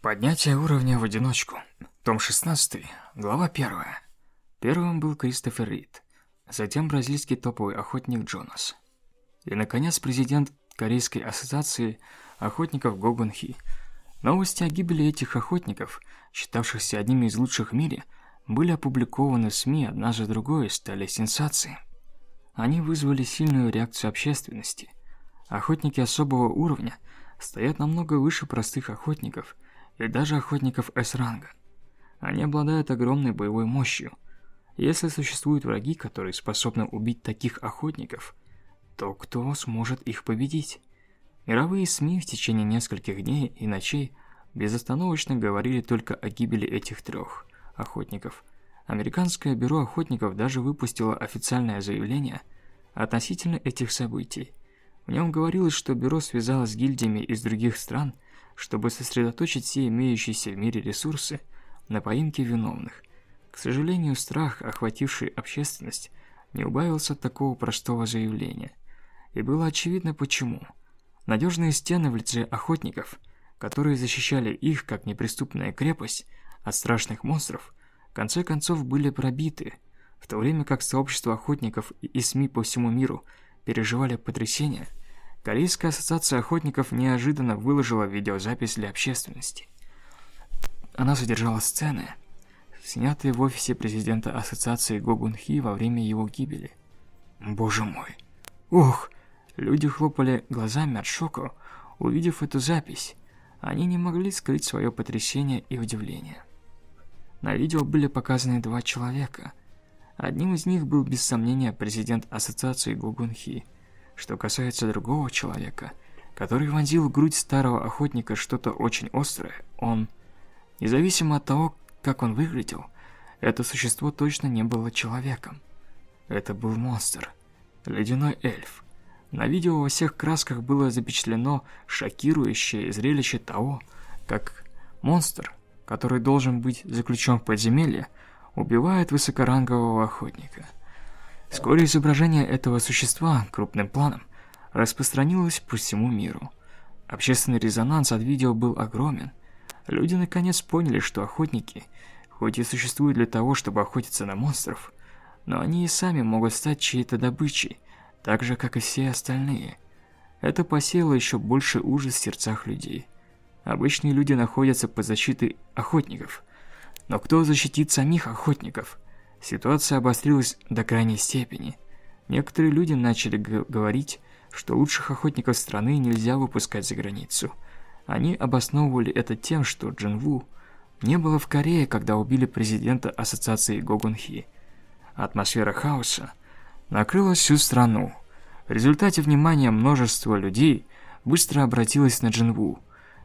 Поднятие уровня в одиночку. Том 16, глава 1. Первым был Кристофер Рид, затем бразильский топовый охотник Джонас. И, наконец, президент Корейской ассоциации охотников Гогун Хи. Новости о гибели этих охотников, считавшихся одними из лучших в мире, были опубликованы в СМИ одна за другой и стали сенсацией. Они вызвали сильную реакцию общественности. Охотники особого уровня стоят намного выше простых охотников и даже охотников С-ранга. Они обладают огромной боевой мощью. Если существуют враги, которые способны убить таких охотников, то кто сможет их победить? Мировые СМИ в течение нескольких дней и ночей безостановочно говорили только о гибели этих трех охотников. Американское бюро охотников даже выпустило официальное заявление относительно этих событий. В нем говорилось, что бюро связалось с гильдиями из других стран, чтобы сосредоточить все имеющиеся в мире ресурсы – на поимке виновных. К сожалению, страх, охвативший общественность, не убавился от такого простого заявления. И было очевидно почему. Надежные стены в лице охотников, которые защищали их как неприступная крепость от страшных монстров, в конце концов были пробиты, в то время как сообщество охотников и СМИ по всему миру переживали потрясение, Корейская ассоциация охотников неожиданно выложила видеозапись для общественности. Она содержала сцены, снятые в офисе президента ассоциации Гогун Хи во время его гибели. Боже мой. Ох, люди хлопали глазами от шока, увидев эту запись. Они не могли скрыть свое потрясение и удивление. На видео были показаны два человека. Одним из них был без сомнения президент ассоциации Гогун Хи. Что касается другого человека, который вонзил в грудь старого охотника что-то очень острое, он Независимо от того, как он выглядел, это существо точно не было человеком. Это был монстр. Ледяной эльф. На видео во всех красках было запечатлено шокирующее зрелище того, как монстр, который должен быть заключен в подземелье, убивает высокорангового охотника. Вскоре изображение этого существа крупным планом распространилось по всему миру. Общественный резонанс от видео был огромен, Люди наконец поняли, что охотники, хоть и существуют для того, чтобы охотиться на монстров, но они и сами могут стать чьей-то добычей, так же, как и все остальные. Это посеяло еще больше ужас в сердцах людей. Обычные люди находятся под защитой охотников. Но кто защитит самих охотников? Ситуация обострилась до крайней степени. Некоторые люди начали говорить, что лучших охотников страны нельзя выпускать за границу – они обосновывали это тем, что Джинву не было в Корее, когда убили президента ассоциации Гогунхи. Атмосфера хаоса накрыла всю страну. В результате внимания множества людей быстро обратилось на Джинву.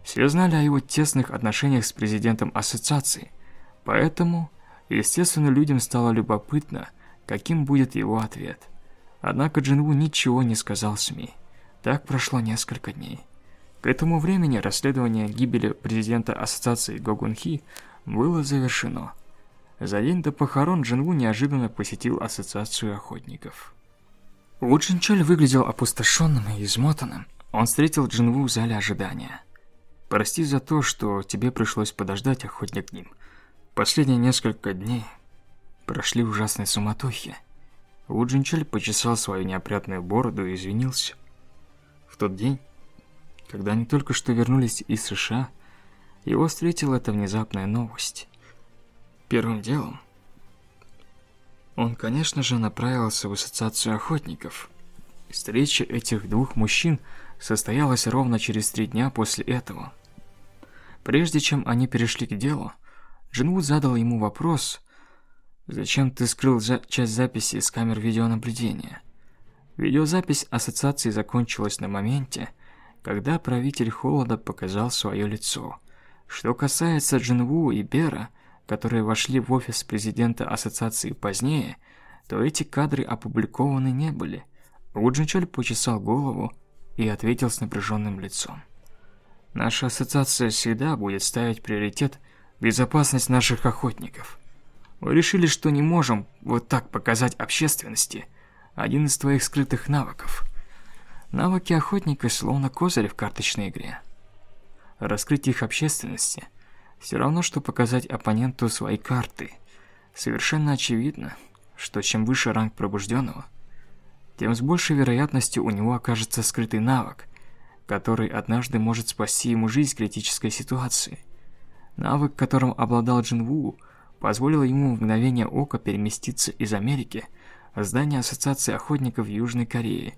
Все знали о его тесных отношениях с президентом ассоциации, поэтому, естественно, людям стало любопытно, каким будет его ответ. Однако Джинву ничего не сказал СМИ. Так прошло несколько дней. К этому времени расследование гибели президента ассоциации Гогунхи было завершено. За день до похорон Джинву неожиданно посетил ассоциацию охотников. У Джинчоль выглядел опустошенным и измотанным. Он встретил Джинву в зале ожидания. «Прости за то, что тебе пришлось подождать, охотник Ним. Последние несколько дней прошли ужасной суматохи». У Джинчоль почесал свою неопрятную бороду и извинился. В тот день когда они только что вернулись из США, его встретила эта внезапная новость. Первым делом он, конечно же, направился в ассоциацию охотников. Встреча этих двух мужчин состоялась ровно через три дня после этого. Прежде чем они перешли к делу, Джинвуд задал ему вопрос, «Зачем ты скрыл за часть записи с камер видеонаблюдения?» Видеозапись ассоциации закончилась на моменте, когда правитель холода показал свое лицо. Что касается Джинву и Бера, которые вошли в офис президента ассоциации позднее, то эти кадры опубликованы не были. У Джинчоль почесал голову и ответил с напряженным лицом. Наша ассоциация всегда будет ставить приоритет безопасность наших охотников. Мы решили, что не можем вот так показать общественности один из твоих скрытых навыков – Навыки охотника словно козырь в карточной игре. Раскрыть их общественности Все равно, что показать оппоненту свои карты. Совершенно очевидно, что чем выше ранг пробужденного, тем с большей вероятностью у него окажется скрытый навык, который однажды может спасти ему жизнь в критической ситуации. Навык, которым обладал Джин Ву, позволил ему в мгновение ока переместиться из Америки в здание Ассоциации охотников Южной Кореи.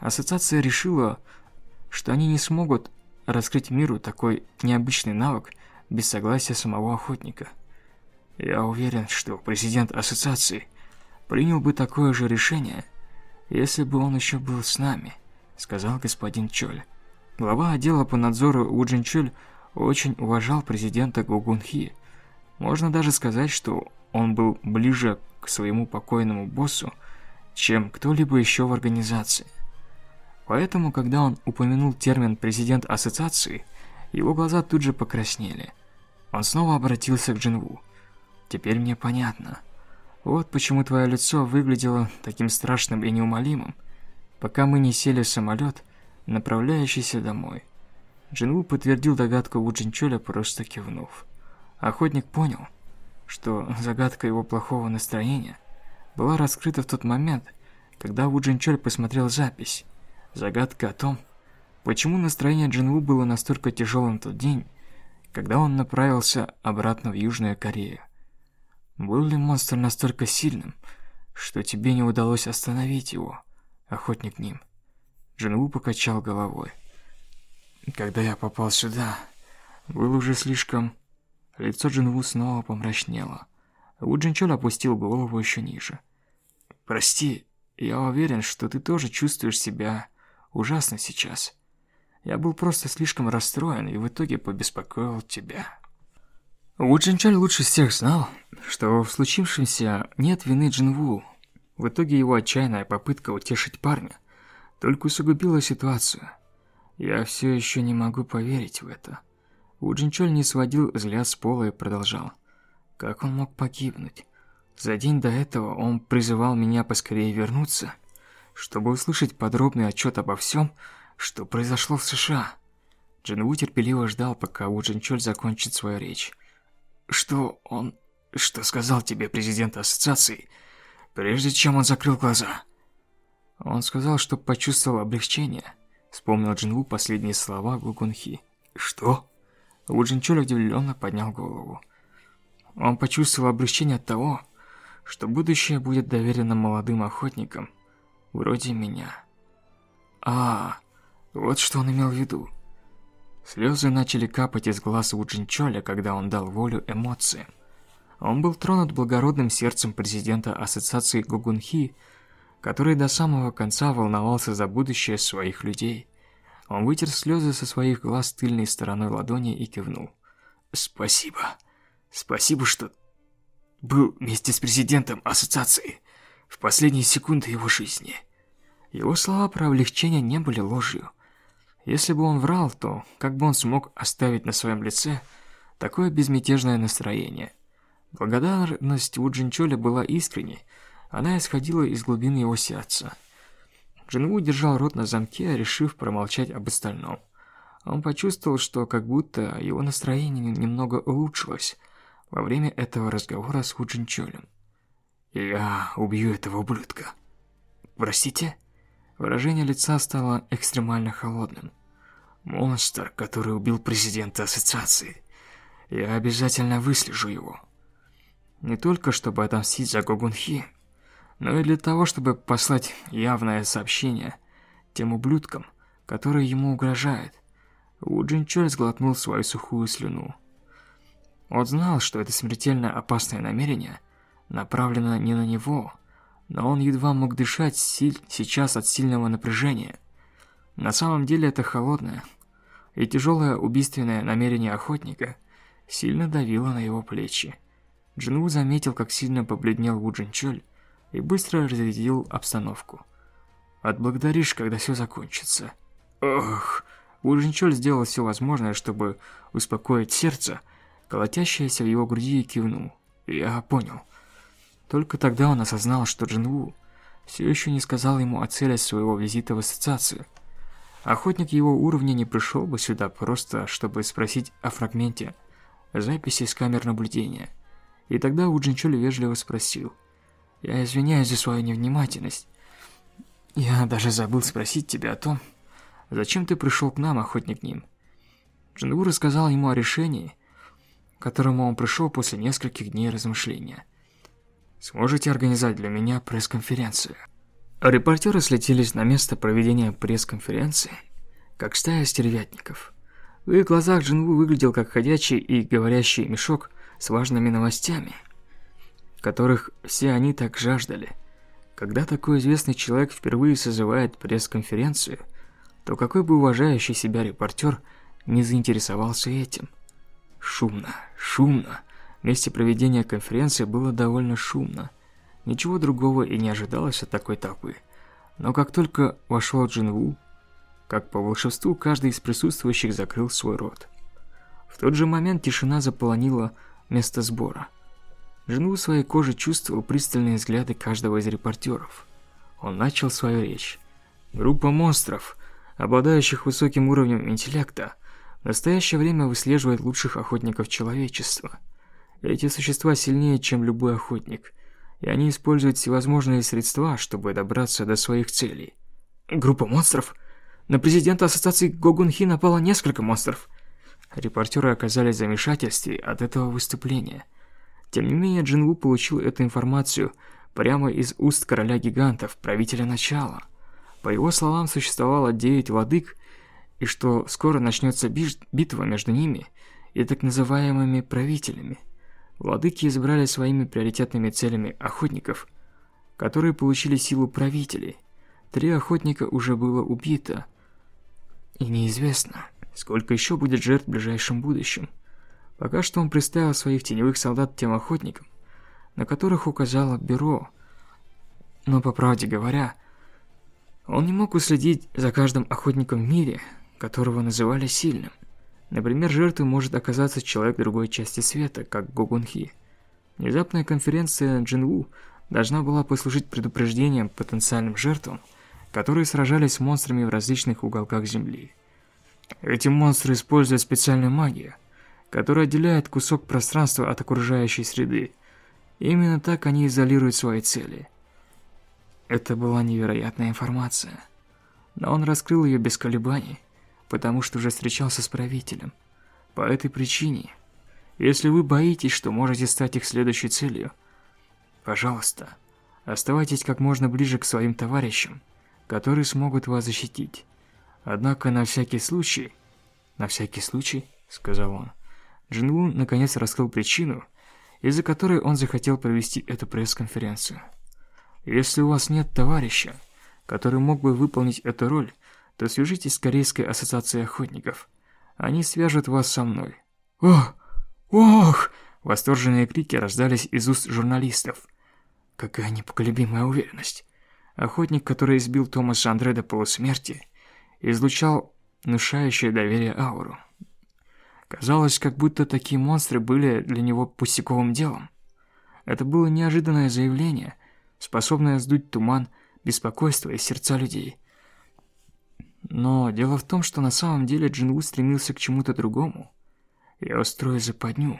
Ассоциация решила, что они не смогут раскрыть миру такой необычный навык без согласия самого охотника. Я уверен, что президент ассоциации принял бы такое же решение, если бы он еще был с нами, сказал господин Чоль. Глава отдела по надзору У Джин Чоль очень уважал президента Гугунхи. Можно даже сказать, что он был ближе к своему покойному боссу, чем кто-либо еще в организации. Поэтому, когда он упомянул термин «президент ассоциации», его глаза тут же покраснели. Он снова обратился к Джинву. «Теперь мне понятно. Вот почему твое лицо выглядело таким страшным и неумолимым, пока мы не сели в самолет, направляющийся домой». Джинву подтвердил догадку У Джинчоля, просто кивнув. Охотник понял, что загадка его плохого настроения была раскрыта в тот момент, когда У Джинчоль посмотрел запись. Загадка о том, почему настроение Джинву было настолько тяжелым тот день, когда он направился обратно в Южную Корею. Был ли монстр настолько сильным, что тебе не удалось остановить его, охотник Ним? Джинву покачал головой. Когда я попал сюда, был уже слишком... Лицо Джинву снова помрачнело. У Джинчоль опустил голову еще ниже. «Прости, я уверен, что ты тоже чувствуешь себя ужасно сейчас. Я был просто слишком расстроен и в итоге побеспокоил тебя. У Джинчаль лучше всех знал, что в случившемся нет вины Джинву. В итоге его отчаянная попытка утешить парня только усугубила ситуацию. Я все еще не могу поверить в это. У Джинчоль не сводил взгляд с пола и продолжал. Как он мог погибнуть? За день до этого он призывал меня поскорее вернуться чтобы услышать подробный отчет обо всем, что произошло в США. Джинву терпеливо ждал, пока У Джинчоль закончит свою речь. «Что он... что сказал тебе президент ассоциации, прежде чем он закрыл глаза?» Он сказал, что почувствовал облегчение. Вспомнил Джинву последние слова Гугунхи. «Что?» У Джинчоль удивленно поднял голову. Он почувствовал облегчение от того, что будущее будет доверено молодым охотникам, вроде меня. А, вот что он имел в виду. Слезы начали капать из глаз у Джинчоля, когда он дал волю эмоциям. Он был тронут благородным сердцем президента ассоциации Гугунхи, который до самого конца волновался за будущее своих людей. Он вытер слезы со своих глаз тыльной стороной ладони и кивнул. «Спасибо. Спасибо, что был вместе с президентом ассоциации в последние секунды его жизни. Его слова про облегчение не были ложью. Если бы он врал, то как бы он смог оставить на своем лице такое безмятежное настроение? Благодарность у Джинчоля была искренней, она исходила из глубины его сердца. Джинву держал рот на замке, решив промолчать об остальном. Он почувствовал, что как будто его настроение немного улучшилось во время этого разговора с Ху Джинчолем. «Я убью этого ублюдка». «Простите?» Выражение лица стало экстремально холодным. «Монстр, который убил президента ассоциации. Я обязательно выслежу его. Не только чтобы отомстить за Гогунхи, но и для того, чтобы послать явное сообщение тем ублюдкам, которые ему угрожают». У Джинчоль сглотнул свою сухую слюну. Он знал, что это смертельно опасное намерение – направлена не на него, но он едва мог дышать силь сейчас от сильного напряжения. На самом деле это холодное и тяжелое убийственное намерение охотника сильно давило на его плечи. Джинву заметил, как сильно побледнел Ву Джинчоль и быстро разрядил обстановку. «Отблагодаришь, когда все закончится». «Ох!» Ву Джинчоль сделал все возможное, чтобы успокоить сердце, колотящееся в его груди и кивнул. «Я понял». Только тогда он осознал, что Джинву все еще не сказал ему о цели своего визита в ассоциацию. Охотник его уровня не пришел бы сюда просто, чтобы спросить о фрагменте записи с камер наблюдения. И тогда У Джинчоли вежливо спросил. «Я извиняюсь за свою невнимательность. Я даже забыл спросить тебя о том, зачем ты пришел к нам, охотник Ним?» Джинву рассказал ему о решении, к которому он пришел после нескольких дней размышления. «Сможете организовать для меня пресс-конференцию?» Репортеры слетелись на место проведения пресс-конференции, как стая стервятников. В их глазах Джинву выглядел как ходячий и говорящий мешок с важными новостями, которых все они так жаждали. Когда такой известный человек впервые созывает пресс-конференцию, то какой бы уважающий себя репортер не заинтересовался этим. Шумно, шумно. Месте проведения конференции было довольно шумно. Ничего другого и не ожидалось от такой толпы. Но как только вошел Джинву, как по волшебству, каждый из присутствующих закрыл свой рот. В тот же момент тишина заполонила место сбора. Жену своей кожи чувствовал пристальные взгляды каждого из репортеров. Он начал свою речь. Группа монстров, обладающих высоким уровнем интеллекта, в настоящее время выслеживает лучших охотников человечества. Эти существа сильнее, чем любой охотник, и они используют всевозможные средства, чтобы добраться до своих целей. Группа монстров? На президента ассоциации Гогунхи напало несколько монстров. Репортеры оказались в замешательстве от этого выступления. Тем не менее, Джинву получил эту информацию прямо из уст короля гигантов, правителя начала. По его словам, существовало девять владык, и что скоро начнется битва между ними и так называемыми правителями. Владыки избрали своими приоритетными целями охотников, которые получили силу правителей. Три охотника уже было убито, и неизвестно, сколько еще будет жертв в ближайшем будущем. Пока что он представил своих теневых солдат тем охотникам, на которых указало бюро. Но по правде говоря, он не мог уследить за каждым охотником в мире, которого называли сильным. Например, жертвой может оказаться человек другой части света, как Гогунхи. Внезапная конференция Джинву должна была послужить предупреждением потенциальным жертвам, которые сражались с монстрами в различных уголках Земли. Эти монстры используют специальную магию, которая отделяет кусок пространства от окружающей среды. Именно так они изолируют свои цели. Это была невероятная информация. Но он раскрыл ее без колебаний, потому что уже встречался с правителем. По этой причине, если вы боитесь, что можете стать их следующей целью, пожалуйста, оставайтесь как можно ближе к своим товарищам которые смогут вас защитить. Однако на всякий случай... На всякий случай, сказал он. Джинву наконец раскрыл причину, из-за которой он захотел провести эту пресс-конференцию. Если у вас нет товарища, который мог бы выполнить эту роль, то свяжитесь с Корейской ассоциацией охотников. Они свяжут вас со мной. Ох! Ох! Восторженные крики раздались из уст журналистов. Какая непоколебимая уверенность. Охотник, который избил Томаса Андре до полусмерти, излучал внушающее доверие ауру. Казалось, как будто такие монстры были для него пустяковым делом. Это было неожиданное заявление, способное сдуть туман беспокойства из сердца людей. Но дело в том, что на самом деле Джинву стремился к чему-то другому. Я устрою западню,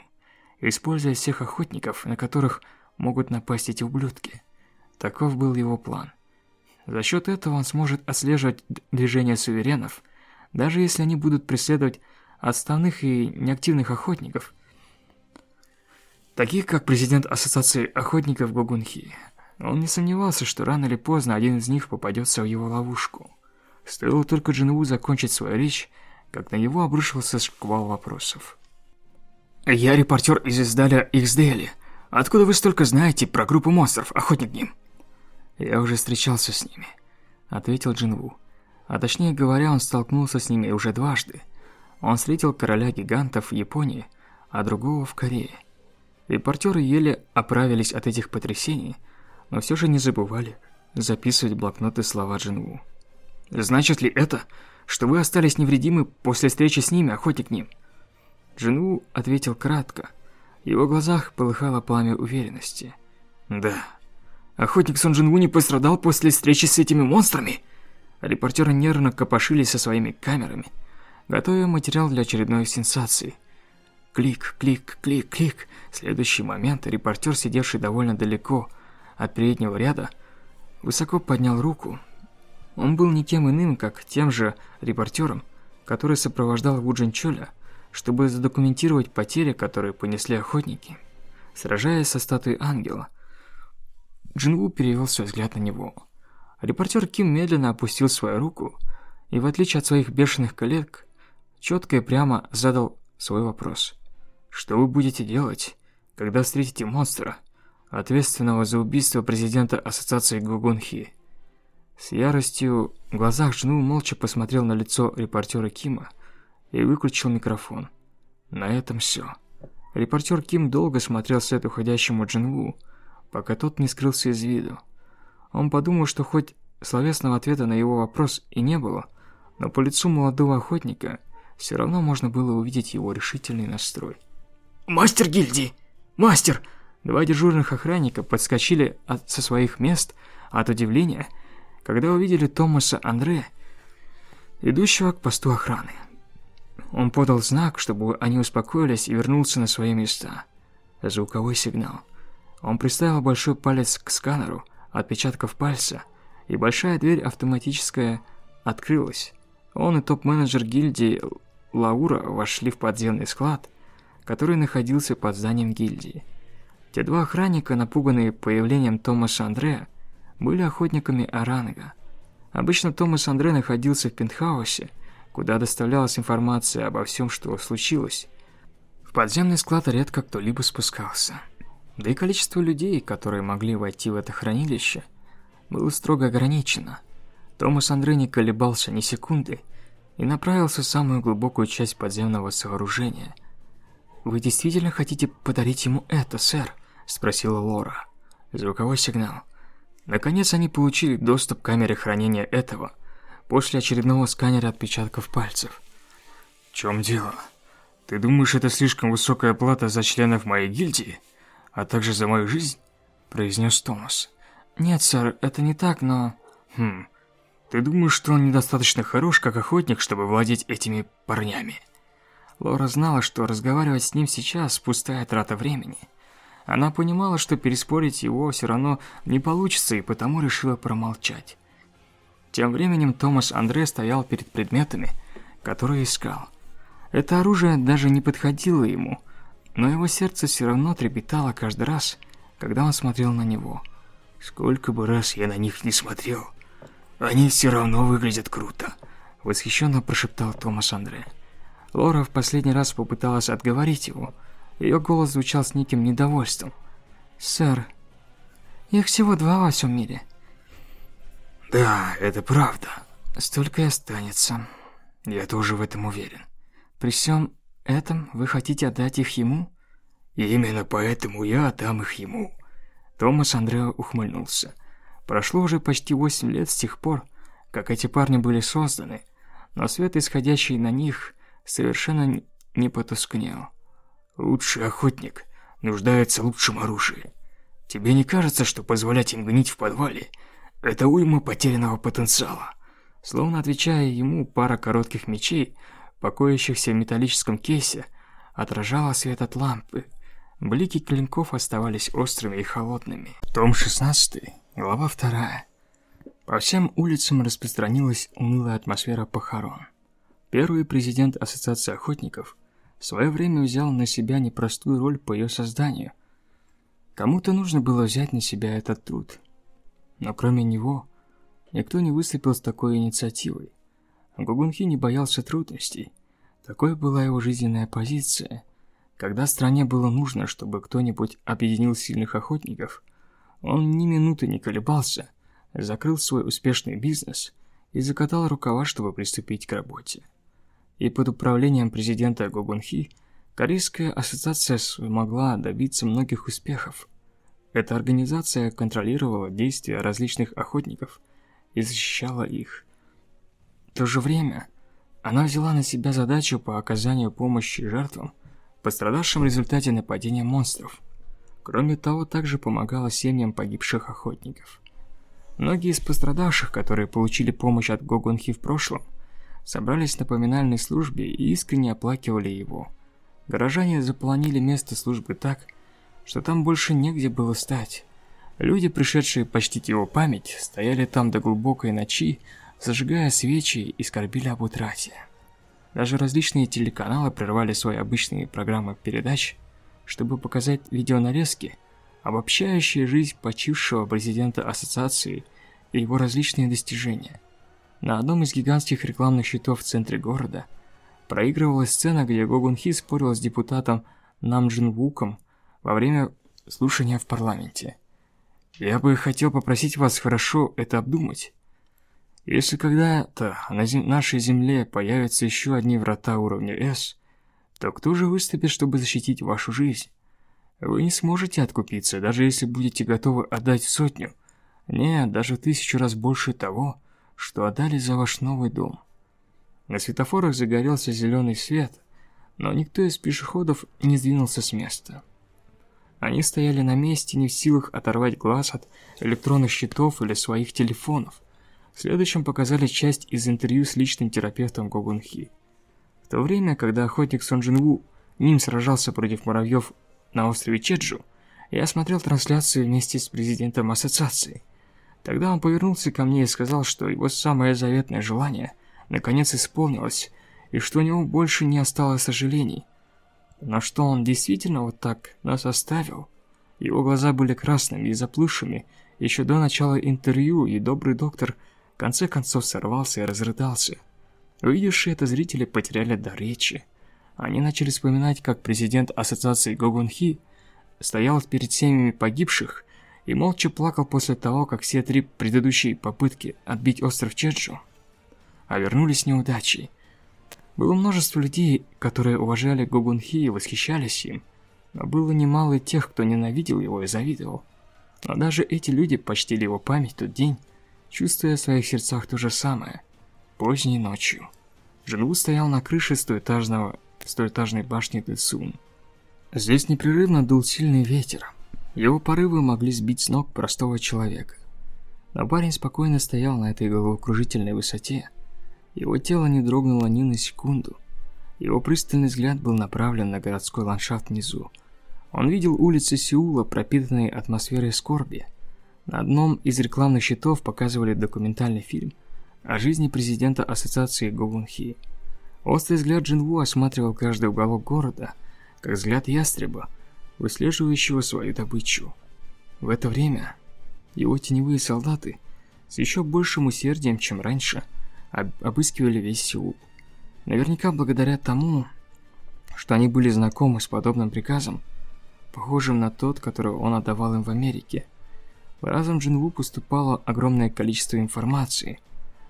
используя всех охотников, на которых могут напасть эти ублюдки. Таков был его план. За счет этого он сможет отслеживать движения суверенов, даже если они будут преследовать отставных и неактивных охотников, таких как президент Ассоциации охотников Гогунхи. Он не сомневался, что рано или поздно один из них попадется в его ловушку. Стоило только Джинву закончить свою речь, как на него обрушился шквал вопросов. «Я репортер из издания XDL. Откуда вы столько знаете про группу монстров, охотник Ним?» «Я уже встречался с ними», — ответил Джинву. А точнее говоря, он столкнулся с ними уже дважды. Он встретил короля гигантов в Японии, а другого в Корее. Репортеры еле оправились от этих потрясений, но все же не забывали записывать блокноты слова Джинву. «Значит ли это, что вы остались невредимы после встречи с ними, охотник ним?» Джинву ответил кратко. В его глазах полыхало пламя уверенности. «Да». Охотник Сон Джин Ву не пострадал после встречи с этими монстрами? Репортеры нервно копошились со своими камерами, готовя материал для очередной сенсации. Клик, клик, клик, клик. В следующий момент репортер, сидевший довольно далеко от переднего ряда, высоко поднял руку. Он был никем иным, как тем же репортером, который сопровождал Вуджин Чоля, чтобы задокументировать потери, которые понесли охотники, сражаясь со статуей ангела. Джинву перевел свой взгляд на него. Репортер Ким медленно опустил свою руку и, в отличие от своих бешеных коллег, четко и прямо задал свой вопрос. «Что вы будете делать, когда встретите монстра, ответственного за убийство президента Ассоциации Гугунхи?» С яростью в глазах Джну молча посмотрел на лицо репортера Кима и выключил микрофон. На этом все. Репортер Ким долго смотрел вслед уходящему Джинву, пока тот не скрылся из виду. Он подумал, что хоть словесного ответа на его вопрос и не было, но по лицу молодого охотника все равно можно было увидеть его решительный настрой. «Мастер гильдии! Мастер!» Два дежурных охранника подскочили от, со своих мест от удивления – когда увидели Томаса Андре, идущего к посту охраны. Он подал знак, чтобы они успокоились и вернулся на свои места. Звуковой сигнал. Он приставил большой палец к сканеру отпечатков пальца, и большая дверь автоматическая открылась. Он и топ-менеджер гильдии Лаура вошли в подземный склад, который находился под зданием гильдии. Те два охранника, напуганные появлением Томаса Андрея, были охотниками Оранга. Обычно Томас Андре находился в пентхаусе, куда доставлялась информация обо всем, что случилось. В подземный склад редко кто-либо спускался. Да и количество людей, которые могли войти в это хранилище, было строго ограничено. Томас Андре не колебался ни секунды и направился в самую глубокую часть подземного сооружения. «Вы действительно хотите подарить ему это, сэр?» – спросила Лора. Звуковой сигнал. Наконец они получили доступ к камере хранения этого после очередного сканера отпечатков пальцев. В чем дело? Ты думаешь, это слишком высокая плата за членов моей гильдии, а также за мою жизнь? произнес Томас. Нет, сэр, это не так, но... Хм. Ты думаешь, что он недостаточно хорош как охотник, чтобы владеть этими парнями? Лора знала, что разговаривать с ним сейчас пустая трата времени. Она понимала, что переспорить его все равно не получится, и потому решила промолчать. Тем временем Томас Андре стоял перед предметами, которые искал. Это оружие даже не подходило ему, но его сердце все равно трепетало каждый раз, когда он смотрел на него. Сколько бы раз я на них не смотрел, они все равно выглядят круто, восхищенно прошептал Томас Андре. Лора в последний раз попыталась отговорить его, ее голос звучал с неким недовольством. «Сэр, их всего два во всем мире». «Да, это правда. Столько и останется. Я тоже в этом уверен. При всем этом вы хотите отдать их ему?» И «Именно поэтому я отдам их ему». Томас Андрео ухмыльнулся. Прошло уже почти восемь лет с тех пор, как эти парни были созданы, но свет, исходящий на них, совершенно не потускнел. Лучший охотник нуждается в лучшем оружии. Тебе не кажется, что позволять им гнить в подвале – это уйма потерянного потенциала? Словно отвечая ему, пара коротких мечей, покоящихся в металлическом кейсе, отражала свет от лампы. Блики клинков оставались острыми и холодными. Том 16, глава 2. По всем улицам распространилась унылая атмосфера похорон. Первый президент Ассоциации охотников – в свое время взял на себя непростую роль по ее созданию. Кому-то нужно было взять на себя этот труд. Но кроме него, никто не выступил с такой инициативой. Гугунхи не боялся трудностей. Такой была его жизненная позиция. Когда стране было нужно, чтобы кто-нибудь объединил сильных охотников, он ни минуты не колебался, закрыл свой успешный бизнес и закатал рукава, чтобы приступить к работе и под управлением президента Гогунхи Корейская ассоциация смогла добиться многих успехов. Эта организация контролировала действия различных охотников и защищала их. В то же время она взяла на себя задачу по оказанию помощи жертвам, пострадавшим в результате нападения монстров. Кроме того, также помогала семьям погибших охотников. Многие из пострадавших, которые получили помощь от Гогунхи в прошлом, собрались на поминальной службе и искренне оплакивали его. Горожане заполонили место службы так, что там больше негде было стать. Люди, пришедшие почтить его память, стояли там до глубокой ночи, зажигая свечи и скорбили об утрате. Даже различные телеканалы прервали свои обычные программы передач, чтобы показать видеонарезки, обобщающие жизнь почившего президента ассоциации и его различные достижения. На одном из гигантских рекламных щитов в центре города проигрывалась сцена, где Гогун Хи спорил с депутатом Нам Джин Вуком во время слушания в парламенте. Я бы хотел попросить вас хорошо это обдумать. Если когда-то на зем нашей Земле появятся еще одни врата уровня S, то кто же выступит, чтобы защитить вашу жизнь? Вы не сможете откупиться, даже если будете готовы отдать сотню, нет, даже тысячу раз больше того, что отдали за ваш новый дом. На светофорах загорелся зеленый свет, но никто из пешеходов не сдвинулся с места. Они стояли на месте, не в силах оторвать глаз от электронных счетов или своих телефонов. Следующим показали часть из интервью с личным терапевтом Гогунхи. То время, когда охотник Сон Джин Ву ним сражался против муравьев на острове Чеджу, я смотрел трансляцию вместе с президентом ассоциации. Тогда он повернулся ко мне и сказал, что его самое заветное желание наконец исполнилось, и что у него больше не осталось сожалений. Но что он действительно вот так нас оставил? Его глаза были красными и заплывшими еще до начала интервью, и добрый доктор в конце концов сорвался и разрыдался. Увидевшие это зрители потеряли дар речи. Они начали вспоминать, как президент ассоциации Гогун Хи стоял перед семьями погибших и молча плакал после того, как все три предыдущие попытки отбить остров Чеджу а неудачей. Было множество людей, которые уважали Гогунхи и восхищались им, но было немало тех, кто ненавидел его и завидовал. Но даже эти люди почтили его память тот день, чувствуя в своих сердцах то же самое. Поздней ночью. Джинву стоял на крыше стоэтажного, стоэтажной башни Дэсун. Здесь непрерывно дул сильный ветер. Его порывы могли сбить с ног простого человека. Но парень спокойно стоял на этой головокружительной высоте, его тело не дрогнуло ни на секунду. Его пристальный взгляд был направлен на городской ландшафт внизу. Он видел улицы Сеула, пропитанные атмосферой скорби. На одном из рекламных щитов показывали документальный фильм о жизни президента ассоциации Гогунхи. Острый взгляд Джинву осматривал каждый уголок города, как взгляд ястреба, выслеживающего свою добычу. В это время его теневые солдаты с еще большим усердием, чем раньше, обыскивали весь Сеул. Наверняка благодаря тому, что они были знакомы с подобным приказом, похожим на тот, который он отдавал им в Америке. В разум Джинву поступало огромное количество информации,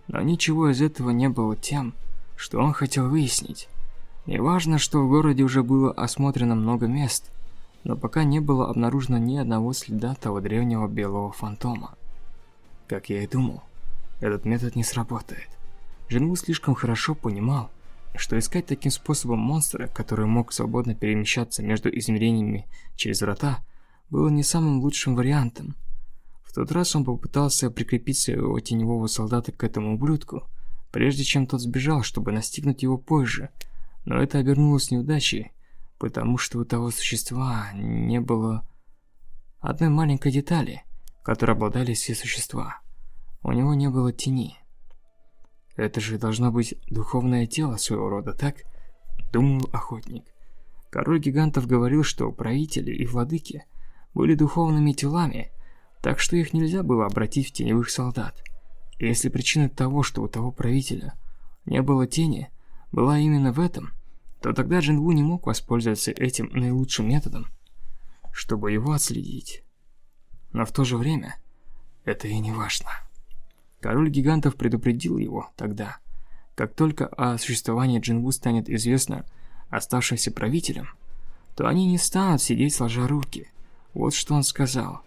но ничего из этого не было тем, что он хотел выяснить. Неважно, что в городе уже было осмотрено много мест, но пока не было обнаружено ни одного следа того древнего белого фантома. Как я и думал, этот метод не сработает. Джинву слишком хорошо понимал, что искать таким способом монстра, который мог свободно перемещаться между измерениями через врата, было не самым лучшим вариантом. Тот раз он попытался прикрепить своего теневого солдата к этому ублюдку, прежде чем тот сбежал, чтобы настигнуть его позже, но это обернулось неудачей, потому что у того существа не было одной маленькой детали, которой обладали все существа. У него не было тени. Это же должно быть духовное тело своего рода, так? Думал охотник. Король гигантов говорил, что правители и владыки были духовными телами, так что их нельзя было обратить в теневых солдат. Если причина того, что у того правителя не было тени, была именно в этом, то тогда Джинву не мог воспользоваться этим наилучшим методом, чтобы его отследить. Но в то же время это и не важно. Король гигантов предупредил его тогда. Как только о существовании Джинву станет известно оставшимся правителям, то они не станут сидеть сложа руки. Вот что он сказал.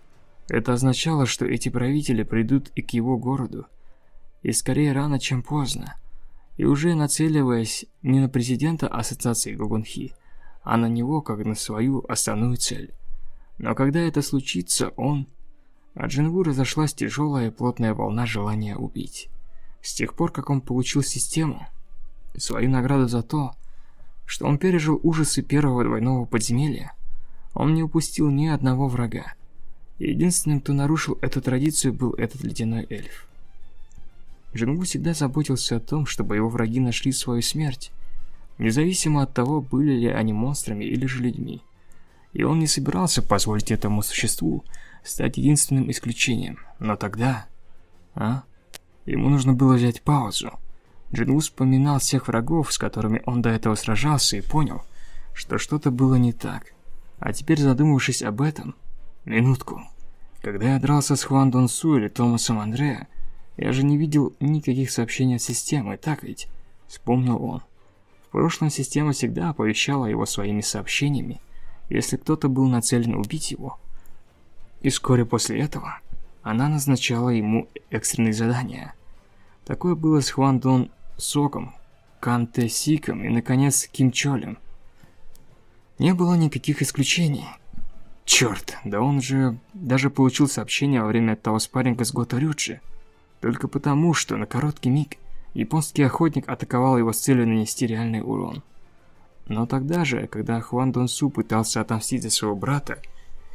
Это означало, что эти правители придут и к его городу. И скорее рано, чем поздно. И уже нацеливаясь не на президента ассоциации Гогунхи, а на него как на свою основную цель. Но когда это случится, он а Джинву разошлась тяжелая и плотная волна желания убить. С тех пор, как он получил систему, свою награду за то, что он пережил ужасы первого двойного подземелья, он не упустил ни одного врага. Единственным, кто нарушил эту традицию, был этот ледяной эльф. Джингу всегда заботился о том, чтобы его враги нашли свою смерть, независимо от того, были ли они монстрами или же людьми. И он не собирался позволить этому существу стать единственным исключением. Но тогда... А? Ему нужно было взять паузу. Джингу вспоминал всех врагов, с которыми он до этого сражался, и понял, что что-то было не так. А теперь, задумавшись об этом... Минутку. Когда я дрался с Хуан Дон Су или Томасом Андреа, я же не видел никаких сообщений от системы, так ведь? Вспомнил он. В прошлом система всегда оповещала его своими сообщениями, если кто-то был нацелен убить его. И вскоре после этого она назначала ему экстренные задания. Такое было с Хуан Дон Соком, Канте Сиком и, наконец, Ким Чолем. Не было никаких исключений. Черт, да он же даже получил сообщение во время того спарринга с Гото Рюджи. Только потому, что на короткий миг японский охотник атаковал его с целью нанести реальный урон. Но тогда же, когда Хуан Дон Су пытался отомстить за своего брата,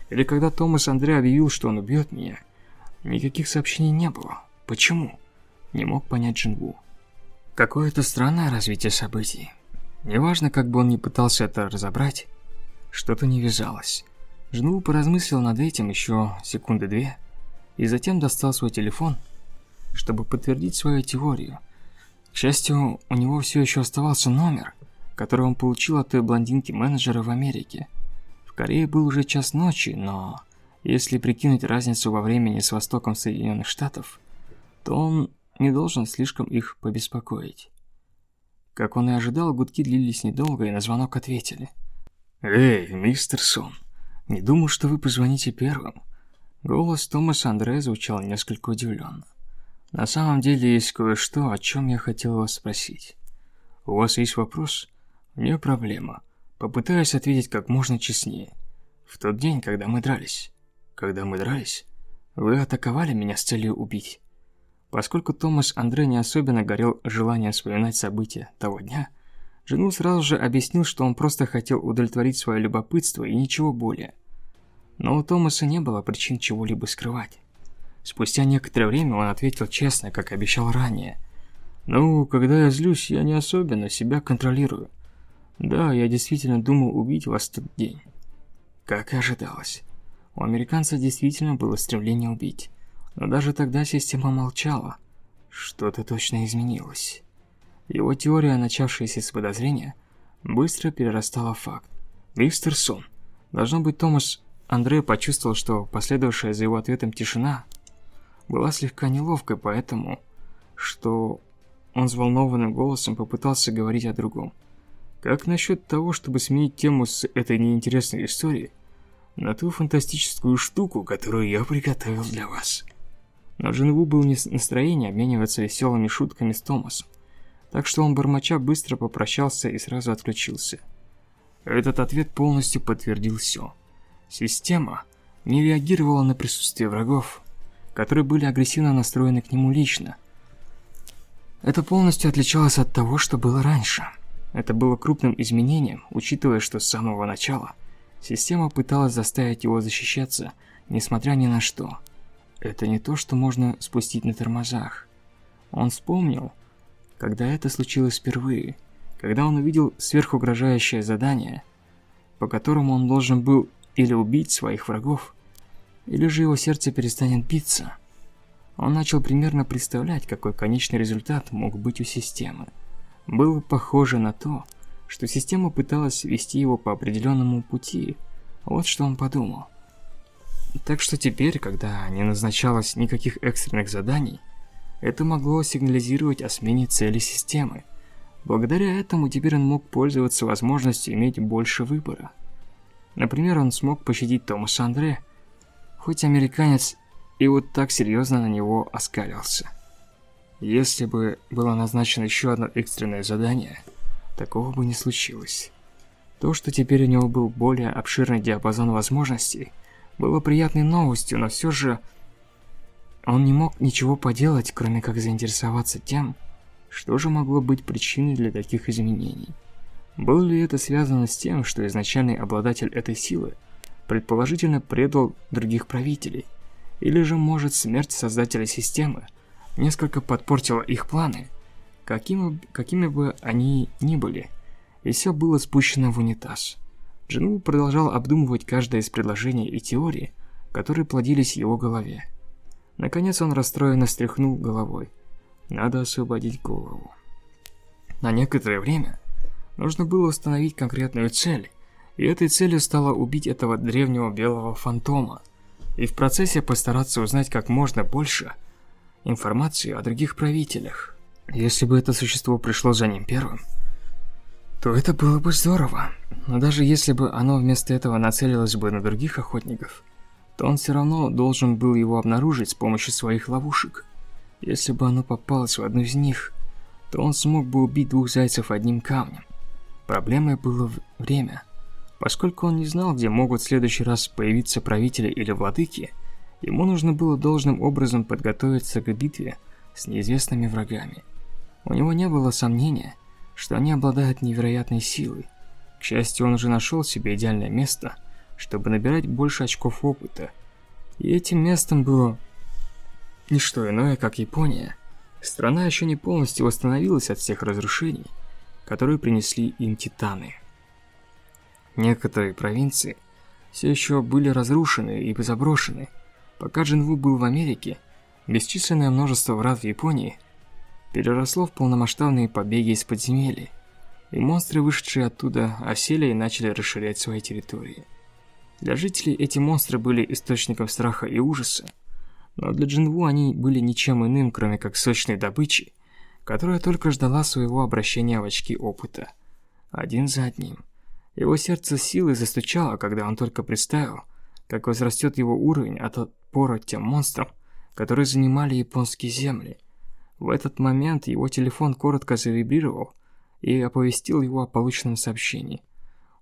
или когда Томас Андре объявил, что он убьет меня, никаких сообщений не было. Почему? Не мог понять Джинву. Какое-то странное развитие событий. Неважно, как бы он ни пытался это разобрать, что-то не вязалось. Джинву поразмыслил над этим еще секунды две, и затем достал свой телефон, чтобы подтвердить свою теорию. К счастью, у него все еще оставался номер, который он получил от той блондинки-менеджера в Америке. В Корее был уже час ночи, но если прикинуть разницу во времени с востоком Соединенных Штатов, то он не должен слишком их побеспокоить. Как он и ожидал, гудки длились недолго, и на звонок ответили. «Эй, мистер Сон, не думал, что вы позвоните первым». Голос Томаса Андре звучал несколько удивленно. «На самом деле есть кое-что, о чем я хотел вас спросить. У вас есть вопрос?» «Не проблема. Попытаюсь ответить как можно честнее. В тот день, когда мы дрались. Когда мы дрались, вы атаковали меня с целью убить. Поскольку Томас Андре не особенно горел желанием вспоминать события того дня, Жену сразу же объяснил, что он просто хотел удовлетворить свое любопытство и ничего более. Но у Томаса не было причин чего-либо скрывать. Спустя некоторое время он ответил честно, как обещал ранее. «Ну, когда я злюсь, я не особенно себя контролирую. Да, я действительно думал убить вас в тот день». Как и ожидалось. У американца действительно было стремление убить. Но даже тогда система молчала. Что-то точно изменилось. Его теория, начавшаяся с подозрения, быстро перерастала в факт. Мистер Сон. Должно быть, Томас Андре почувствовал, что последовавшая за его ответом тишина была слегка неловкой, поэтому, что он взволнованным голосом попытался говорить о другом. Как насчет того, чтобы сменить тему с этой неинтересной истории на ту фантастическую штуку, которую я приготовил для вас? Но Джинву был не в настроении обмениваться веселыми шутками с Томасом, так что он бормоча быстро попрощался и сразу отключился. Этот ответ полностью подтвердил все. Система не реагировала на присутствие врагов, которые были агрессивно настроены к нему лично. Это полностью отличалось от того, что было раньше. Это было крупным изменением, учитывая, что с самого начала система пыталась заставить его защищаться, несмотря ни на что – это не то, что можно спустить на тормозах. Он вспомнил, когда это случилось впервые, когда он увидел сверхугрожающее задание, по которому он должен был или убить своих врагов, или же его сердце перестанет биться. Он начал примерно представлять, какой конечный результат мог быть у системы. Было похоже на то, что система пыталась вести его по определенному пути. Вот что он подумал. Так что теперь, когда не назначалось никаких экстренных заданий, это могло сигнализировать о смене цели системы. Благодаря этому теперь он мог пользоваться возможностью иметь больше выбора. Например, он смог пощадить Томаса Андре, хоть американец и вот так серьезно на него оскалился. Если бы было назначено еще одно экстренное задание, такого бы не случилось. То, что теперь у него был более обширный диапазон возможностей – было приятной новостью, но все же он не мог ничего поделать, кроме как заинтересоваться тем, что же могло быть причиной для таких изменений. Было ли это связано с тем, что изначальный обладатель этой силы предположительно предал других правителей, или же, может, смерть создателя системы несколько подпортила их планы, какими, какими бы они ни были, и все было спущено в унитаз. Джинву продолжал обдумывать каждое из предложений и теорий, которые плодились в его голове. Наконец он расстроенно встряхнул головой. Надо освободить голову. На некоторое время нужно было установить конкретную цель, и этой целью стало убить этого древнего белого фантома, и в процессе постараться узнать как можно больше информации о других правителях. Если бы это существо пришло за ним первым, то это было бы здорово. Но даже если бы оно вместо этого нацелилось бы на других охотников, то он все равно должен был его обнаружить с помощью своих ловушек. Если бы оно попалось в одну из них, то он смог бы убить двух зайцев одним камнем. Проблемой было время. Поскольку он не знал, где могут в следующий раз появиться правители или владыки, ему нужно было должным образом подготовиться к битве с неизвестными врагами. У него не было сомнения, что они обладают невероятной силой. К счастью, он уже нашел себе идеальное место, чтобы набирать больше очков опыта. И этим местом было не что иное, как Япония. Страна еще не полностью восстановилась от всех разрушений, которые принесли им титаны. Некоторые провинции все еще были разрушены и заброшены. Пока Джинву был в Америке, бесчисленное множество врат в Японии – переросло в полномасштабные побеги из подземелья, и монстры, вышедшие оттуда, осели и начали расширять свои территории. Для жителей эти монстры были источником страха и ужаса, но для Джинву они были ничем иным, кроме как сочной добычей, которая только ждала своего обращения в очки опыта. Один за одним. Его сердце силой застучало, когда он только представил, как возрастет его уровень от отпора тем монстрам, которые занимали японские земли – в этот момент его телефон коротко завибрировал и оповестил его о полученном сообщении.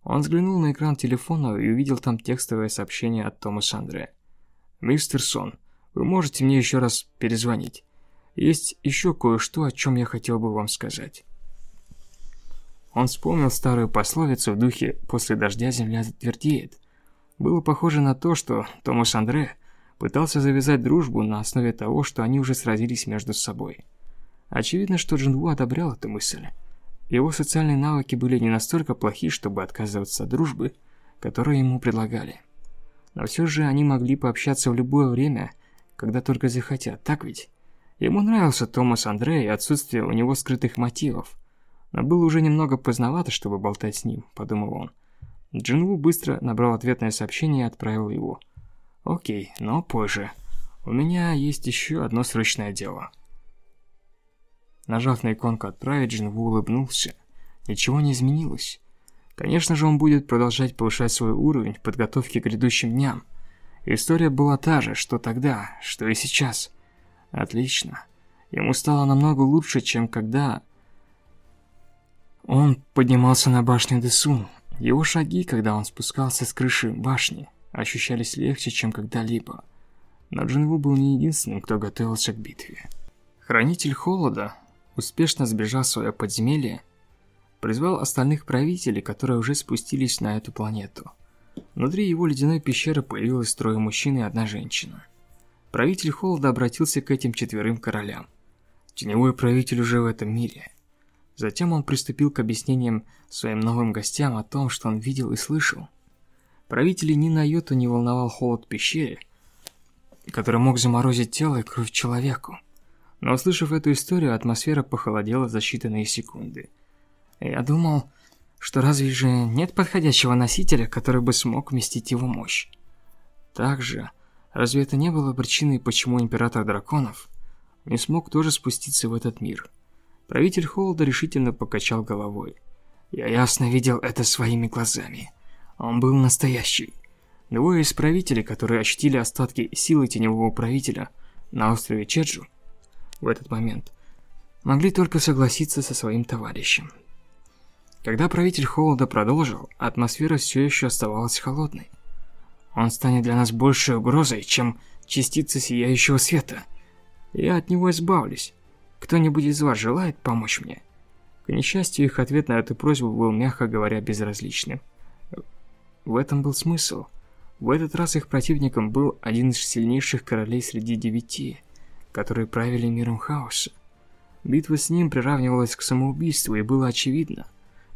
Он взглянул на экран телефона и увидел там текстовое сообщение от Томаса Андре. «Мистер Сон, вы можете мне еще раз перезвонить? Есть еще кое-что, о чем я хотел бы вам сказать». Он вспомнил старую пословицу в духе «после дождя земля твердеет». Было похоже на то, что Томас Андре пытался завязать дружбу на основе того, что они уже сразились между собой. Очевидно, что Джинву одобрял эту мысль. Его социальные навыки были не настолько плохи, чтобы отказываться от дружбы, которую ему предлагали. Но все же они могли пообщаться в любое время, когда только захотят, так ведь? Ему нравился Томас Андрей и отсутствие у него скрытых мотивов. Но было уже немного поздновато, чтобы болтать с ним, подумал он. Джинву быстро набрал ответное сообщение и отправил его. Окей, но позже. У меня есть еще одно срочное дело. Нажав на иконку «Отправить», Джинву улыбнулся. Ничего не изменилось. Конечно же, он будет продолжать повышать свой уровень в подготовке к грядущим дням. История была та же, что тогда, что и сейчас. Отлично. Ему стало намного лучше, чем когда он поднимался на башню Десун. Его шаги, когда он спускался с крыши башни, ощущались легче, чем когда-либо. Но Джинву был не единственным, кто готовился к битве. Хранитель Холода, успешно сбежав в свое подземелье, призвал остальных правителей, которые уже спустились на эту планету. Внутри его ледяной пещеры появилось трое мужчин и одна женщина. Правитель Холода обратился к этим четверым королям. Теневой правитель уже в этом мире. Затем он приступил к объяснениям своим новым гостям о том, что он видел и слышал. Правителей ни на йоту не волновал холод пещеры, который мог заморозить тело и кровь человеку. Но услышав эту историю, атмосфера похолодела за считанные секунды. Я думал, что разве же нет подходящего носителя, который бы смог вместить его мощь? Также, разве это не было причиной, почему Император Драконов не смог тоже спуститься в этот мир? Правитель Холода решительно покачал головой. Я ясно видел это своими глазами. Он был настоящий. Двое из правителей, которые ощутили остатки силы теневого правителя на острове Чеджу в этот момент, могли только согласиться со своим товарищем. Когда правитель Холода продолжил, атмосфера все еще оставалась холодной. Он станет для нас большей угрозой, чем частица сияющего света. Я от него избавлюсь. Кто-нибудь из вас желает помочь мне? К несчастью, их ответ на эту просьбу был, мягко говоря, безразличным. В этом был смысл. В этот раз их противником был один из сильнейших королей среди девяти, которые правили миром хаоса. Битва с ним приравнивалась к самоубийству, и было очевидно,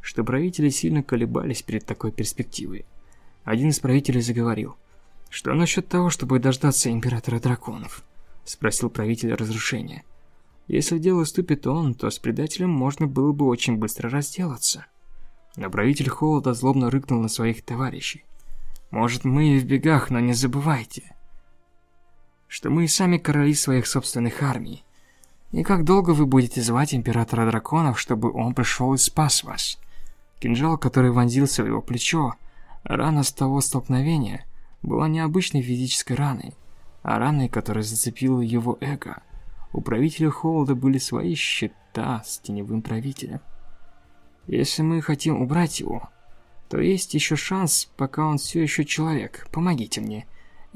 что правители сильно колебались перед такой перспективой. Один из правителей заговорил. «Что насчет того, чтобы дождаться Императора Драконов?» Спросил правитель разрушения. «Если дело вступит он, то с предателем можно было бы очень быстро разделаться». Но правитель Холода злобно рыкнул на своих товарищей. «Может, мы и в бегах, но не забывайте, что мы и сами короли своих собственных армий. И как долго вы будете звать Императора Драконов, чтобы он пришел и спас вас?» Кинжал, который вонзился в его плечо, рана с того столкновения, была необычной физической раной, а раной, которая зацепила его эго. У правителя Холода были свои счета с теневым правителем. Если мы хотим убрать его, то есть еще шанс, пока он все еще человек. Помогите мне,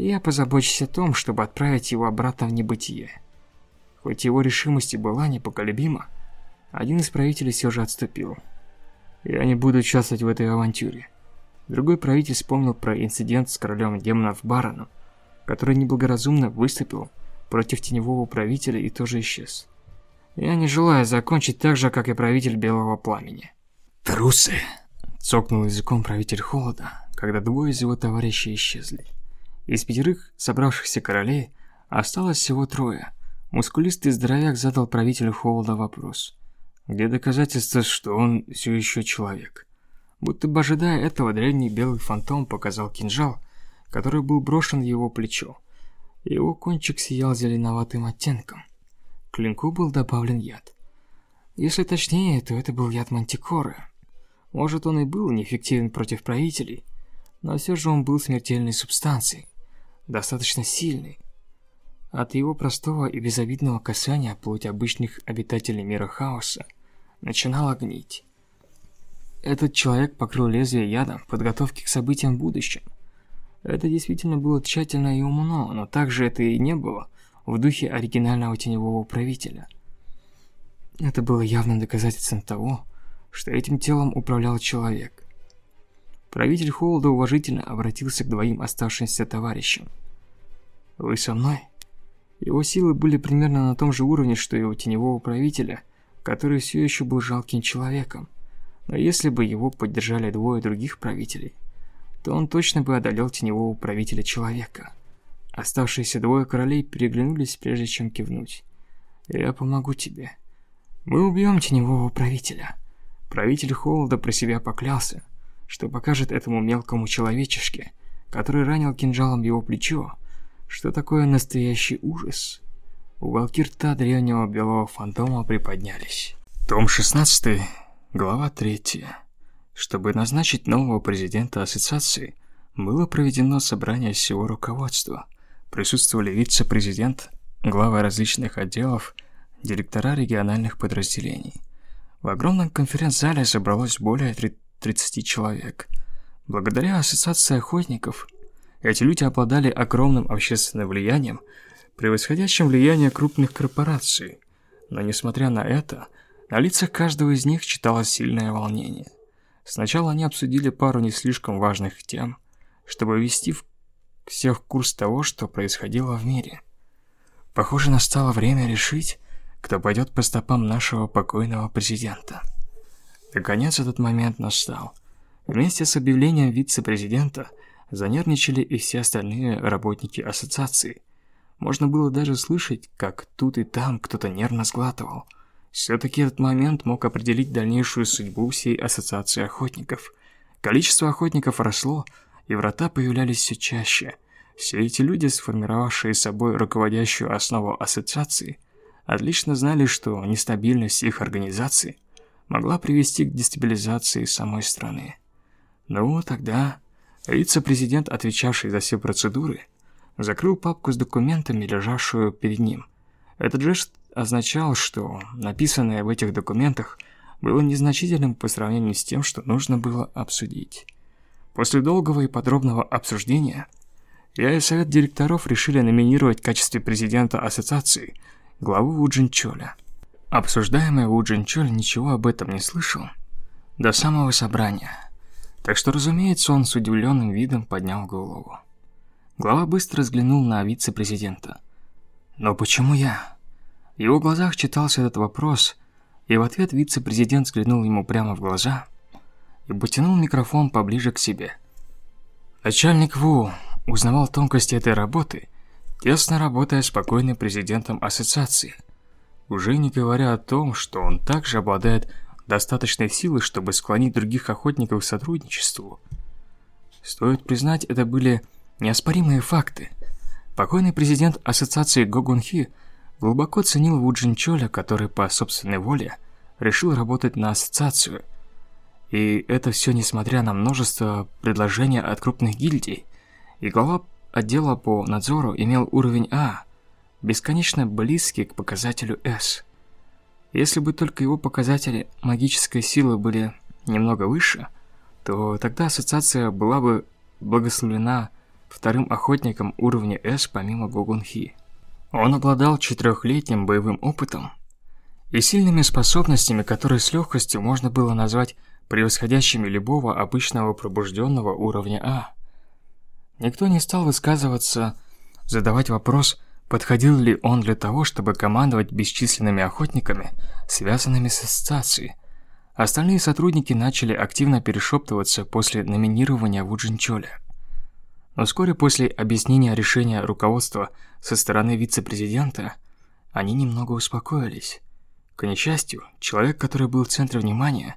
я позабочусь о том, чтобы отправить его обратно в небытие. Хоть его решимость и была непоколебима, один из правителей все же отступил. Я не буду участвовать в этой авантюре. Другой правитель вспомнил про инцидент с королем демонов Бароном, который неблагоразумно выступил против теневого правителя и тоже исчез. Я не желаю закончить так же, как и правитель Белого Пламени. «Трусы!» – цокнул языком правитель Холода, когда двое из его товарищей исчезли. Из пятерых собравшихся королей осталось всего трое. Мускулистый здоровяк задал правителю Холода вопрос. Где доказательства, что он все еще человек? Будто бы ожидая этого, древний белый фантом показал кинжал, который был брошен в его плечо. Его кончик сиял зеленоватым оттенком. К клинку был добавлен яд. Если точнее, то это был яд мантикоры. Может, он и был неэффективен против правителей, но все же он был смертельной субстанцией, достаточно сильной. От его простого и безобидного касания плоть обычных обитателей мира хаоса начинала гнить. Этот человек покрыл лезвие ядом в подготовке к событиям в будущем. Это действительно было тщательно и умно, но также это и не было в духе оригинального теневого правителя. Это было явным доказательством того, что этим телом управлял человек. Правитель Холода уважительно обратился к двоим оставшимся товарищам. «Вы со мной?» Его силы были примерно на том же уровне, что и у теневого правителя, который все еще был жалким человеком. Но если бы его поддержали двое других правителей, то он точно бы одолел теневого правителя человека. Оставшиеся двое королей переглянулись, прежде чем кивнуть. «Я помогу тебе. Мы убьем теневого правителя». Правитель Холода про себя поклялся, что покажет этому мелкому человечешке, который ранил кинжалом его плечо, что такое настоящий ужас. Уголки рта древнего белого фантома приподнялись. Том 16, глава 3. Чтобы назначить нового президента ассоциации, было проведено собрание всего руководства. Присутствовали вице-президент, главы различных отделов, директора региональных подразделений. В огромном конференц-зале собралось более 30 человек. Благодаря ассоциации охотников, эти люди обладали огромным общественным влиянием – превосходящим влияние крупных корпораций. Но несмотря на это, на лицах каждого из них читалось сильное волнение. Сначала они обсудили пару не слишком важных тем, чтобы ввести в всех курс того, что происходило в мире. Похоже, настало время решить, кто пойдет по стопам нашего покойного президента. Наконец этот момент настал. Вместе с объявлением вице-президента занервничали и все остальные работники ассоциации. Можно было даже слышать, как тут и там кто-то нервно сглатывал. Все-таки этот момент мог определить дальнейшую судьбу всей ассоциации охотников. Количество охотников росло, и врата появлялись все чаще. Все эти люди, сформировавшие собой руководящую основу ассоциации, отлично знали, что нестабильность их организации могла привести к дестабилизации самой страны. Ну, тогда вице-президент, отвечавший за все процедуры, закрыл папку с документами, лежавшую перед ним. Этот жест означал, что написанное в этих документах было незначительным по сравнению с тем, что нужно было обсудить. После долгого и подробного обсуждения я и совет директоров решили номинировать в качестве президента ассоциации главу Вуджин Чоля. Обсуждаемый Ву Джинчоль ничего об этом не слышал до самого собрания, так что, разумеется, он с удивленным видом поднял голову. Глава быстро взглянул на вице-президента. «Но почему я?» В его глазах читался этот вопрос, и в ответ вице-президент взглянул ему прямо в глаза и потянул микрофон поближе к себе. Начальник ВУ узнавал тонкости этой работы, тесно работая с покойным президентом ассоциации, уже не говоря о том, что он также обладает достаточной силой, чтобы склонить других охотников к сотрудничеству. Стоит признать, это были неоспоримые факты. Покойный президент ассоциации Гогунхи – глубоко ценил Ву Джинчоля, который по собственной воле решил работать на ассоциацию. И это все несмотря на множество предложений от крупных гильдий. И глава отдела по надзору имел уровень А, бесконечно близкий к показателю С. Если бы только его показатели магической силы были немного выше, то тогда ассоциация была бы благословлена вторым охотником уровня С помимо Гогунхи. Он обладал четырехлетним боевым опытом и сильными способностями, которые с легкостью можно было назвать превосходящими любого обычного пробужденного уровня А. Никто не стал высказываться, задавать вопрос, подходил ли он для того, чтобы командовать бесчисленными охотниками, связанными с ассоциацией. Остальные сотрудники начали активно перешептываться после номинирования Вуджинчоля. Но вскоре после объяснения решения руководства со стороны вице-президента, они немного успокоились. К несчастью, человек, который был в центре внимания,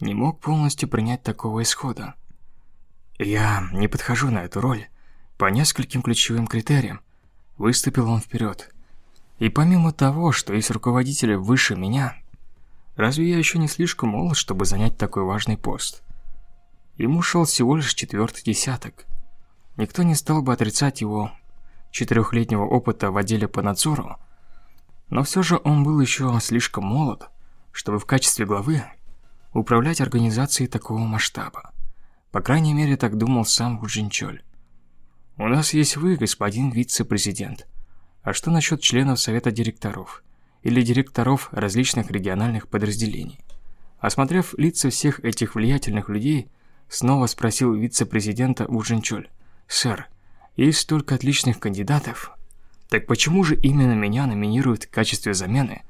не мог полностью принять такого исхода. «Я не подхожу на эту роль по нескольким ключевым критериям», выступил он вперед. «И помимо того, что есть руководители выше меня, разве я еще не слишком молод, чтобы занять такой важный пост?» Ему шел всего лишь четвертый десяток – Никто не стал бы отрицать его четырехлетнего опыта в отделе по надзору, но все же он был еще слишком молод, чтобы в качестве главы управлять организацией такого масштаба. По крайней мере, так думал сам Гуджинчоль. «У нас есть вы, господин вице-президент. А что насчет членов совета директоров? Или директоров различных региональных подразделений?» Осмотрев лица всех этих влиятельных людей, снова спросил вице-президента Ужинчоль. «Сэр, есть столько отличных кандидатов. Так почему же именно меня номинируют в качестве замены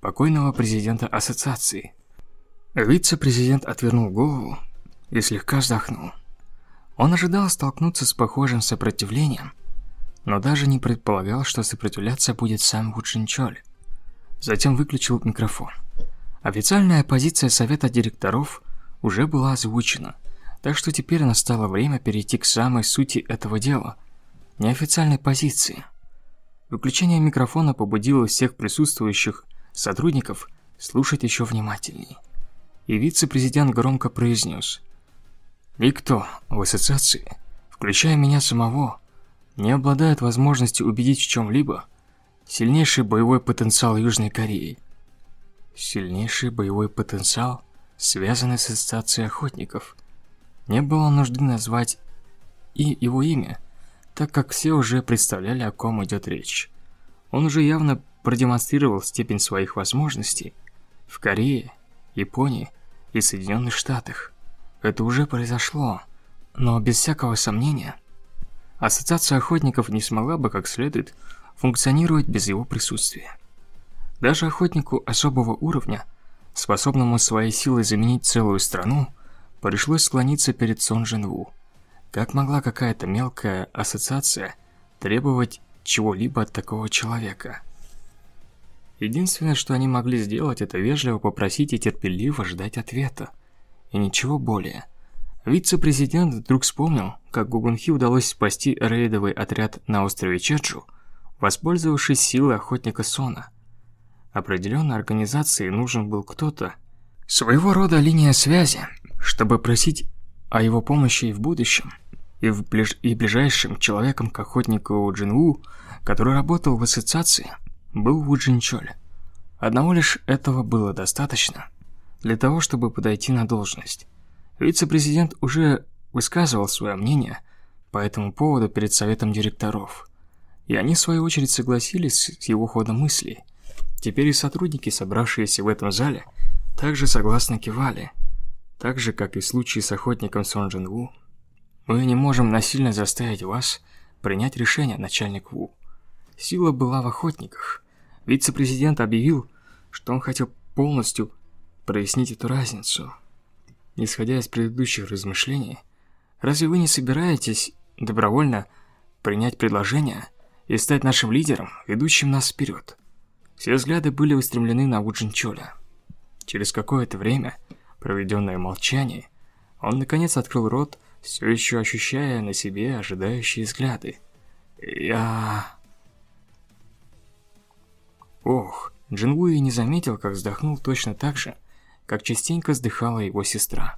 покойного президента ассоциации?» Вице-президент отвернул голову и слегка вздохнул. Он ожидал столкнуться с похожим сопротивлением, но даже не предполагал, что сопротивляться будет сам Вучинчоль. Затем выключил микрофон. Официальная позиция совета директоров уже была озвучена, так что теперь настало время перейти к самой сути этого дела, неофициальной позиции. Выключение микрофона побудило всех присутствующих сотрудников слушать еще внимательней. И вице-президент громко произнес «Никто в ассоциации, включая меня самого, не обладает возможностью убедить в чем-либо сильнейший боевой потенциал Южной Кореи». Сильнейший боевой потенциал, связанный с ассоциацией охотников – не было нужды назвать и его имя, так как все уже представляли, о ком идет речь. Он уже явно продемонстрировал степень своих возможностей в Корее, Японии и Соединенных Штатах. Это уже произошло, но без всякого сомнения, Ассоциация охотников не смогла бы как следует функционировать без его присутствия. Даже охотнику особого уровня, способному своей силой заменить целую страну, Пришлось склониться перед Сон Джинву. Как могла какая-то мелкая ассоциация требовать чего-либо от такого человека? Единственное, что они могли сделать, это вежливо попросить и терпеливо ждать ответа. И ничего более. Вице-президент вдруг вспомнил, как Гугунхи удалось спасти рейдовый отряд на острове Чеджу, воспользовавшись силой охотника Сона. Определенной организации нужен был кто-то, своего рода линия связи, чтобы просить о его помощи и в будущем, и, в ближ... и ближайшим человеком к охотнику Джинву, который работал в ассоциации, был Ву Джинчоль. Одного лишь этого было достаточно для того, чтобы подойти на должность. Вице-президент уже высказывал свое мнение по этому поводу перед советом директоров, и они в свою очередь согласились с его ходом мыслей. Теперь и сотрудники, собравшиеся в этом зале, также согласно кивали. Так же, как и в случае с охотником Сон Джин Ву, мы не можем насильно заставить вас принять решение, начальник Ву. Сила была в охотниках. Вице-президент объявил, что он хотел полностью прояснить эту разницу. Исходя из предыдущих размышлений, разве вы не собираетесь добровольно принять предложение и стать нашим лидером, ведущим нас вперед? Все взгляды были устремлены на Вуджин Чоля. Через какое-то время, проведенное молчание, он наконец открыл рот, все еще ощущая на себе ожидающие взгляды. «Я...» Ох, Джинвуи не заметил, как вздохнул точно так же, как частенько вздыхала его сестра.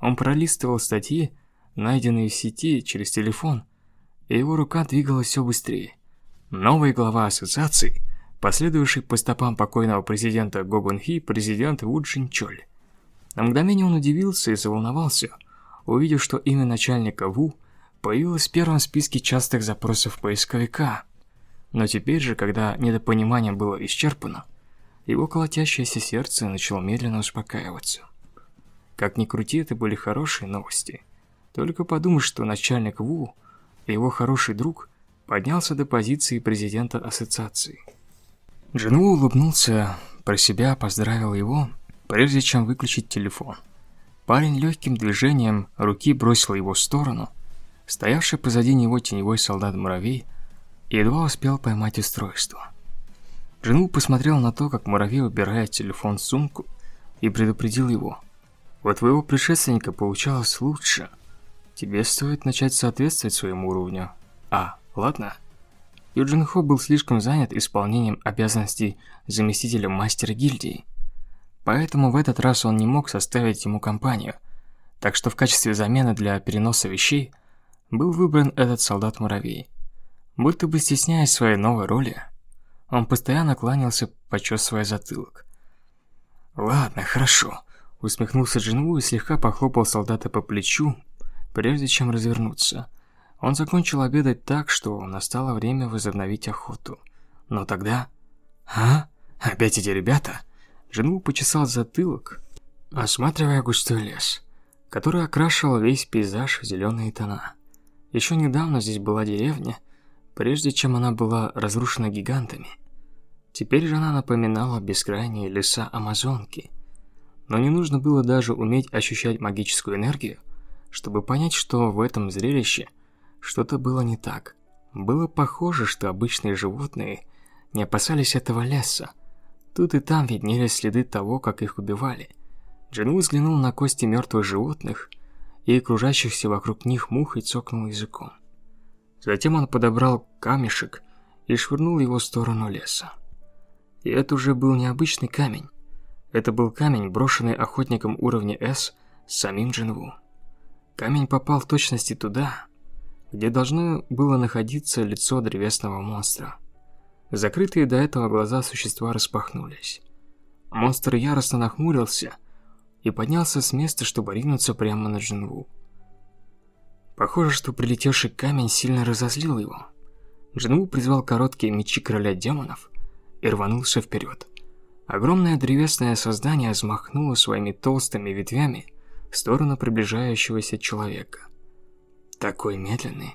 Он пролистывал статьи, найденные в сети через телефон, и его рука двигалась все быстрее. Новая глава ассоциации, последовавший по стопам покойного президента Го Гун Хи, президент Ву Чоль. На мгновение он удивился и заволновался, увидев, что имя начальника Ву появилось в первом списке частых запросов поисковика. Но теперь же, когда недопонимание было исчерпано, его колотящееся сердце начало медленно успокаиваться. Как ни крути, это были хорошие новости. Только подумай, что начальник Ву, его хороший друг, поднялся до позиции президента ассоциации. Джинву улыбнулся, про себя поздравил его, прежде чем выключить телефон. Парень легким движением руки бросил его в сторону. Стоявший позади него теневой солдат-муравей едва успел поймать устройство. Джинву посмотрел на то, как муравей убирает телефон в сумку и предупредил его. «У твоего предшественника получалось лучше. Тебе стоит начать соответствовать своему уровню. А, ладно?» Юджин Хо был слишком занят исполнением обязанностей заместителя мастера гильдии. Поэтому в этот раз он не мог составить ему компанию. Так что в качестве замены для переноса вещей был выбран этот солдат-муравей. Будто бы стесняясь своей новой роли, он постоянно кланялся, почесывая затылок. «Ладно, хорошо», — усмехнулся Джинву и слегка похлопал солдата по плечу, прежде чем развернуться. Он закончил обедать так, что настало время возобновить охоту. Но тогда... «А? Опять эти ребята?» Джинву почесал затылок, осматривая густой лес, который окрашивал весь пейзаж в зеленые тона. Еще недавно здесь была деревня, прежде чем она была разрушена гигантами. Теперь же она напоминала бескрайние леса Амазонки. Но не нужно было даже уметь ощущать магическую энергию, чтобы понять, что в этом зрелище что-то было не так. Было похоже, что обычные животные не опасались этого леса. Тут и там виднелись следы того, как их убивали. Джину взглянул на кости мертвых животных и окружающихся вокруг них мух и цокнул языком. Затем он подобрал камешек и швырнул его в сторону леса. И это уже был необычный камень. Это был камень, брошенный охотником уровня С самим Джинву. Камень попал в точности туда, где должно было находиться лицо древесного монстра. Закрытые до этого глаза существа распахнулись. Монстр яростно нахмурился и поднялся с места, чтобы ринуться прямо на Джинву. Похоже, что прилетевший камень сильно разозлил его. Джинву призвал короткие мечи короля демонов и рванулся вперед. Огромное древесное создание взмахнуло своими толстыми ветвями в сторону приближающегося человека. Такой медленный.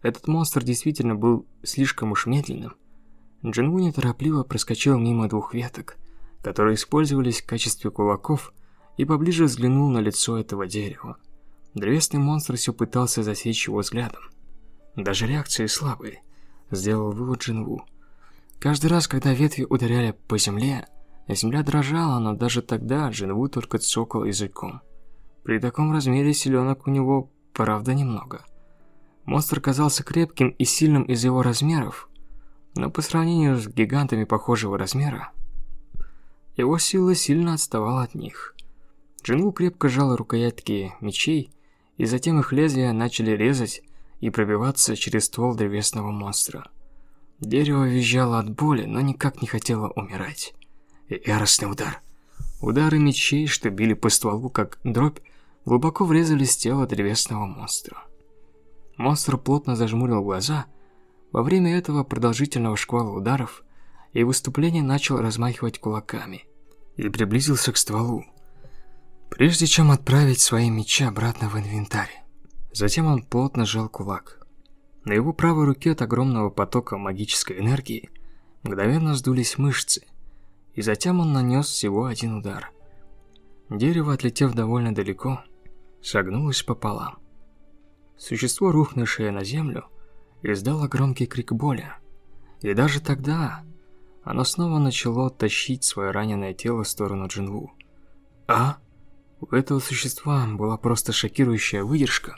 Этот монстр действительно был слишком уж медленным. Джинву неторопливо проскочил мимо двух веток, которые использовались в качестве кулаков, и поближе взглянул на лицо этого дерева. Древесный монстр все пытался засечь его взглядом. Даже реакции слабые, сделал вывод Джинву. Каждый раз, когда ветви ударяли по земле, земля дрожала, но даже тогда Джинву только цокал языком. При таком размере селенок у него, правда, немного. Монстр казался крепким и сильным из его размеров, но по сравнению с гигантами похожего размера, его сила сильно отставала от них. Джинву крепко сжал рукоятки мечей и затем их лезвия начали резать и пробиваться через ствол древесного монстра. Дерево визжало от боли, но никак не хотело умирать. И яростный удар. Удары мечей, что били по стволу, как дробь, глубоко врезались в тело древесного монстра. Монстр плотно зажмурил глаза. Во время этого продолжительного шквала ударов и в выступлении начал размахивать кулаками и приблизился к стволу, прежде чем отправить свои мечи обратно в инвентарь. Затем он плотно сжал кулак. На его правой руке от огромного потока магической энергии мгновенно сдулись мышцы, и затем он нанес всего один удар. Дерево, отлетев довольно далеко, согнулось пополам. Существо, рухнувшее на землю, издало громкий крик боли. И даже тогда оно снова начало тащить свое раненое тело в сторону Джинву. А? У этого существа была просто шокирующая выдержка.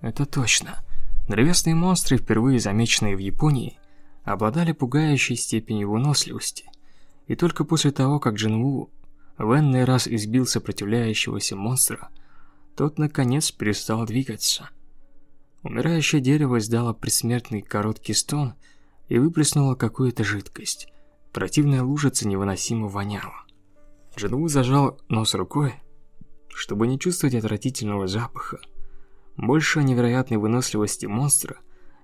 Это точно. Древесные монстры, впервые замеченные в Японии, обладали пугающей степенью выносливости. И только после того, как Джинву в энный раз избил сопротивляющегося монстра, тот наконец перестал двигаться. Умирающее дерево издало предсмертный короткий стон и выплеснуло какую-то жидкость. Противная лужица невыносимо воняла. Джинву зажал нос рукой, чтобы не чувствовать отвратительного запаха. Больше невероятной выносливости монстра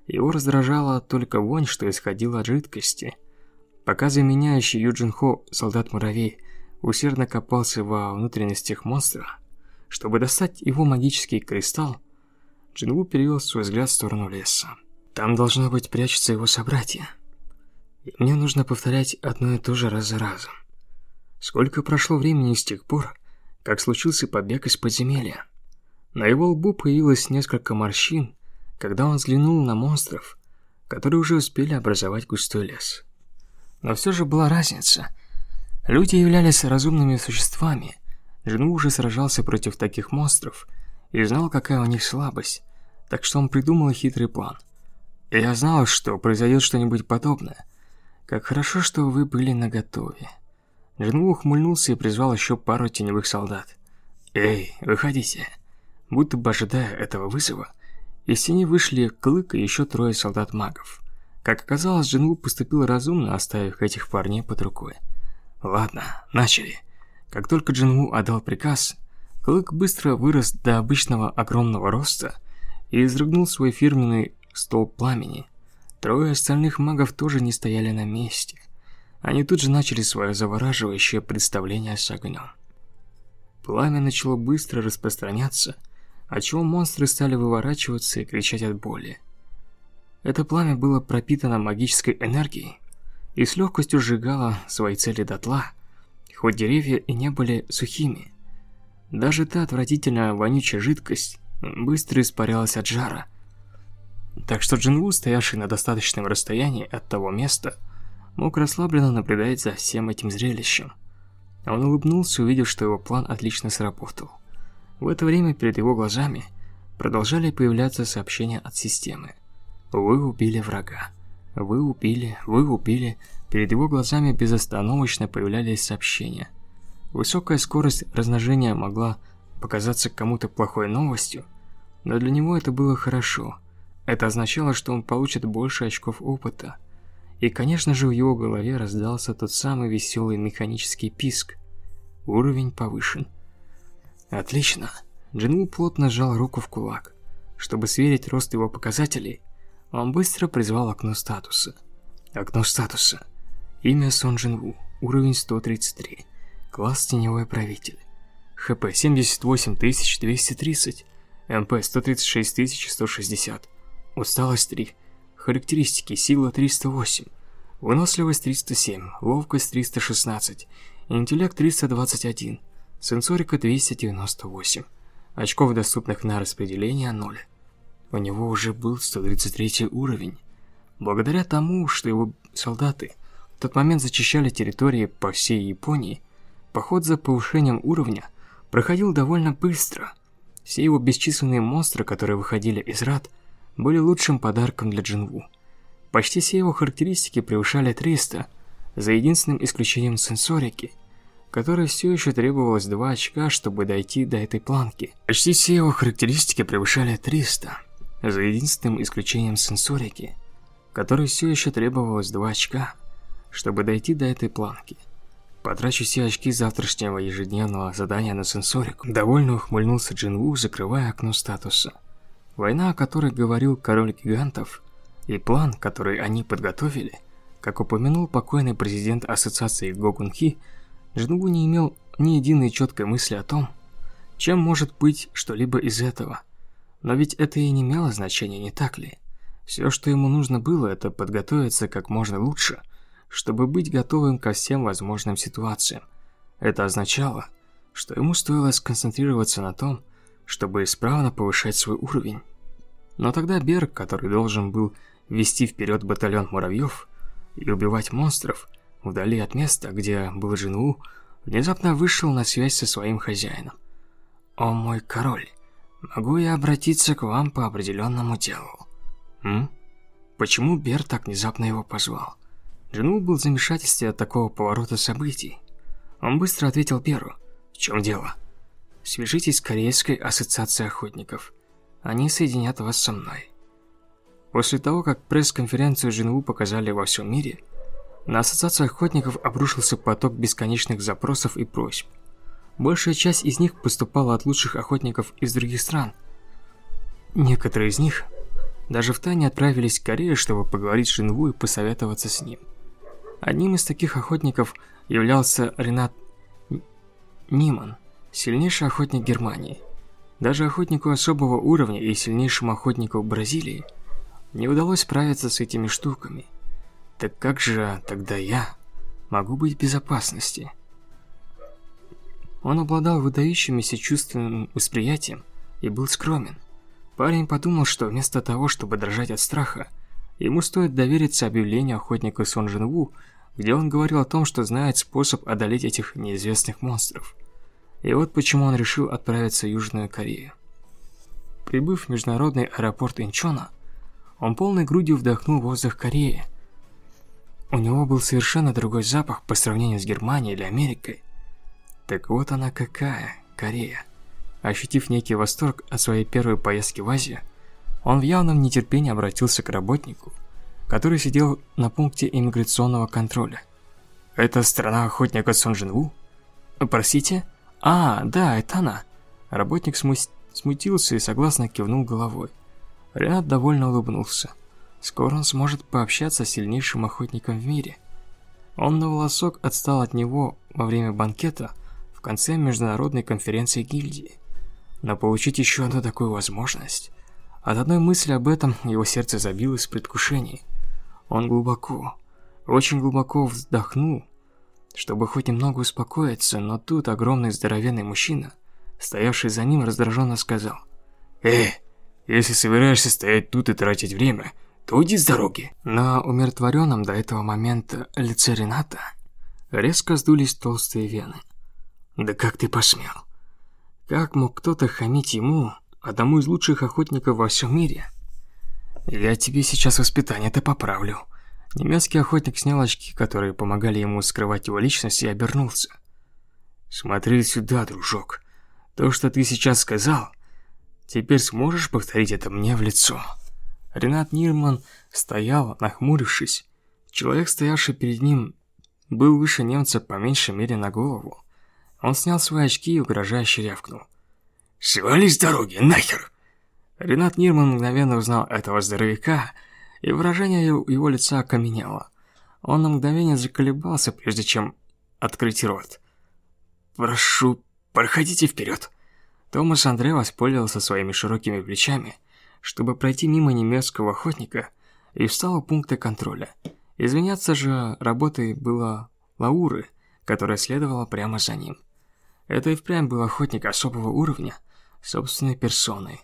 его раздражала только вонь, что исходила от жидкости. Пока заменяющий Юджин Хо, солдат-муравей, усердно копался во внутренностях монстра, чтобы достать его магический кристалл, Джинву перевел свой взгляд в сторону леса. Там должно быть прячутся его собратья. И мне нужно повторять одно и то же раз за разом. Сколько прошло времени с тех пор, как случился побег из подземелья? На его лбу появилось несколько морщин, когда он взглянул на монстров, которые уже успели образовать густой лес. Но все же была разница. Люди являлись разумными существами. Джину уже сражался против таких монстров и знал, какая у них слабость, так что он придумал хитрый план. Я знал, что произойдет что-нибудь подобное. Как хорошо, что вы были наготове. Джину ухмыльнулся и призвал еще пару теневых солдат. «Эй, выходите!» Будто бы ожидая этого вызова, из тени вышли Клык и еще трое солдат-магов. Как оказалось, Джинву поступил разумно, оставив этих парней под рукой. Ладно, начали. Как только Джинву отдал приказ, Клык быстро вырос до обычного огромного роста и изрыгнул свой фирменный столб пламени. Трое остальных магов тоже не стояли на месте. Они тут же начали свое завораживающее представление с огнем. Пламя начало быстро распространяться, отчего монстры стали выворачиваться и кричать от боли. Это пламя было пропитано магической энергией и с легкостью сжигало свои цели дотла, хоть деревья и не были сухими. Даже та отвратительная вонючая жидкость быстро испарялась от жара. Так что Джинву, стоявший на достаточном расстоянии от того места, мог расслабленно наблюдать за всем этим зрелищем. Он улыбнулся, увидев, что его план отлично сработал. В это время перед его глазами продолжали появляться сообщения от системы. «Вы убили врага. Вы убили, вы убили». Перед его глазами безостановочно появлялись сообщения. Высокая скорость размножения могла показаться кому-то плохой новостью, но для него это было хорошо. Это означало, что он получит больше очков опыта. И, конечно же, в его голове раздался тот самый веселый механический писк. Уровень повышен. Отлично. Джинву плотно сжал руку в кулак. Чтобы сверить рост его показателей, он быстро призвал окно статуса. Окно статуса. Имя Сон Джинву. Уровень 133. Класс Теневой Правитель. ХП 78230. МП 136160. Усталость 3. Характеристики. Сила 308. Выносливость 307. Ловкость 316. Интеллект 321. Сенсорика 298. Очков, доступных на распределение 0. У него уже был 133 уровень. Благодаря тому, что его солдаты в тот момент зачищали территории по всей Японии, Поход за повышением уровня проходил довольно быстро. Все его бесчисленные монстры, которые выходили из рад, были лучшим подарком для Джинву. Почти все его характеристики превышали 300, за единственным исключением сенсорики, которой все еще требовалось 2 очка, чтобы дойти до этой планки. Почти все его характеристики превышали 300, за единственным исключением сенсорики, которой все еще требовалось 2 очка, чтобы дойти до этой планки. Потрачу все очки завтрашнего ежедневного задания на сенсорику. Довольно ухмыльнулся Джинву, закрывая окно статуса. Война, о которой говорил король гигантов, и план, который они подготовили, Как упомянул покойный президент ассоциации Гокун Хи, Джинву не имел ни единой четкой мысли о том, чем может быть что-либо из этого. Но ведь это и не имело значения, не так ли? Все, что ему нужно было, это подготовиться как можно лучше, чтобы быть готовым ко всем возможным ситуациям. Это означало, что ему стоило сконцентрироваться на том, чтобы исправно повышать свой уровень. Но тогда Берг, который должен был вести вперед батальон муравьев и убивать монстров вдали от места, где был Джинву, внезапно вышел на связь со своим хозяином. «О мой король, могу я обратиться к вам по определенному делу?» «М? Почему Бер так внезапно его позвал?» Джинву был в замешательстве от такого поворота событий. Он быстро ответил Беру. «В чем дело?» «Свяжитесь с Корейской ассоциацией охотников. Они соединят вас со мной». После того, как пресс-конференцию Джинву показали во всем мире, на ассоциацию охотников обрушился поток бесконечных запросов и просьб. Большая часть из них поступала от лучших охотников из других стран. Некоторые из них даже втайне отправились в Корею, чтобы поговорить с Джинву и посоветоваться с ним. Одним из таких охотников являлся Ренат Ниман, сильнейший охотник Германии. Даже охотнику особого уровня и сильнейшему охотнику Бразилии не удалось справиться с этими штуками. Так как же тогда я могу быть в безопасности? Он обладал выдающимися чувственным восприятием и был скромен. Парень подумал, что вместо того, чтобы дрожать от страха, ему стоит довериться объявлению охотника Сон Джин Ву, где он говорил о том, что знает способ одолеть этих неизвестных монстров. И вот почему он решил отправиться в Южную Корею. Прибыв в международный аэропорт Инчона, он полной грудью вдохнул воздух Кореи. У него был совершенно другой запах по сравнению с Германией или Америкой. Так вот она какая, Корея. Ощутив некий восторг от своей первой поездки в Азию, он в явном нетерпении обратился к работнику, который сидел на пункте иммиграционного контроля. «Это страна охотника Сон Джин «Простите?» «А, да, это она». Работник смутился и согласно кивнул головой. Ренат довольно улыбнулся. Скоро он сможет пообщаться с сильнейшим охотником в мире. Он на волосок отстал от него во время банкета в конце международной конференции гильдии. Но получить еще одну такую возможность... От одной мысли об этом его сердце забилось в предвкушении. Он глубоко, очень глубоко вздохнул, чтобы хоть немного успокоиться, но тут огромный здоровенный мужчина, стоявший за ним, раздраженно сказал. «Эй, если собираешься стоять тут и тратить время, то уйди с дороги». На умиротворенном до этого момента лице Рената резко сдулись толстые вены. «Да как ты посмел? Как мог кто-то хамить ему, одному из лучших охотников во всем мире. Я тебе сейчас воспитание-то поправлю. Немецкий охотник снял очки, которые помогали ему скрывать его личность, и обернулся. Смотри сюда, дружок. То, что ты сейчас сказал, теперь сможешь повторить это мне в лицо? Ренат Нирман стоял, нахмурившись. Человек, стоявший перед ним, был выше немца по меньшей мере на голову. Он снял свои очки и угрожающе рявкнул. «Свали с дороги, нахер!» Ренат Нирман мгновенно узнал этого здоровяка, и выражение его лица окаменело. Он на мгновение заколебался, прежде чем открыть рот. «Прошу, проходите вперед!» Томас Андре воспользовался своими широкими плечами, чтобы пройти мимо немецкого охотника и встал у пункта контроля. Извиняться же работой было Лауры, которая следовала прямо за ним. Это и впрямь был охотник особого уровня, собственной персоной.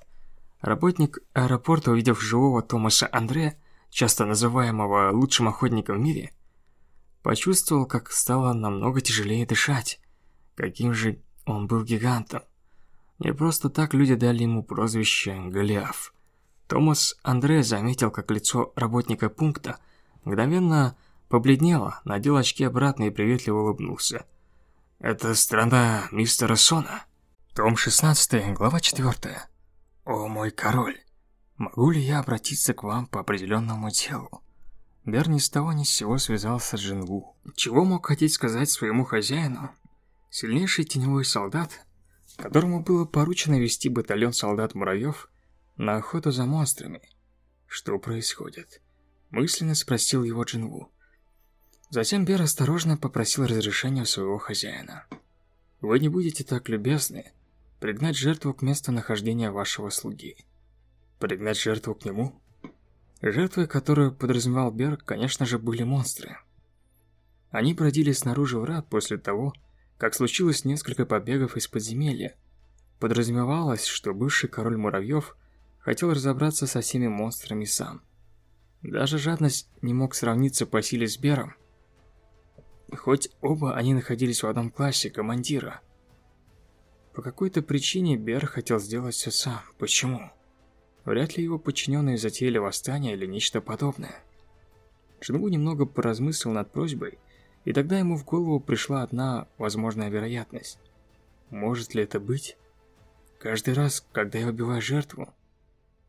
Работник аэропорта, увидев живого Томаса Андре, часто называемого лучшим охотником в мире, почувствовал, как стало намного тяжелее дышать. Каким же он был гигантом. Не просто так люди дали ему прозвище Голиаф. Томас Андре заметил, как лицо работника пункта мгновенно побледнело, надел очки обратно и приветливо улыбнулся. «Это страна мистера Сона?» Том 16, глава 4. О мой король, могу ли я обратиться к вам по определенному делу? Берни с того ни с сего связался с Джинву. Чего мог хотеть сказать своему хозяину? Сильнейший теневой солдат, которому было поручено вести батальон солдат-муравьев на охоту за монстрами. Что происходит? Мысленно спросил его Джинву. Затем Бер осторожно попросил разрешения у своего хозяина. «Вы не будете так любезны пригнать жертву к месту нахождения вашего слуги?» «Пригнать жертву к нему?» Жертвой, которую подразумевал Бер, конечно же, были монстры. Они бродили снаружи врат после того, как случилось несколько побегов из подземелья. Подразумевалось, что бывший король муравьев хотел разобраться со всеми монстрами сам. Даже жадность не мог сравниться по силе с Бером, хоть оба они находились в одном классе командира. По какой-то причине Бер хотел сделать все сам. Почему? Вряд ли его подчиненные затеяли восстание или нечто подобное. Джингу немного поразмыслил над просьбой, и тогда ему в голову пришла одна возможная вероятность. Может ли это быть? Каждый раз, когда я убиваю жертву,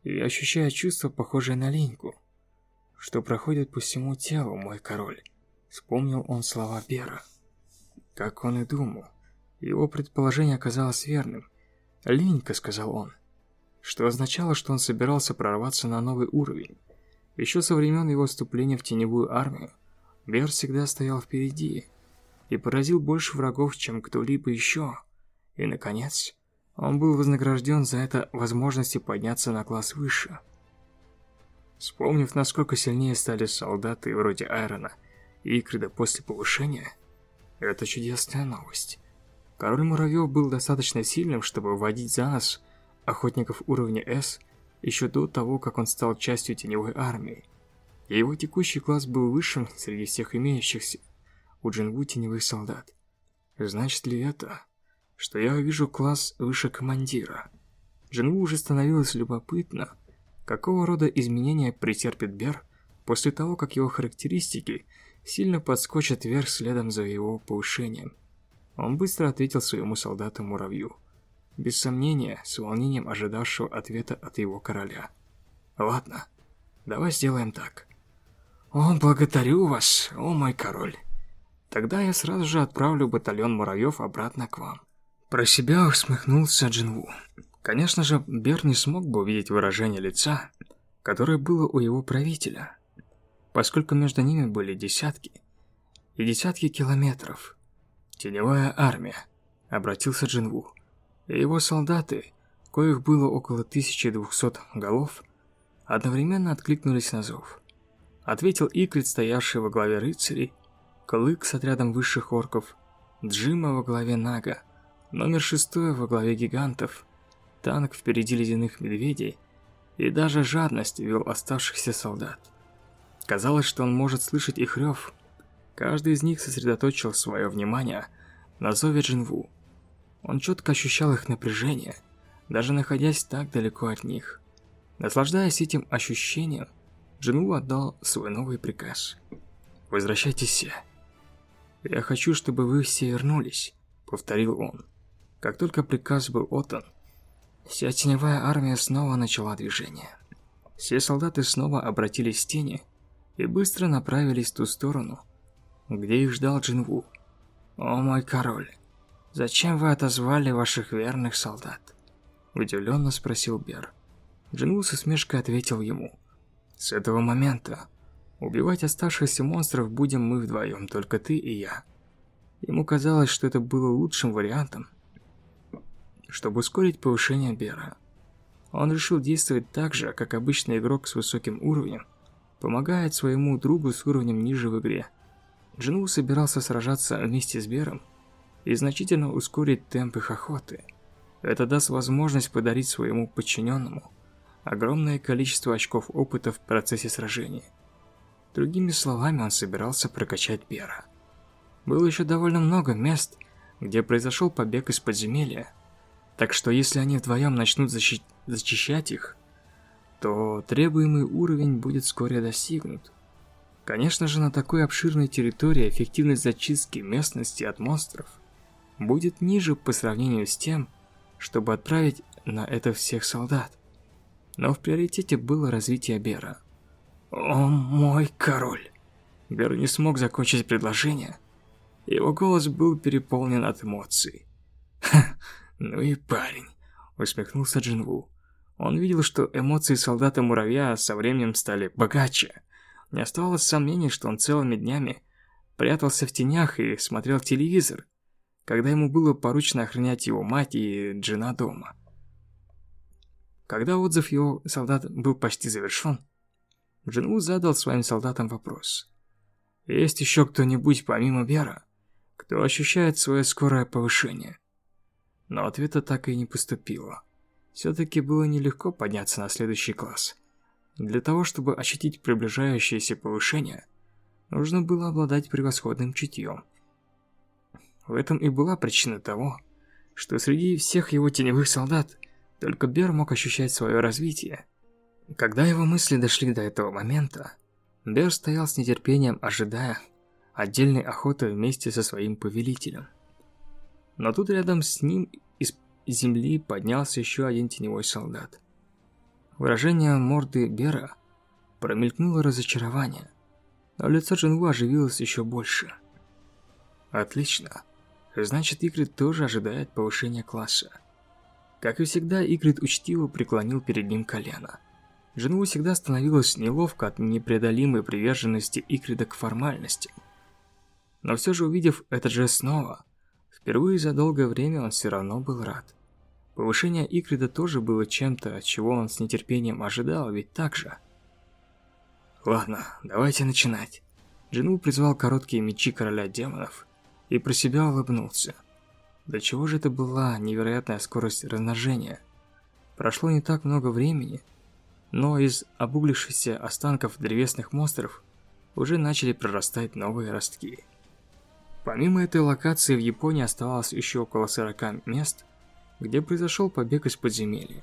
я ощущаю чувство, похожее на линьку, что проходит по всему телу, мой король. Вспомнил он слова Бера. Как он и думал. Его предположение оказалось верным. «Линька», — сказал он. Что означало, что он собирался прорваться на новый уровень. Еще со времен его вступления в теневую армию, Бер всегда стоял впереди и поразил больше врагов, чем кто-либо еще. И, наконец, он был вознагражден за это возможностью подняться на класс выше. Вспомнив, насколько сильнее стали солдаты вроде Айрона и Икрида после повышения, это чудесная новость. Король Муравьев был достаточно сильным, чтобы вводить за нос охотников уровня С еще до того, как он стал частью теневой армии. И его текущий класс был высшим среди всех имеющихся у Джинву теневых солдат. Значит ли это, что я увижу класс выше командира? Джинву уже становилось любопытно, какого рода изменения претерпит Бер после того, как его характеристики сильно подскочат вверх следом за его повышением. Он быстро ответил своему солдату-муравью без сомнения, с волнением ожидавшего ответа от его короля. «Ладно, давай сделаем так. О, благодарю вас, о мой король. Тогда я сразу же отправлю батальон муравьев обратно к вам». Про себя усмехнулся Джинву. Конечно же, Бер не смог бы увидеть выражение лица, которое было у его правителя, поскольку между ними были десятки и десятки километров. «Теневая армия», — обратился Джинву и его солдаты, коих было около 1200 голов, одновременно откликнулись на зов. Ответил Икрит, стоявший во главе рыцарей, Клык с отрядом высших орков, Джима во главе Нага, номер шестой во главе гигантов, танк впереди ледяных медведей и даже жадность вел оставшихся солдат. Казалось, что он может слышать их рев. Каждый из них сосредоточил свое внимание на зове Джинву. Он четко ощущал их напряжение, даже находясь так далеко от них. Наслаждаясь этим ощущением, Джину отдал свой новый приказ. «Возвращайтесь все. Я хочу, чтобы вы все вернулись», — повторил он. Как только приказ был отдан, вся теневая армия снова начала движение. Все солдаты снова обратились в тени и быстро направились в ту сторону, где их ждал Джинву. «О мой король!» «Зачем вы отозвали ваших верных солдат?» Удивленно спросил Бер. Джингу с усмешкой ответил ему. «С этого момента убивать оставшихся монстров будем мы вдвоем, только ты и я». Ему казалось, что это было лучшим вариантом, чтобы ускорить повышение Бера. Он решил действовать так же, как обычный игрок с высоким уровнем помогает своему другу с уровнем ниже в игре. Джинву собирался сражаться вместе с Бером, и значительно ускорить темп их охоты. Это даст возможность подарить своему подчиненному огромное количество очков опыта в процессе сражения. Другими словами, он собирался прокачать Бера. Было еще довольно много мест, где произошел побег из подземелья, так что если они вдвоем начнут защи защищать их, то требуемый уровень будет вскоре достигнут. Конечно же, на такой обширной территории эффективность зачистки местности от монстров будет ниже по сравнению с тем, чтобы отправить на это всех солдат. Но в приоритете было развитие Бера. «О мой король!» Бер не смог закончить предложение. Его голос был переполнен от эмоций. «Ха, ну и парень!» усмехнулся Джинву. Он видел, что эмоции солдата-муравья со временем стали богаче. Не оставалось сомнений, что он целыми днями прятался в тенях и смотрел телевизор, когда ему было поручено охранять его мать и жена дома. Когда отзыв его солдат был почти завершен, Джинву задал своим солдатам вопрос. «Есть еще кто-нибудь помимо Бера, кто ощущает свое скорое повышение?» Но ответа так и не поступило. Все-таки было нелегко подняться на следующий класс. Для того, чтобы ощутить приближающееся повышение, нужно было обладать превосходным чутьем. В этом и была причина того, что среди всех его теневых солдат только Бер мог ощущать свое развитие. Когда его мысли дошли до этого момента, Бер стоял с нетерпением, ожидая отдельной охоты вместе со своим повелителем. Но тут рядом с ним из земли поднялся еще один теневой солдат. Выражение морды Бера промелькнуло разочарование, но лицо Джинву оживилось еще больше. Отлично. Значит, Игрит тоже ожидает повышения класса. Как и всегда, Игрит учтиво преклонил перед ним колено. Джинву всегда становилось неловко от непреодолимой приверженности Игрида к формальностям. Но все же увидев этот жест снова, впервые за долгое время он все равно был рад. Повышение Игрида тоже было чем-то, чего он с нетерпением ожидал, ведь так же. Ладно, давайте начинать. Джинву призвал короткие мечи короля демонов и про себя улыбнулся. До чего же это была невероятная скорость размножения? Прошло не так много времени, но из обуглившихся останков древесных монстров уже начали прорастать новые ростки. Помимо этой локации в Японии оставалось еще около 40 мест, где произошел побег из подземелья.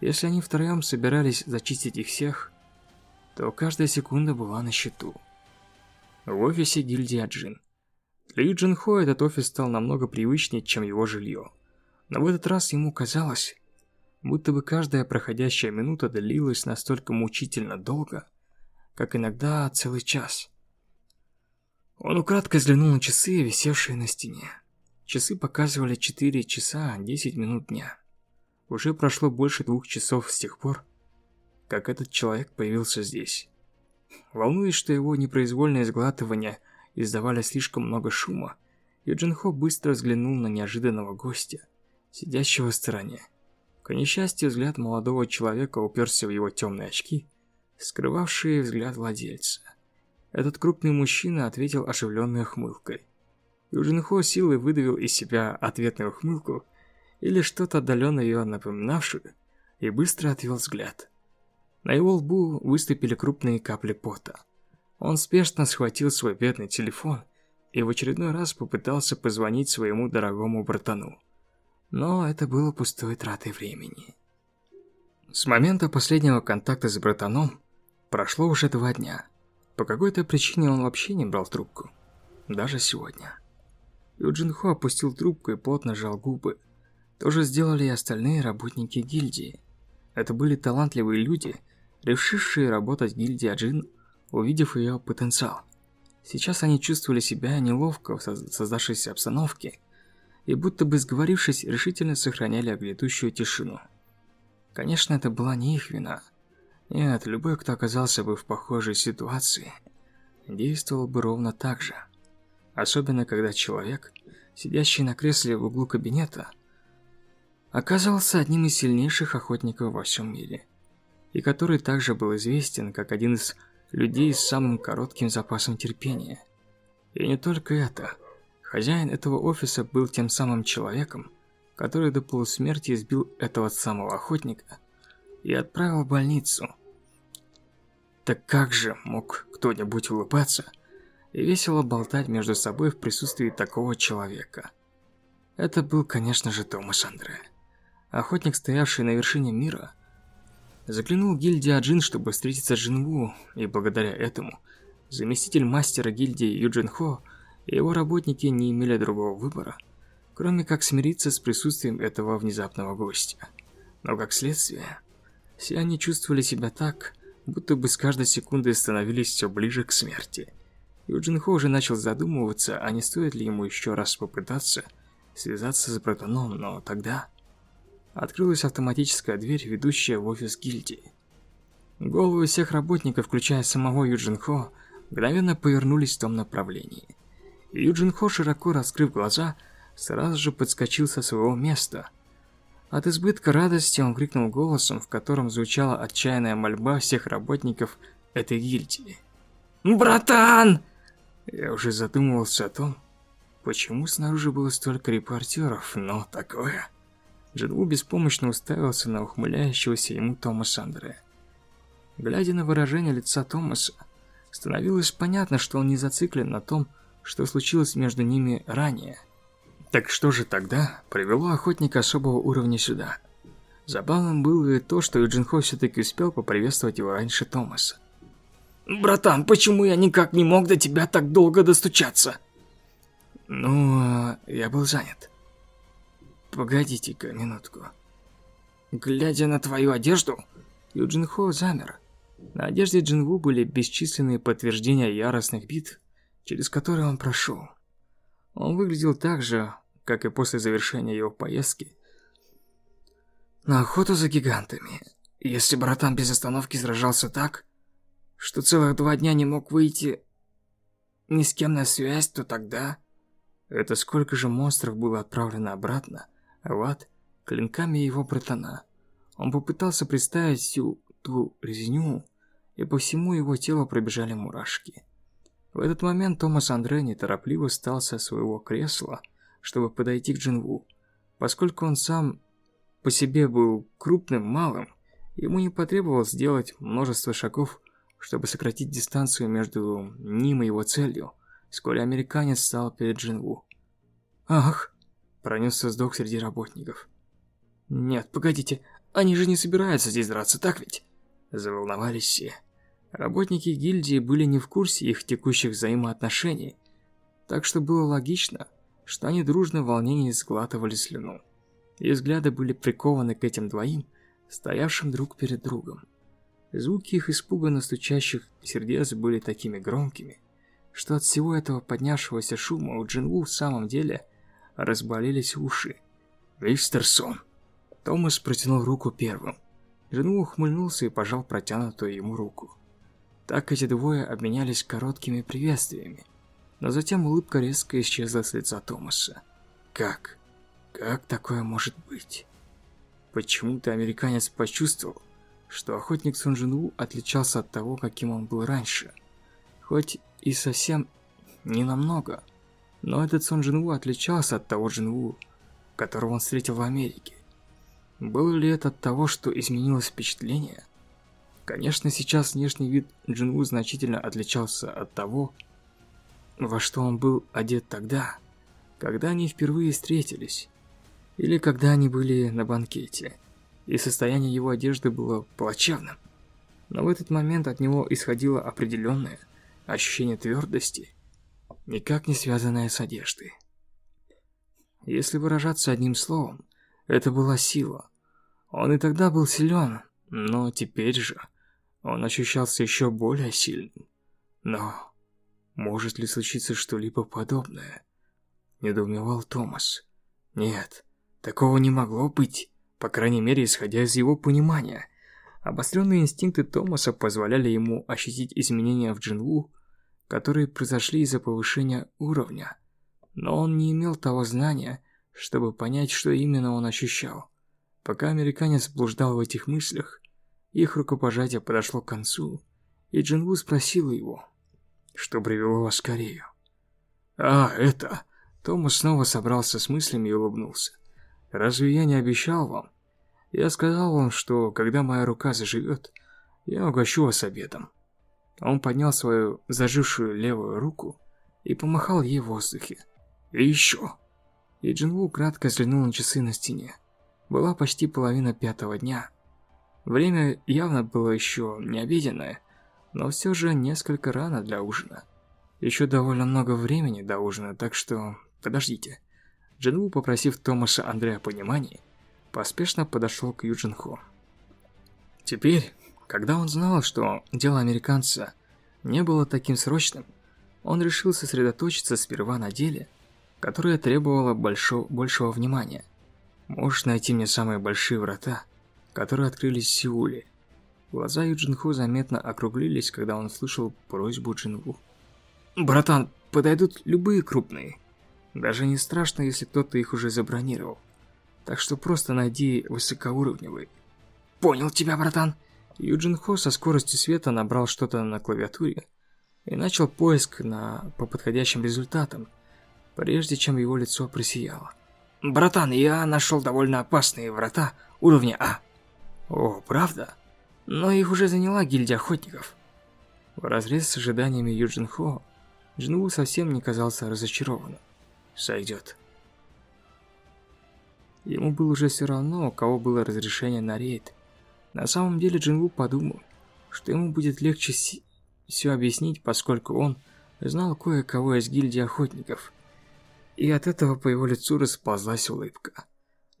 Если они втроем собирались зачистить их всех, то каждая секунда была на счету. В офисе гильдии Аджин. Для Ю Джин Хо этот офис стал намного привычнее, чем его жилье. Но в этот раз ему казалось, будто бы каждая проходящая минута длилась настолько мучительно долго, как иногда целый час. Он украдкой взглянул на часы, висевшие на стене. Часы показывали 4 часа 10 минут дня. Уже прошло больше двух часов с тех пор, как этот человек появился здесь. Волнуясь, что его непроизвольное сглатывание издавали слишком много шума, Юджин Хо быстро взглянул на неожиданного гостя, сидящего в стороне. К несчастью, взгляд молодого человека уперся в его темные очки, скрывавшие взгляд владельца. Этот крупный мужчина ответил оживленной хмылкой. Юджинхо силой выдавил из себя ответную ухмылку или что-то отдаленно ее напоминавшую и быстро отвел взгляд. На его лбу выступили крупные капли пота. Он спешно схватил свой бедный телефон и в очередной раз попытался позвонить своему дорогому братану. Но это было пустой тратой времени. С момента последнего контакта с братаном прошло уже два дня. По какой-то причине он вообще не брал трубку. Даже сегодня. Юджин Хо опустил трубку и плотно сжал губы. То же сделали и остальные работники гильдии. Это были талантливые люди, решившие работать в гильдии Аджин, увидев ее потенциал. Сейчас они чувствовали себя неловко в создавшейся обстановке и, будто бы сговорившись, решительно сохраняли гнетущую тишину. Конечно, это была не их вина. Нет, любой, кто оказался бы в похожей ситуации, действовал бы ровно так же. Особенно, когда человек, сидящий на кресле в углу кабинета, оказался одним из сильнейших охотников во всем мире, и который также был известен как один из людей с самым коротким запасом терпения. И не только это. Хозяин этого офиса был тем самым человеком, который до полусмерти избил этого самого охотника и отправил в больницу. Так как же мог кто-нибудь улыбаться и весело болтать между собой в присутствии такого человека. Это был, конечно же, Томас Андре. Охотник, стоявший на вершине мира, заглянул в гильдию Аджин, чтобы встретиться с Джинву, и благодаря этому заместитель мастера гильдии Юджин Хо и его работники не имели другого выбора, кроме как смириться с присутствием этого внезапного гостя. Но как следствие, все они чувствовали себя так, будто бы с каждой секундой становились все ближе к смерти – Юджин Хо уже начал задумываться, а не стоит ли ему еще раз попытаться связаться с братаном, но тогда... Открылась автоматическая дверь, ведущая в офис гильдии. Головы всех работников, включая самого Юджин Хо, мгновенно повернулись в том направлении. Юджин Хо, широко раскрыв глаза, сразу же подскочил со своего места. От избытка радости он крикнул голосом, в котором звучала отчаянная мольба всех работников этой гильдии. «Братан!» Я уже задумывался о том, почему снаружи было столько репортеров, но такое... Джинву беспомощно уставился на ухмыляющегося ему Томаса Андрея. Глядя на выражение лица Томаса, становилось понятно, что он не зациклен на том, что случилось между ними ранее. Так что же тогда привело охотника особого уровня сюда? Забавным было и то, что Юджин Хо все-таки успел поприветствовать его раньше Томаса. «Братан, почему я никак не мог до тебя так долго достучаться?» «Ну, я был занят». «Погодите-ка минутку». Глядя на твою одежду, Юджин Хо замер. На одежде Джинву были бесчисленные подтверждения яростных битв, через которые он прошел. Он выглядел так же, как и после завершения его поездки. На охоту за гигантами. Если братан без остановки сражался так, что целых два дня не мог выйти ни с кем на связь, то тогда... Это сколько же монстров было отправлено обратно в ад клинками его братана. Он попытался представить всю ту резню, и по всему его телу пробежали мурашки. В этот момент Томас Андре неторопливо встал со своего кресла, чтобы подойти к Джинву. Поскольку он сам по себе был крупным, малым, ему не потребовалось сделать множество шагов, чтобы сократить дистанцию между ним и его целью, вскоре американец стал перед Джинву. «Ах!» – пронесся вздох среди работников. «Нет, погодите, они же не собираются здесь драться, так ведь?» Заволновались все. Работники гильдии были не в курсе их текущих взаимоотношений, так что было логично, что они дружно в волнении сглатывали слюну. И взгляды были прикованы к этим двоим, стоявшим друг перед другом. Звуки их испуганно стучащих сердец были такими громкими, что от всего этого поднявшегося шума у Джинву в самом деле разболелись уши. «Мистер Сон!» Томас протянул руку первым. Джинву ухмыльнулся и пожал протянутую ему руку. Так эти двое обменялись короткими приветствиями. Но затем улыбка резко исчезла с лица Томаса. Как? Как такое может быть? Почему-то американец почувствовал, что охотник Сунжину отличался от того, каким он был раньше. Хоть и совсем не намного, но этот Сунжину отличался от того Джинву, которого он встретил в Америке. Было ли это от того, что изменилось впечатление? Конечно, сейчас внешний вид Джинву значительно отличался от того, во что он был одет тогда, когда они впервые встретились, или когда они были на банкете, и состояние его одежды было плачевным. Но в этот момент от него исходило определенное ощущение твердости, никак не связанное с одеждой. Если выражаться одним словом, это была сила. Он и тогда был силен, но теперь же он ощущался еще более сильным. Но может ли случиться что-либо подобное? Недоумевал Томас. Нет, такого не могло быть, по крайней мере, исходя из его понимания. Обостренные инстинкты Томаса позволяли ему ощутить изменения в Джинву, которые произошли из-за повышения уровня. Но он не имел того знания, чтобы понять, что именно он ощущал. Пока американец блуждал в этих мыслях, их рукопожатие подошло к концу, и Джинву спросила его, что привело вас к Корею. «А, это...» Томас снова собрался с мыслями и улыбнулся. «Разве я не обещал вам? Я сказал вам, что когда моя рука заживет, я угощу вас обедом». Он поднял свою зажившую левую руку и помахал ей в воздухе. «И еще!» И Джинву кратко взглянул на часы на стене. Была почти половина пятого дня. Время явно было еще не обеденное, но все же несколько рано для ужина. Еще довольно много времени до ужина, так что подождите. Джинву, попросив Томаса Андрея понимания, поспешно подошел к Юджин Хо. Теперь, когда он знал, что дело американца не было таким срочным, он решил сосредоточиться сперва на деле, которое требовало большого, большего внимания. Можешь найти мне самые большие врата, которые открылись в Сеуле. Глаза Юджинху заметно округлились, когда он слышал просьбу Джинву. «Братан, подойдут любые крупные. Даже не страшно, если кто-то их уже забронировал. Так что просто найди высокоуровневый». «Понял тебя, братан!» Юджин Хо со скоростью света набрал что-то на клавиатуре и начал поиск на, по подходящим результатам, прежде чем его лицо просияло. «Братан, я нашел довольно опасные врата уровня А». «О, правда? Но их уже заняла гильдия охотников». В разрез с ожиданиями Юджин Хо, Джинву совсем не казался разочарованным. «Сойдет». Ему было уже все равно, у кого было разрешение на рейд. На самом деле Джинву подумал, что ему будет легче все объяснить, поскольку он знал кое-кого из гильдии охотников. И от этого по его лицу расползлась улыбка.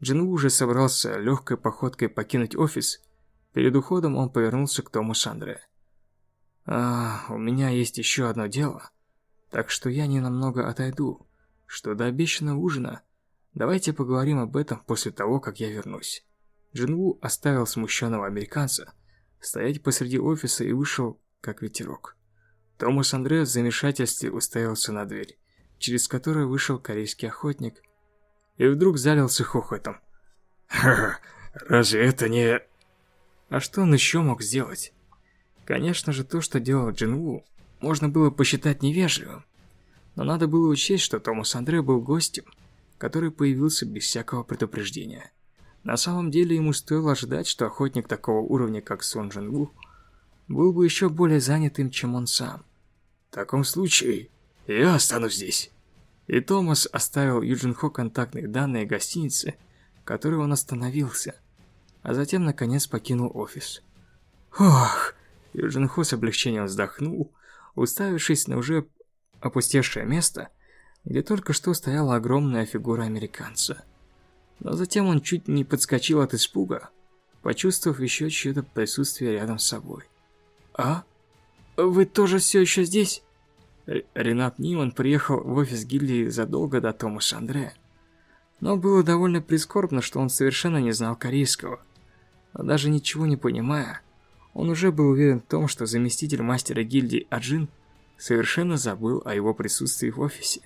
Джинву уже собрался легкой походкой покинуть офис. Перед уходом он повернулся к Тому Сандре. «А, у меня есть еще одно дело, так что я не намного отойду. Что до обещанного ужина, давайте поговорим об этом после того, как я вернусь». Джинву оставил смущенного американца стоять посреди офиса и вышел, как ветерок. Томас Андре в замешательстве уставился на дверь, через которую вышел корейский охотник, и вдруг залился хохотом. «Ха-ха, разве это не...» А что он еще мог сделать? Конечно же, то, что делал Джинву, можно было посчитать невежливым. Но надо было учесть, что Томас Андре был гостем, который появился без всякого предупреждения. На самом деле ему стоило ожидать, что охотник такого уровня, как Сон Джин Ву, был бы еще более занятым, чем он сам. В таком случае, я останусь здесь. И Томас оставил Юджин Хо контактные данные гостиницы, в которой он остановился, а затем наконец покинул офис. Ох, Юджин Хо с облегчением вздохнул, уставившись на уже опустевшее место, где только что стояла огромная фигура американца. Но затем он чуть не подскочил от испуга, почувствовав еще чье-то присутствие рядом с собой. «А? Вы тоже все еще здесь?» Ренат Ниман приехал в офис гильдии задолго до Томаса Андре. Но было довольно прискорбно, что он совершенно не знал корейского. Но даже ничего не понимая, он уже был уверен в том, что заместитель мастера гильдии Аджин совершенно забыл о его присутствии в офисе.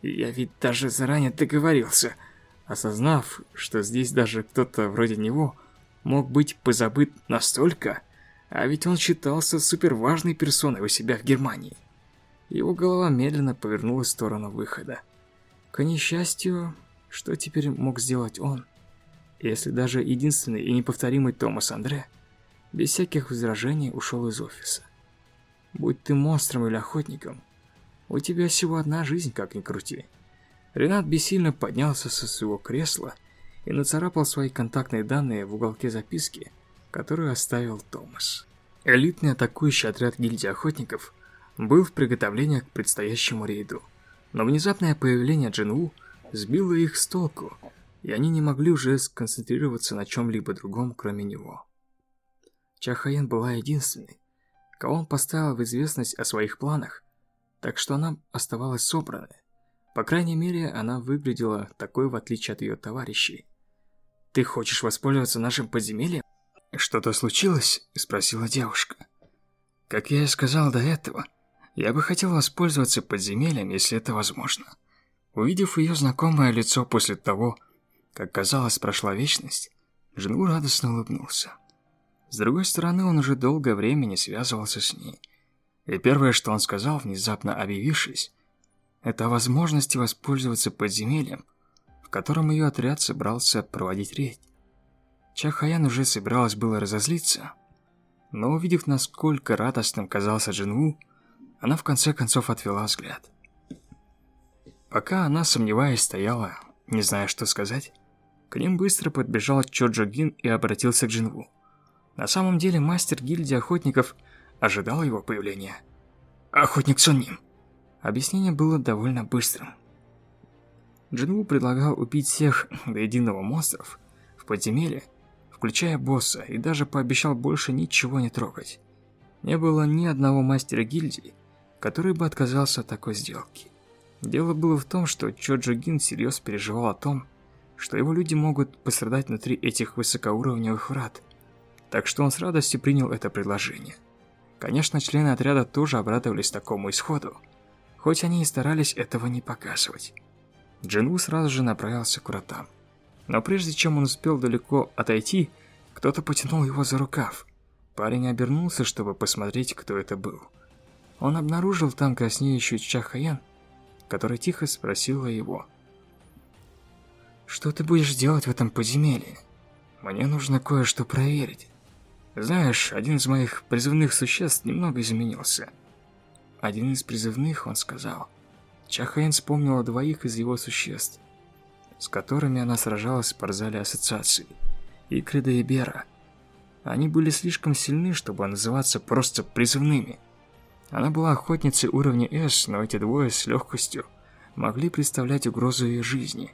«Я ведь даже заранее договорился», осознав, что здесь даже кто-то вроде него мог быть позабыт настолько, а ведь он считался суперважной персоной у себя в Германии. Его голова медленно повернулась в сторону выхода. К несчастью, что теперь мог сделать он, если даже единственный и неповторимый Томас Андре без всяких возражений ушел из офиса? Будь ты монстром или охотником, у тебя всего одна жизнь, как ни крути. Ренат бессильно поднялся со своего кресла и нацарапал свои контактные данные в уголке записки, которую оставил Томас. Элитный атакующий отряд гильдии охотников был в приготовлении к предстоящему рейду, но внезапное появление Джинву сбило их с толку, и они не могли уже сконцентрироваться на чем-либо другом, кроме него. Чахаен была единственной, кого он поставил в известность о своих планах, так что она оставалась собранной. По крайней мере, она выглядела такой в отличие от ее товарищей. «Ты хочешь воспользоваться нашим подземельем?» «Что-то случилось?» – спросила девушка. «Как я и сказал до этого, я бы хотел воспользоваться подземельем, если это возможно». Увидев ее знакомое лицо после того, как казалось прошла вечность, Жену радостно улыбнулся. С другой стороны, он уже долгое время не связывался с ней. И первое, что он сказал, внезапно объявившись, это о возможности воспользоваться подземельем, в котором ее отряд собрался проводить рейд. Чахаян уже собиралась было разозлиться, но увидев, насколько радостным казался Джинву, она в конце концов отвела взгляд. Пока она, сомневаясь, стояла, не зная, что сказать, к ним быстро подбежал Чо Гин и обратился к Джинву. На самом деле мастер гильдии охотников ожидал его появления. «Охотник Сонним, Объяснение было довольно быстрым. Джинву предлагал убить всех до единого монстров в подземелье, включая босса, и даже пообещал больше ничего не трогать. Не было ни одного мастера гильдии, который бы отказался от такой сделки. Дело было в том, что Чоджо Гин всерьез переживал о том, что его люди могут пострадать внутри этих высокоуровневых врат. так что он с радостью принял это предложение. Конечно, члены отряда тоже обрадовались такому исходу, хоть они и старались этого не показывать. Джинву сразу же направился к вратам. Но прежде чем он успел далеко отойти, кто-то потянул его за рукав. Парень обернулся, чтобы посмотреть, кто это был. Он обнаружил там краснеющую Чахаян, которая тихо спросила его. «Что ты будешь делать в этом подземелье? Мне нужно кое-что проверить. Знаешь, один из моих призывных существ немного изменился». Один из призывных, он сказал. Чахаян вспомнила двоих из его существ, с которыми она сражалась в Парзале Ассоциации. Икрида и Бера. Они были слишком сильны, чтобы называться просто призывными. Она была охотницей уровня S, но эти двое с легкостью могли представлять угрозу ее жизни.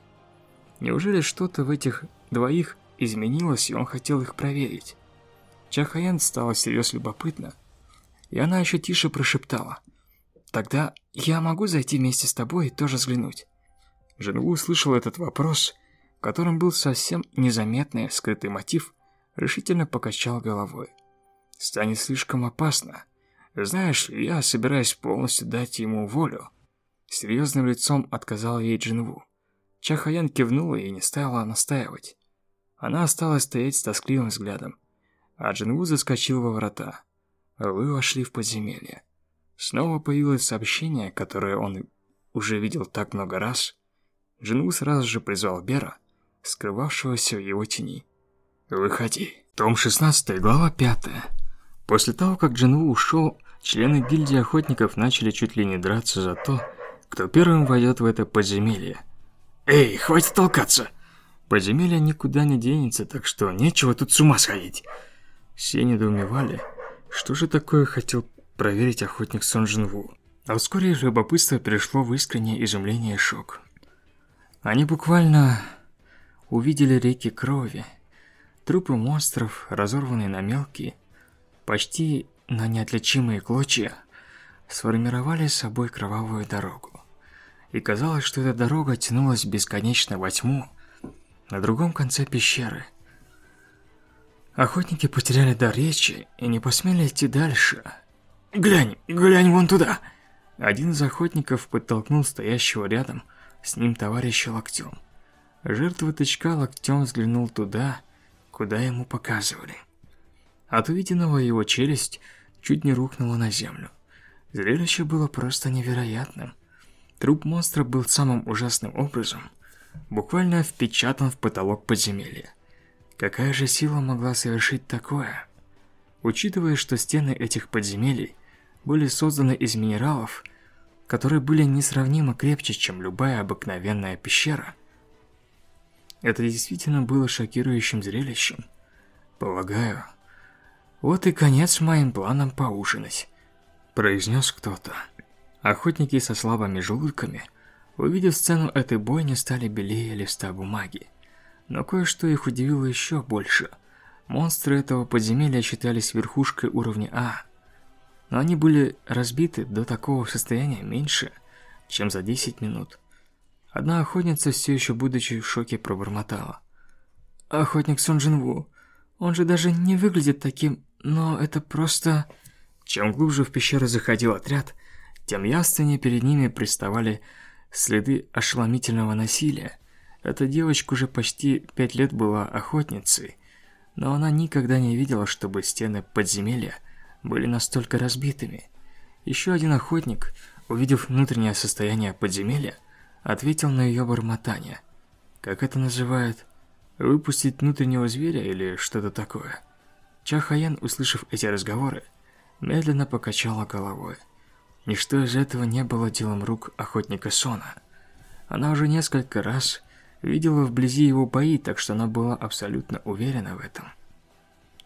Неужели что-то в этих двоих изменилось, и он хотел их проверить? Чахаян стало всерьез любопытно, и она еще тише прошептала. «Тогда я могу зайти вместе с тобой и тоже взглянуть?» Женву услышал этот вопрос, в котором был совсем незаметный скрытый мотив, решительно покачал головой. «Станет слишком опасно. Знаешь, я собираюсь полностью дать ему волю». Серьезным лицом отказал ей Джинву. Чахаян кивнула и не стала настаивать. Она осталась стоять с тоскливым взглядом, а Джинву заскочил во врата. Вы вошли в подземелье. Снова появилось сообщение, которое он уже видел так много раз. Джинву сразу же призвал Бера, скрывавшегося в его тени. «Выходи». Том 16, глава 5. После того, как Джинву ушел, члены гильдии охотников начали чуть ли не драться за то, кто первым войдет в это подземелье. «Эй, хватит толкаться!» Подземелье никуда не денется, так что нечего тут с ума сходить. Все недоумевали, что же такое хотел проверить охотник Сон Джинву. А вскоре любопытство перешло в искреннее изумление и шок. Они буквально увидели реки крови, трупы монстров, разорванные на мелкие, почти на неотличимые клочья, сформировали собой кровавую дорогу. И казалось, что эта дорога тянулась бесконечно во тьму на другом конце пещеры. Охотники потеряли дар речи и не посмели идти дальше. «Глянь, глянь вон туда!» Один из охотников подтолкнул стоящего рядом с ним товарища локтем. Жертва тычка локтем взглянул туда, куда ему показывали. От увиденного его челюсть чуть не рухнула на землю. Зрелище было просто невероятным. Труп монстра был самым ужасным образом буквально впечатан в потолок подземелья. Какая же сила могла совершить такое? Учитывая, что стены этих подземелий были созданы из минералов, которые были несравнимо крепче, чем любая обыкновенная пещера. Это действительно было шокирующим зрелищем. Полагаю, вот и конец моим планам поужинать, произнес кто-то. Охотники со слабыми желудками, увидев сцену этой бойни, стали белее листа бумаги. Но кое-что их удивило еще больше. Монстры этого подземелья считались верхушкой уровня А но они были разбиты до такого состояния меньше, чем за 10 минут. Одна охотница, все еще будучи в шоке, пробормотала. «Охотник Сон Джинву, он же даже не выглядит таким, но это просто...» Чем глубже в пещеру заходил отряд, тем явственнее перед ними приставали следы ошеломительного насилия. Эта девочка уже почти пять лет была охотницей, но она никогда не видела, чтобы стены подземелья были настолько разбитыми. Еще один охотник, увидев внутреннее состояние подземелья, ответил на ее бормотание. Как это называют? Выпустить внутреннего зверя или что-то такое? Чахаян, услышав эти разговоры, медленно покачала головой. Ничто из этого не было делом рук охотника Сона. Она уже несколько раз видела вблизи его бои, так что она была абсолютно уверена в этом.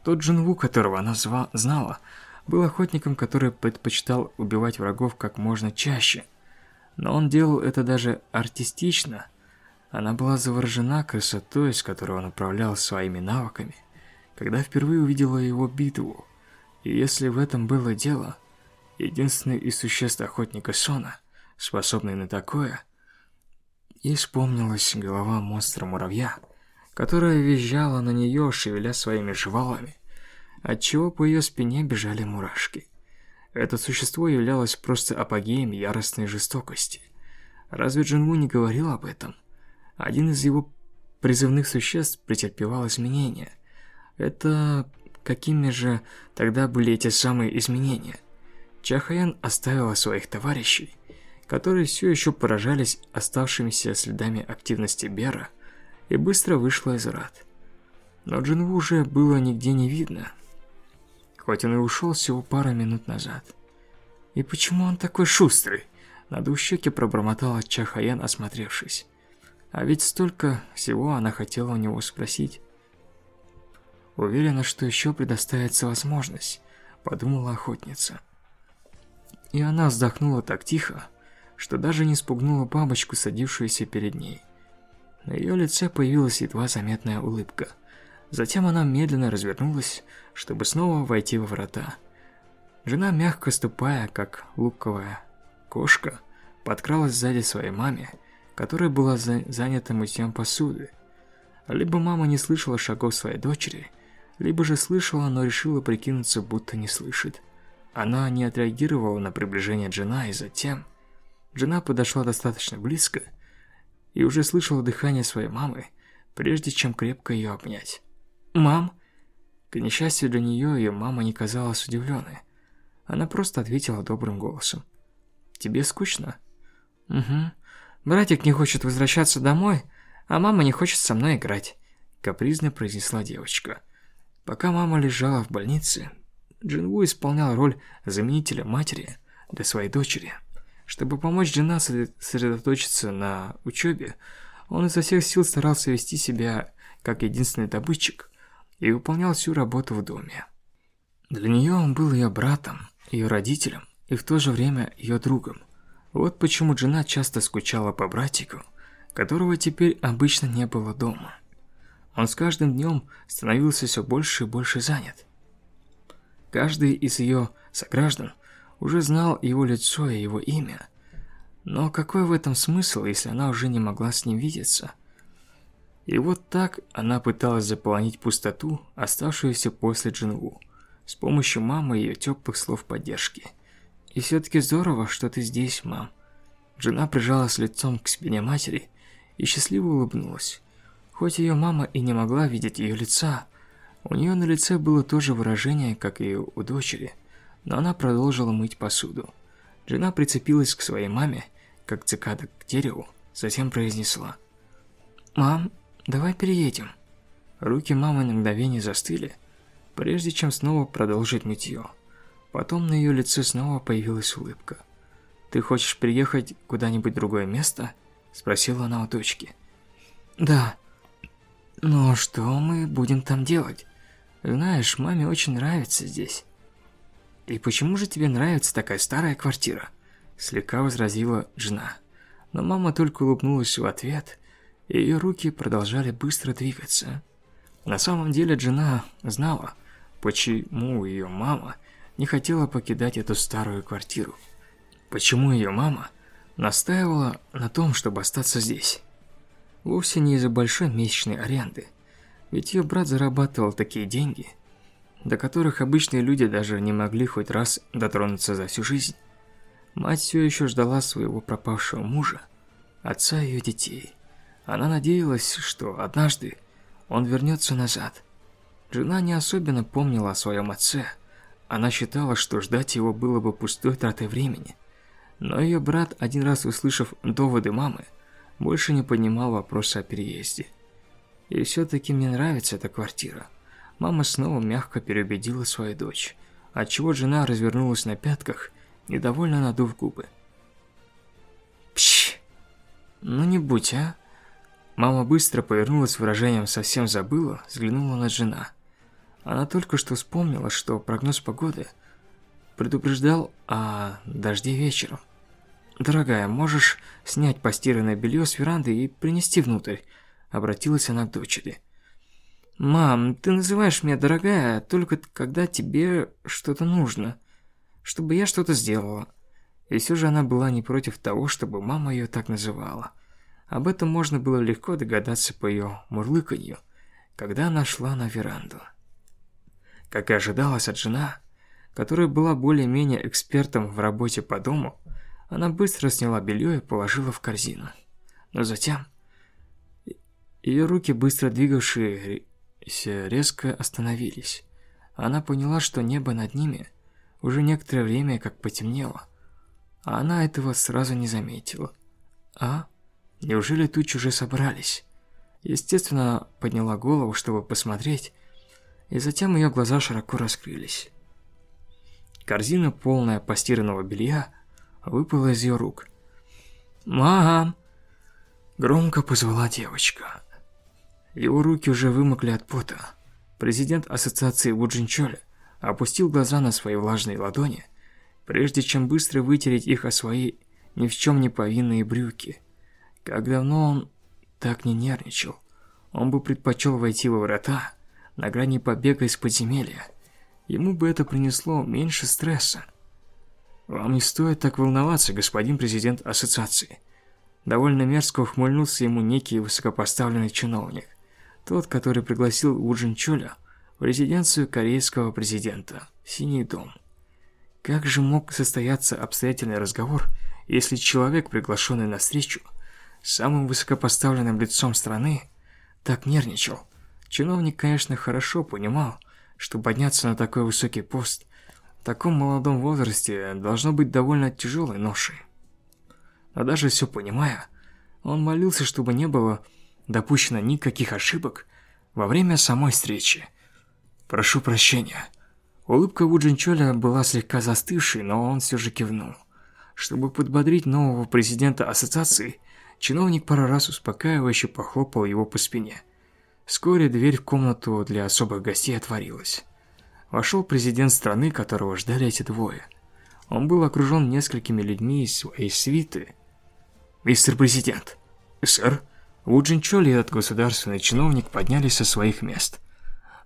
Тот Джинву, которого она знала, был охотником, который предпочитал убивать врагов как можно чаще. Но он делал это даже артистично. Она была заворожена красотой, с которой он управлял своими навыками, когда впервые увидела его битву. И если в этом было дело, единственный из существ охотника Сона, способный на такое, и вспомнилась голова монстра-муравья, которая визжала на нее, шевеля своими жвалами. Отчего по ее спине бежали мурашки. Это существо являлось просто апогеем яростной жестокости. Разве Джинву не говорил об этом? Один из его призывных существ претерпевал изменения. Это какими же тогда были эти самые изменения? Чахаян оставила своих товарищей, которые все еще поражались оставшимися следами активности Бера, и быстро вышла из рад. Но Джинву уже было нигде не видно, хоть он и ушел всего пару минут назад. И почему он такой шустрый? На щеки пробормотала Чахаян, осмотревшись. А ведь столько всего она хотела у него спросить. Уверена, что еще предоставится возможность, подумала охотница. И она вздохнула так тихо, что даже не спугнула бабочку, садившуюся перед ней. На ее лице появилась едва заметная улыбка. Затем она медленно развернулась, чтобы снова войти во врата. Жена, мягко ступая, как луковая кошка, подкралась сзади своей маме, которая была за занята мытьем посуды. Либо мама не слышала шагов своей дочери, либо же слышала, но решила прикинуться, будто не слышит. Она не отреагировала на приближение Джина, и затем... Джина подошла достаточно близко и уже слышала дыхание своей мамы, прежде чем крепко ее обнять. «Мам?» К несчастью для нее, ее мама не казалась удивленной. Она просто ответила добрым голосом. «Тебе скучно?» «Угу. Братик не хочет возвращаться домой, а мама не хочет со мной играть», капризно произнесла девочка. Пока мама лежала в больнице, Джинву исполнял роль заменителя матери для своей дочери. Чтобы помочь Джина сосредоточиться на учебе, он изо всех сил старался вести себя как единственный добытчик и выполнял всю работу в доме. Для нее он был ее братом, ее родителем и в то же время ее другом. Вот почему Джина часто скучала по братику, которого теперь обычно не было дома. Он с каждым днем становился все больше и больше занят. Каждый из ее сограждан уже знал его лицо и его имя. Но какой в этом смысл, если она уже не могла с ним видеться? И вот так она пыталась заполнить пустоту, оставшуюся после Джинву, с помощью мамы и ее теплых слов поддержки. И все-таки здорово, что ты здесь, мам. Жена прижалась лицом к спине матери и счастливо улыбнулась. Хоть ее мама и не могла видеть ее лица, у нее на лице было то же выражение, как и у дочери, но она продолжила мыть посуду. Жена прицепилась к своей маме, как цикада к дереву, затем произнесла. «Мам, давай переедем». Руки мамы на мгновение застыли, прежде чем снова продолжить мытье. Потом на ее лице снова появилась улыбка. «Ты хочешь приехать куда-нибудь другое место?» Спросила она у дочки. «Да. Но что мы будем там делать? Знаешь, маме очень нравится здесь. И почему же тебе нравится такая старая квартира? Слегка возразила жена. Но мама только улыбнулась в ответ, ее руки продолжали быстро двигаться. На самом деле жена знала, почему ее мама не хотела покидать эту старую квартиру. Почему ее мама настаивала на том, чтобы остаться здесь. Вовсе не из-за большой месячной аренды – ведь ее брат зарабатывал такие деньги, до которых обычные люди даже не могли хоть раз дотронуться за всю жизнь. Мать все еще ждала своего пропавшего мужа, отца ее детей. Она надеялась, что однажды он вернется назад. Жена не особенно помнила о своем отце. Она считала, что ждать его было бы пустой тратой времени. Но ее брат, один раз услышав доводы мамы, больше не поднимал вопроса о переезде. И все-таки мне нравится эта квартира. Мама снова мягко переубедила свою дочь, отчего жена развернулась на пятках, недовольно надув губы. Пш! Ну не будь, а? Мама быстро повернулась с выражением «совсем забыла», взглянула на жена. Она только что вспомнила, что прогноз погоды предупреждал о дожде вечером. «Дорогая, можешь снять постиранное белье с веранды и принести внутрь?» Обратилась она к дочери. «Мам, ты называешь меня дорогая только когда тебе что-то нужно, чтобы я что-то сделала». И все же она была не против того, чтобы мама ее так называла. Об этом можно было легко догадаться по ее мурлыканью, когда она шла на веранду. Как и ожидалось от жена, которая была более-менее экспертом в работе по дому, она быстро сняла белье и положила в корзину. Но затем ее руки, быстро двигавшиеся, резко остановились. Она поняла, что небо над ними уже некоторое время как потемнело, а она этого сразу не заметила. А? Неужели тучи уже собрались? Естественно, подняла голову, чтобы посмотреть, и затем ее глаза широко раскрылись. Корзина, полная постиранного белья, выпала из ее рук. «Мам!» Громко позвала девочка. Его руки уже вымокли от пота. Президент ассоциации Вуджинчоля опустил глаза на свои влажные ладони, прежде чем быстро вытереть их о свои ни в чем не повинные брюки. Как давно он так не нервничал. Он бы предпочел войти во врата на грани побега из подземелья. Ему бы это принесло меньше стресса. Вам не стоит так волноваться, господин президент ассоциации. Довольно мерзко ухмыльнулся ему некий высокопоставленный чиновник. Тот, который пригласил Уджин Чоля в резиденцию корейского президента, Синий дом. Как же мог состояться обстоятельный разговор, если человек, приглашенный на встречу, самым высокопоставленным лицом страны, так нервничал? Чиновник, конечно, хорошо понимал, что подняться на такой высокий пост в таком молодом возрасте должно быть довольно тяжелой ношей. Но даже все понимая, он молился, чтобы не было допущено никаких ошибок во время самой встречи. «Прошу прощения». Улыбка Вуджинчоля была слегка застывшей, но он все же кивнул. Чтобы подбодрить нового президента ассоциации, чиновник пару раз успокаивающе похлопал его по спине. Вскоре дверь в комнату для особых гостей отворилась. Вошел президент страны, которого ждали эти двое. Он был окружен несколькими людьми из своей свиты. «Мистер президент!» «Сэр?» Джинчоль и этот государственный чиновник поднялись со своих мест.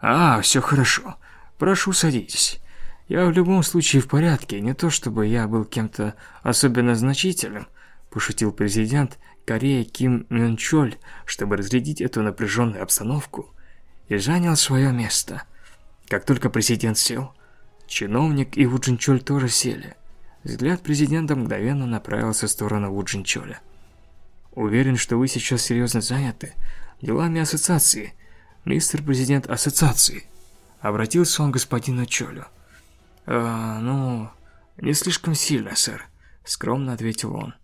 «А, все хорошо. Прошу, садитесь. Я в любом случае в порядке, не то чтобы я был кем-то особенно значительным», пошутил президент Кореи Ким Мюн Чоль, чтобы разрядить эту напряженную обстановку, и занял свое место. Как только президент сел, чиновник и Ву Джинчоль тоже сели. Взгляд президента мгновенно направился в сторону Ву Джинчоля. Уверен, что вы сейчас серьезно заняты делами ассоциации, мистер президент ассоциации. Обратился он к господину Чолю. «А, ну, не слишком сильно, сэр», — скромно ответил он.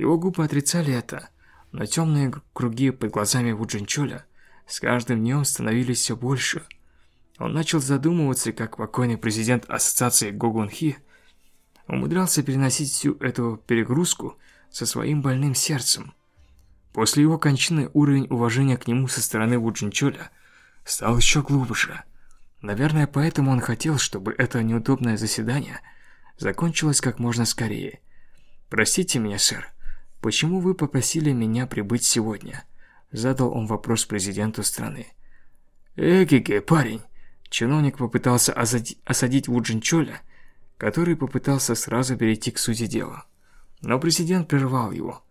Его губы отрицали это, но темные круги под глазами Вуджин Чоля с каждым днем становились все больше. Он начал задумываться, как покойный президент ассоциации Гогун Хи умудрялся переносить всю эту перегрузку со своим больным сердцем. После его кончины уровень уважения к нему со стороны Вуджинчоля стал еще глубже. Наверное, поэтому он хотел, чтобы это неудобное заседание закончилось как можно скорее. «Простите меня, сэр, почему вы попросили меня прибыть сегодня?» Задал он вопрос президенту страны. «Эгеге, парень!» Чиновник попытался осадить Вуджинчоля, который попытался сразу перейти к сути дела. Но президент прервал его.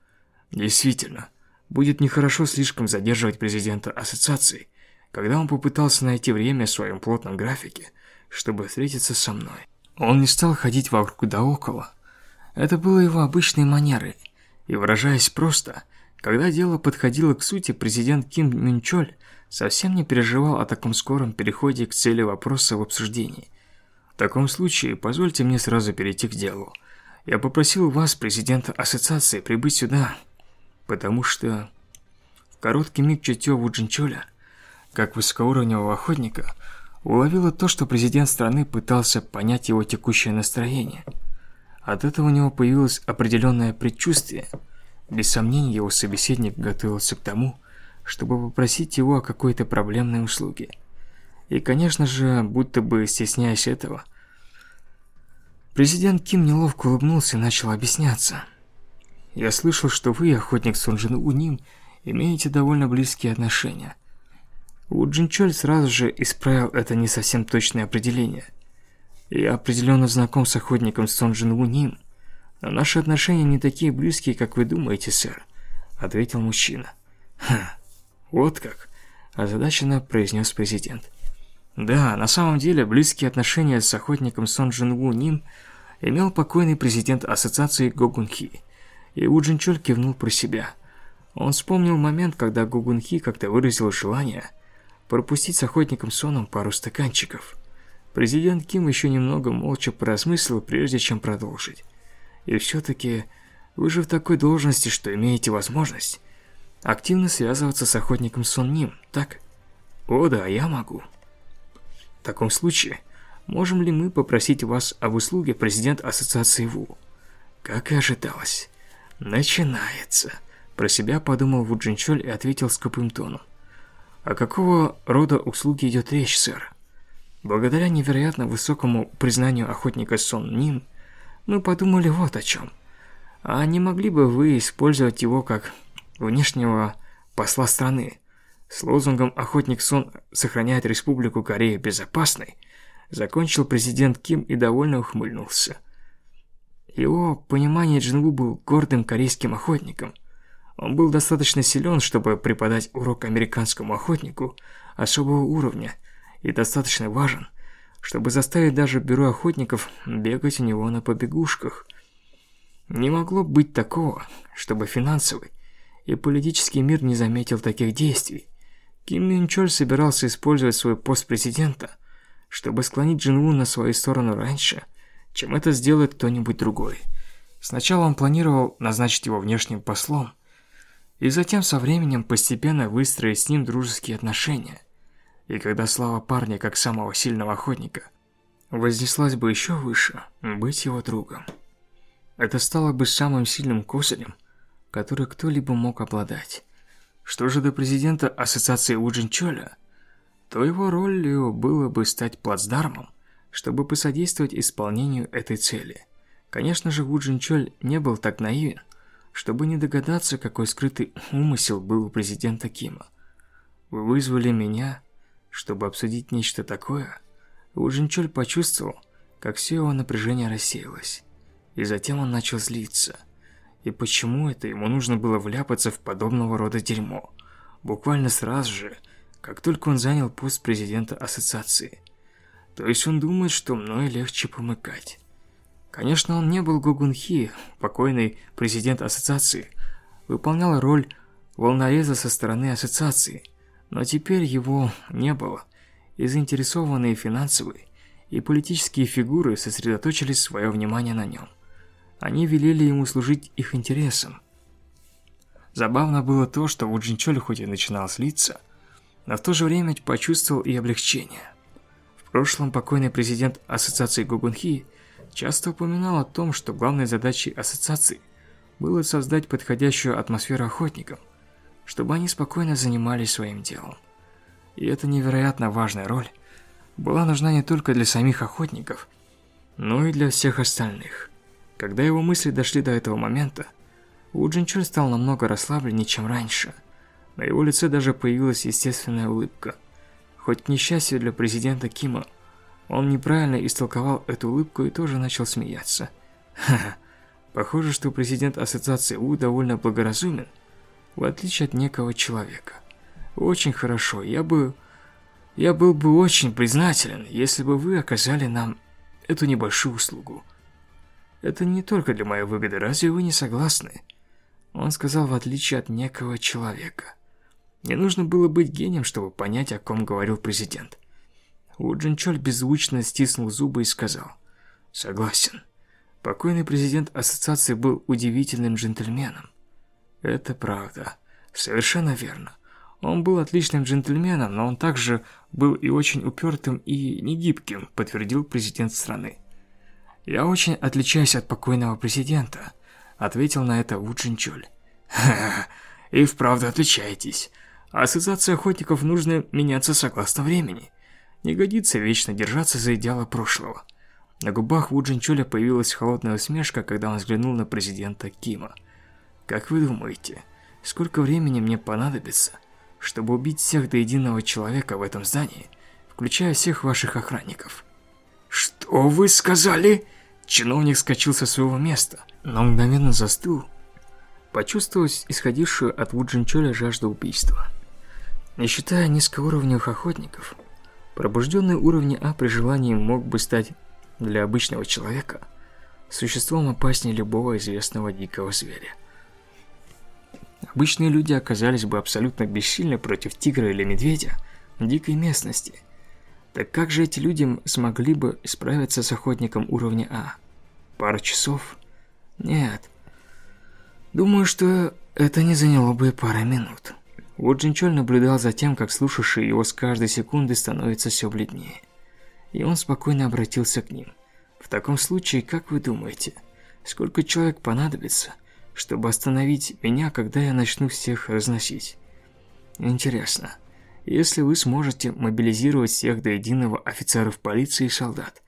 «Действительно, Будет нехорошо слишком задерживать президента ассоциации, когда он попытался найти время в своем плотном графике, чтобы встретиться со мной. Он не стал ходить вокруг да около. Это было его обычной манерой. И выражаясь просто, когда дело подходило к сути, президент Ким Мюнчоль совсем не переживал о таком скором переходе к цели вопроса в обсуждении. В таком случае, позвольте мне сразу перейти к делу. Я попросил вас, президента ассоциации, прибыть сюда потому что в короткий миг чутье Вуджинчоля, как высокоуровневого охотника, уловило то, что президент страны пытался понять его текущее настроение. От этого у него появилось определенное предчувствие. Без сомнения, его собеседник готовился к тому, чтобы попросить его о какой-то проблемной услуге. И, конечно же, будто бы стесняясь этого, президент Ким неловко улыбнулся и начал объясняться – я слышал, что вы, охотник Сунжин Уним, имеете довольно близкие отношения. У Джинчоль сразу же исправил это не совсем точное определение. Я определенно знаком с охотником Сонджин Уним, но наши отношения не такие близкие, как вы думаете, сэр, ответил мужчина. Ха, вот как, озадаченно произнес президент. Да, на самом деле, близкие отношения с охотником Сон Джин Ву Ним имел покойный президент ассоциации Гогунхи. И У Джин Чоль кивнул про себя. Он вспомнил момент, когда Гогунхи как-то выразил желание пропустить с охотником Соном пару стаканчиков. Президент Ким еще немного молча поразмыслил, прежде чем продолжить. И все-таки вы же в такой должности, что имеете возможность активно связываться с охотником Сон Ним, так? О да, я могу. В таком случае, можем ли мы попросить вас об услуге президент ассоциации ВУ? Как и ожидалось. Начинается. Про себя подумал Ву Джинчоль и ответил скупым тоном. О какого рода услуги идет речь, сэр? Благодаря невероятно высокому признанию охотника Сон Нин, мы подумали вот о чем. А не могли бы вы использовать его как внешнего посла страны? С лозунгом «Охотник Сон сохраняет Республику Корея безопасной» закончил президент Ким и довольно ухмыльнулся. Его понимание Джинву был гордым корейским охотником – он был достаточно силен, чтобы преподать урок американскому охотнику особого уровня, и достаточно важен, чтобы заставить даже бюро охотников бегать у него на побегушках. Не могло быть такого, чтобы финансовый и политический мир не заметил таких действий. Ким Мин Чоль собирался использовать свой пост президента, чтобы склонить Джин на свою сторону раньше, чем это сделает кто-нибудь другой. Сначала он планировал назначить его внешним послом, и затем со временем постепенно выстроить с ним дружеские отношения. И когда слава парня как самого сильного охотника вознеслась бы еще выше, быть его другом. Это стало бы самым сильным козырем, который кто-либо мог обладать. Что же до президента ассоциации Уджин Чоля, то его ролью было бы стать плацдармом, чтобы посодействовать исполнению этой цели. Конечно же, Уджин Чоль не был так наивен, чтобы не догадаться, какой скрытый умысел был у президента Кима. Вы вызвали меня, чтобы обсудить нечто такое? Ужинчоль почувствовал, как все его напряжение рассеялось. И затем он начал злиться. И почему это ему нужно было вляпаться в подобного рода дерьмо? Буквально сразу же, как только он занял пост президента ассоциации. То есть он думает, что мной легче помыкать. Конечно, он не был Гугунхи, покойный президент ассоциации, выполнял роль волнореза со стороны ассоциации, но теперь его не было, и заинтересованные финансовые и политические фигуры сосредоточили свое внимание на нем. Они велели ему служить их интересам. Забавно было то, что Ву Джинчоль хоть и начинал слиться, но в то же время почувствовал и облегчение. В прошлом покойный президент ассоциации Гугунхи – часто упоминал о том, что главной задачей ассоциации было создать подходящую атмосферу охотникам, чтобы они спокойно занимались своим делом. И эта невероятно важная роль была нужна не только для самих охотников, но и для всех остальных. Когда его мысли дошли до этого момента, У Джинчуль стал намного расслабленнее, чем раньше. На его лице даже появилась естественная улыбка. Хоть к несчастью для президента Кима, он неправильно истолковал эту улыбку и тоже начал смеяться. Ха-ха. Похоже, что президент ассоциации У довольно благоразумен, в отличие от некого человека. Очень хорошо. Я бы я был бы очень признателен, если бы вы оказали нам эту небольшую услугу. Это не только для моей выгоды, разве вы не согласны? Он сказал в отличие от некого человека. Не нужно было быть гением, чтобы понять, о ком говорил президент. У Джинчоль беззвучно стиснул зубы и сказал «Согласен». Покойный президент ассоциации был удивительным джентльменом. Это правда. Совершенно верно. Он был отличным джентльменом, но он также был и очень упертым и негибким, подтвердил президент страны. «Я очень отличаюсь от покойного президента», — ответил на это Ву Джинчоль. «Ха-ха, и вправду отличаетесь. Ассоциация охотников нужно меняться согласно времени. Не годится вечно держаться за идеалы прошлого. На губах Ву Джинчоля появилась холодная усмешка, когда он взглянул на президента Кима. «Как вы думаете, сколько времени мне понадобится, чтобы убить всех до единого человека в этом здании, включая всех ваших охранников?» «Что вы сказали?» Чиновник скочил со своего места, но мгновенно застыл, почувствовав исходившую от Ву Джинчоля жажду убийства. Не считая низкоуровневых охотников, Пробужденный уровня А при желании мог бы стать для обычного человека существом опаснее любого известного дикого зверя. Обычные люди оказались бы абсолютно бессильны против тигра или медведя в дикой местности. Так как же эти люди смогли бы справиться с охотником уровня А? Пару часов? Нет. Думаю, что это не заняло бы пары минут. Вот Джинчоль наблюдал за тем, как слушавший его с каждой секунды становится все бледнее. И он спокойно обратился к ним. В таком случае, как вы думаете, сколько человек понадобится, чтобы остановить меня, когда я начну всех разносить. Интересно, если вы сможете мобилизировать всех до единого офицеров полиции и солдат,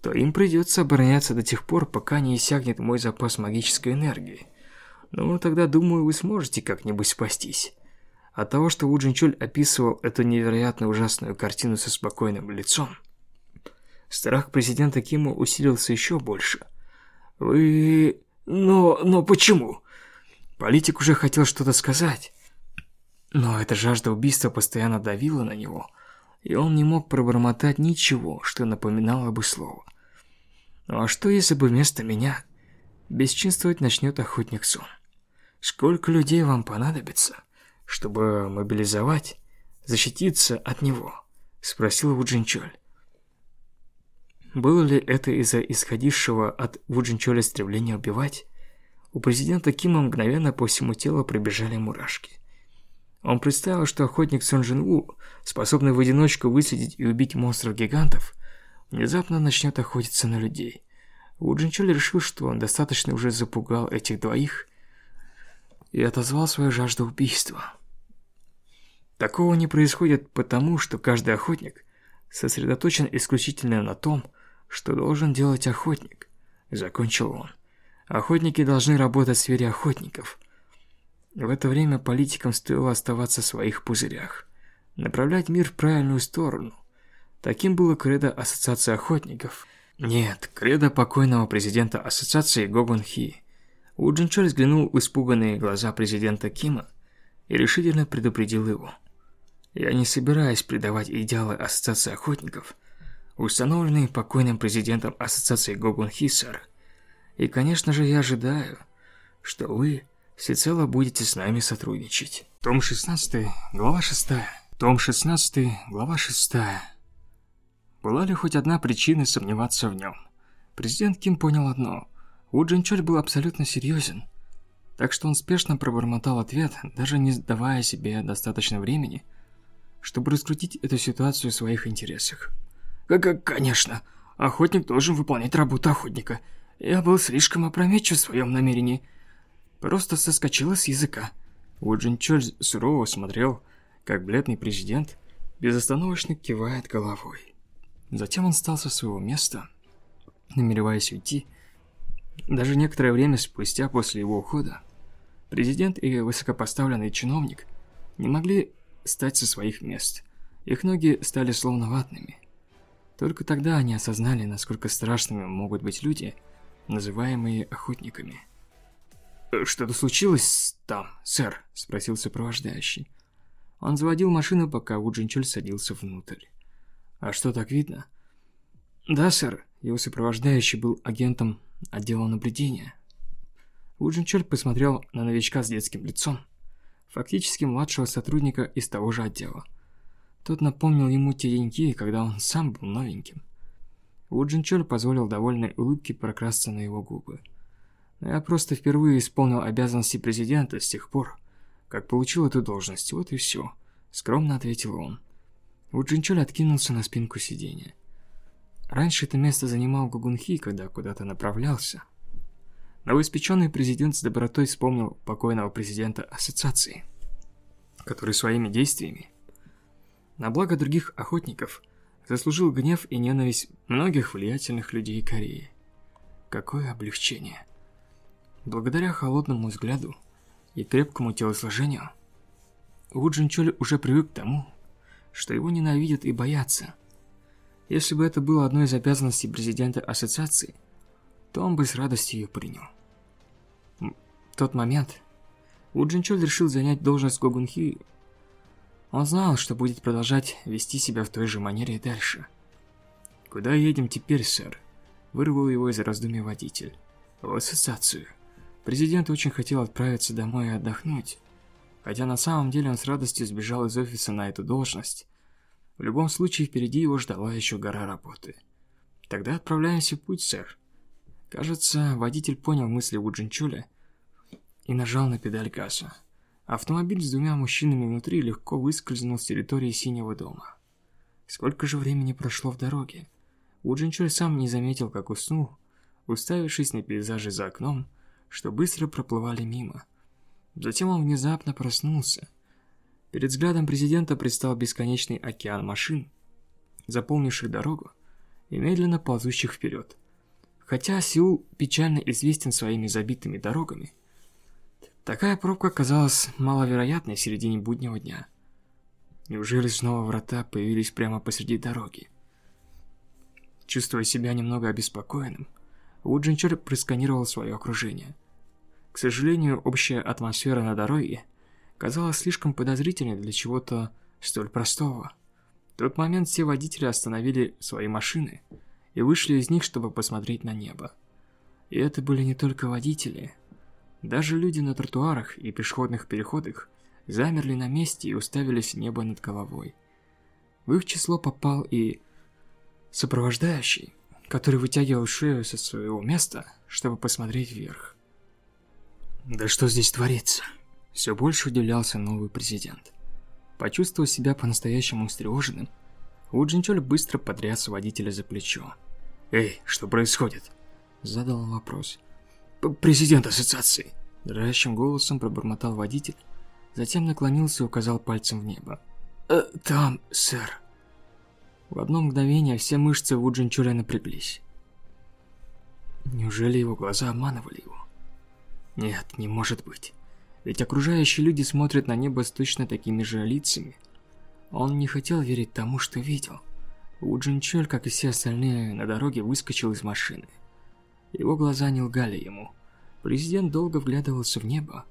то им придется обороняться до тех пор, пока не иссякнет мой запас магической энергии. Ну, тогда, думаю, вы сможете как-нибудь спастись. От того, что Ву Джинчуль описывал эту невероятно ужасную картину со спокойным лицом, страх президента Кима усилился еще больше. Вы... Но... но почему? Политик уже хотел что-то сказать. Но эта жажда убийства постоянно давила на него, и он не мог пробормотать ничего, что напоминало бы слово. Ну а что если бы вместо меня бесчинствовать начнет охотник сон? Сколько людей вам понадобится, чтобы мобилизовать, защититься от него? Спросил Вуджинчоль. Было ли это из-за исходившего от Вуджинчоля стремления убивать? У президента Кима мгновенно по всему телу пробежали мурашки. Он представил, что охотник Сон Джин Ву, способный в одиночку выследить и убить монстров-гигантов, внезапно начнет охотиться на людей. Ву решил, что он достаточно уже запугал этих двоих и отозвал свою жажду убийства. Такого не происходит потому, что каждый охотник сосредоточен исключительно на том, что должен делать охотник, закончил он. Охотники должны работать в сфере охотников. В это время политикам стоило оставаться в своих пузырях, направлять мир в правильную сторону. Таким было кредо Ассоциации охотников. Нет, кредо покойного президента Ассоциации Гогун Хи. У Джинчоль взглянул в испуганные глаза президента Кима и решительно предупредил его. «Я не собираюсь предавать идеалы Ассоциации охотников, установленные покойным президентом Ассоциации Гогун Хисар. И, конечно же, я ожидаю, что вы всецело будете с нами сотрудничать. Том 16, глава 6. Том 16, глава 6. Была ли хоть одна причина сомневаться в нем? Президент Ким понял одно. У Джинчоль был абсолютно серьезен. Так что он спешно пробормотал ответ, даже не давая себе достаточно времени, чтобы раскрутить эту ситуацию в своих интересах. Как, конечно, охотник должен выполнять работу охотника. Я был слишком опрометчив в своем намерении. Просто соскочила с языка. Уджин Чоль сурово смотрел, как бледный президент безостановочно кивает головой. Затем он встал со своего места, намереваясь уйти. Даже некоторое время спустя после его ухода, президент и высокопоставленный чиновник не могли встать со своих мест. Их ноги стали словно ватными. Только тогда они осознали, насколько страшными могут быть люди, называемые охотниками. «Что-то случилось там, сэр?» – спросил сопровождающий. Он заводил машину, пока Вуджинчоль садился внутрь. «А что, так видно?» «Да, сэр». Его сопровождающий был агентом отдела наблюдения. Вуджинчоль посмотрел на новичка с детским лицом, фактически младшего сотрудника из того же отдела. Тот напомнил ему те деньки, когда он сам был новеньким. Ву Джинчоль позволил довольной улыбке прокрасться на его губы. Но я просто впервые исполнил обязанности президента с тех пор, как получил эту должность, вот и все. Скромно ответил он. Ву Джинчоль откинулся на спинку сиденья. Раньше это место занимал Гугунхи, когда куда-то направлялся. Новоиспеченный президент с добротой вспомнил покойного президента ассоциации, который своими действиями на благо других охотников, заслужил гнев и ненависть многих влиятельных людей Кореи. Какое облегчение. Благодаря холодному взгляду и крепкому телосложению, Ву Джинчоль уже привык к тому, что его ненавидят и боятся. Если бы это было одной из обязанностей президента ассоциации, то он бы с радостью ее принял. В тот момент Ву Джинчоль решил занять должность Гогунхи Он знал, что будет продолжать вести себя в той же манере и дальше. «Куда едем теперь, сэр?» Вырвал его из раздумий водитель. «В ассоциацию». Президент очень хотел отправиться домой и отдохнуть, хотя на самом деле он с радостью сбежал из офиса на эту должность. В любом случае, впереди его ждала еще гора работы. «Тогда отправляемся в путь, сэр». Кажется, водитель понял мысли Вуджинчуля и нажал на педаль газа. Автомобиль с двумя мужчинами внутри легко выскользнул с территории синего дома. Сколько же времени прошло в дороге? Уджинчоль сам не заметил, как уснул, уставившись на пейзажи за окном, что быстро проплывали мимо. Затем он внезапно проснулся. Перед взглядом президента предстал бесконечный океан машин, заполнивших дорогу и медленно ползущих вперед. Хотя Сеул печально известен своими забитыми дорогами, Такая пробка казалась маловероятной в середине буднего дня. Неужели снова врата появились прямо посреди дороги? Чувствуя себя немного обеспокоенным, Уджинчер просканировал свое окружение. К сожалению, общая атмосфера на дороге казалась слишком подозрительной для чего-то столь простого. В тот момент все водители остановили свои машины и вышли из них, чтобы посмотреть на небо. И это были не только водители, даже люди на тротуарах и пешеходных переходах замерли на месте и уставились в небо над головой. В их число попал и сопровождающий, который вытягивал шею со своего места, чтобы посмотреть вверх. Да что здесь творится? Все больше удивлялся новый президент. Почувствовав себя по-настоящему встревоженным, Уджинчоль быстро потряс водителя за плечо. «Эй, что происходит?» Задал он вопрос президент ассоциации!» Дрожащим голосом пробормотал водитель, затем наклонился и указал пальцем в небо. «Э, «Там, сэр». В одно мгновение все мышцы Вуджин Чуля напряглись. Неужели его глаза обманывали его? Нет, не может быть. Ведь окружающие люди смотрят на небо с точно такими же лицами. Он не хотел верить тому, что видел. Уджин Чоль, как и все остальные на дороге, выскочил из машины. Его глаза не лгали ему. Президент долго вглядывался в небо,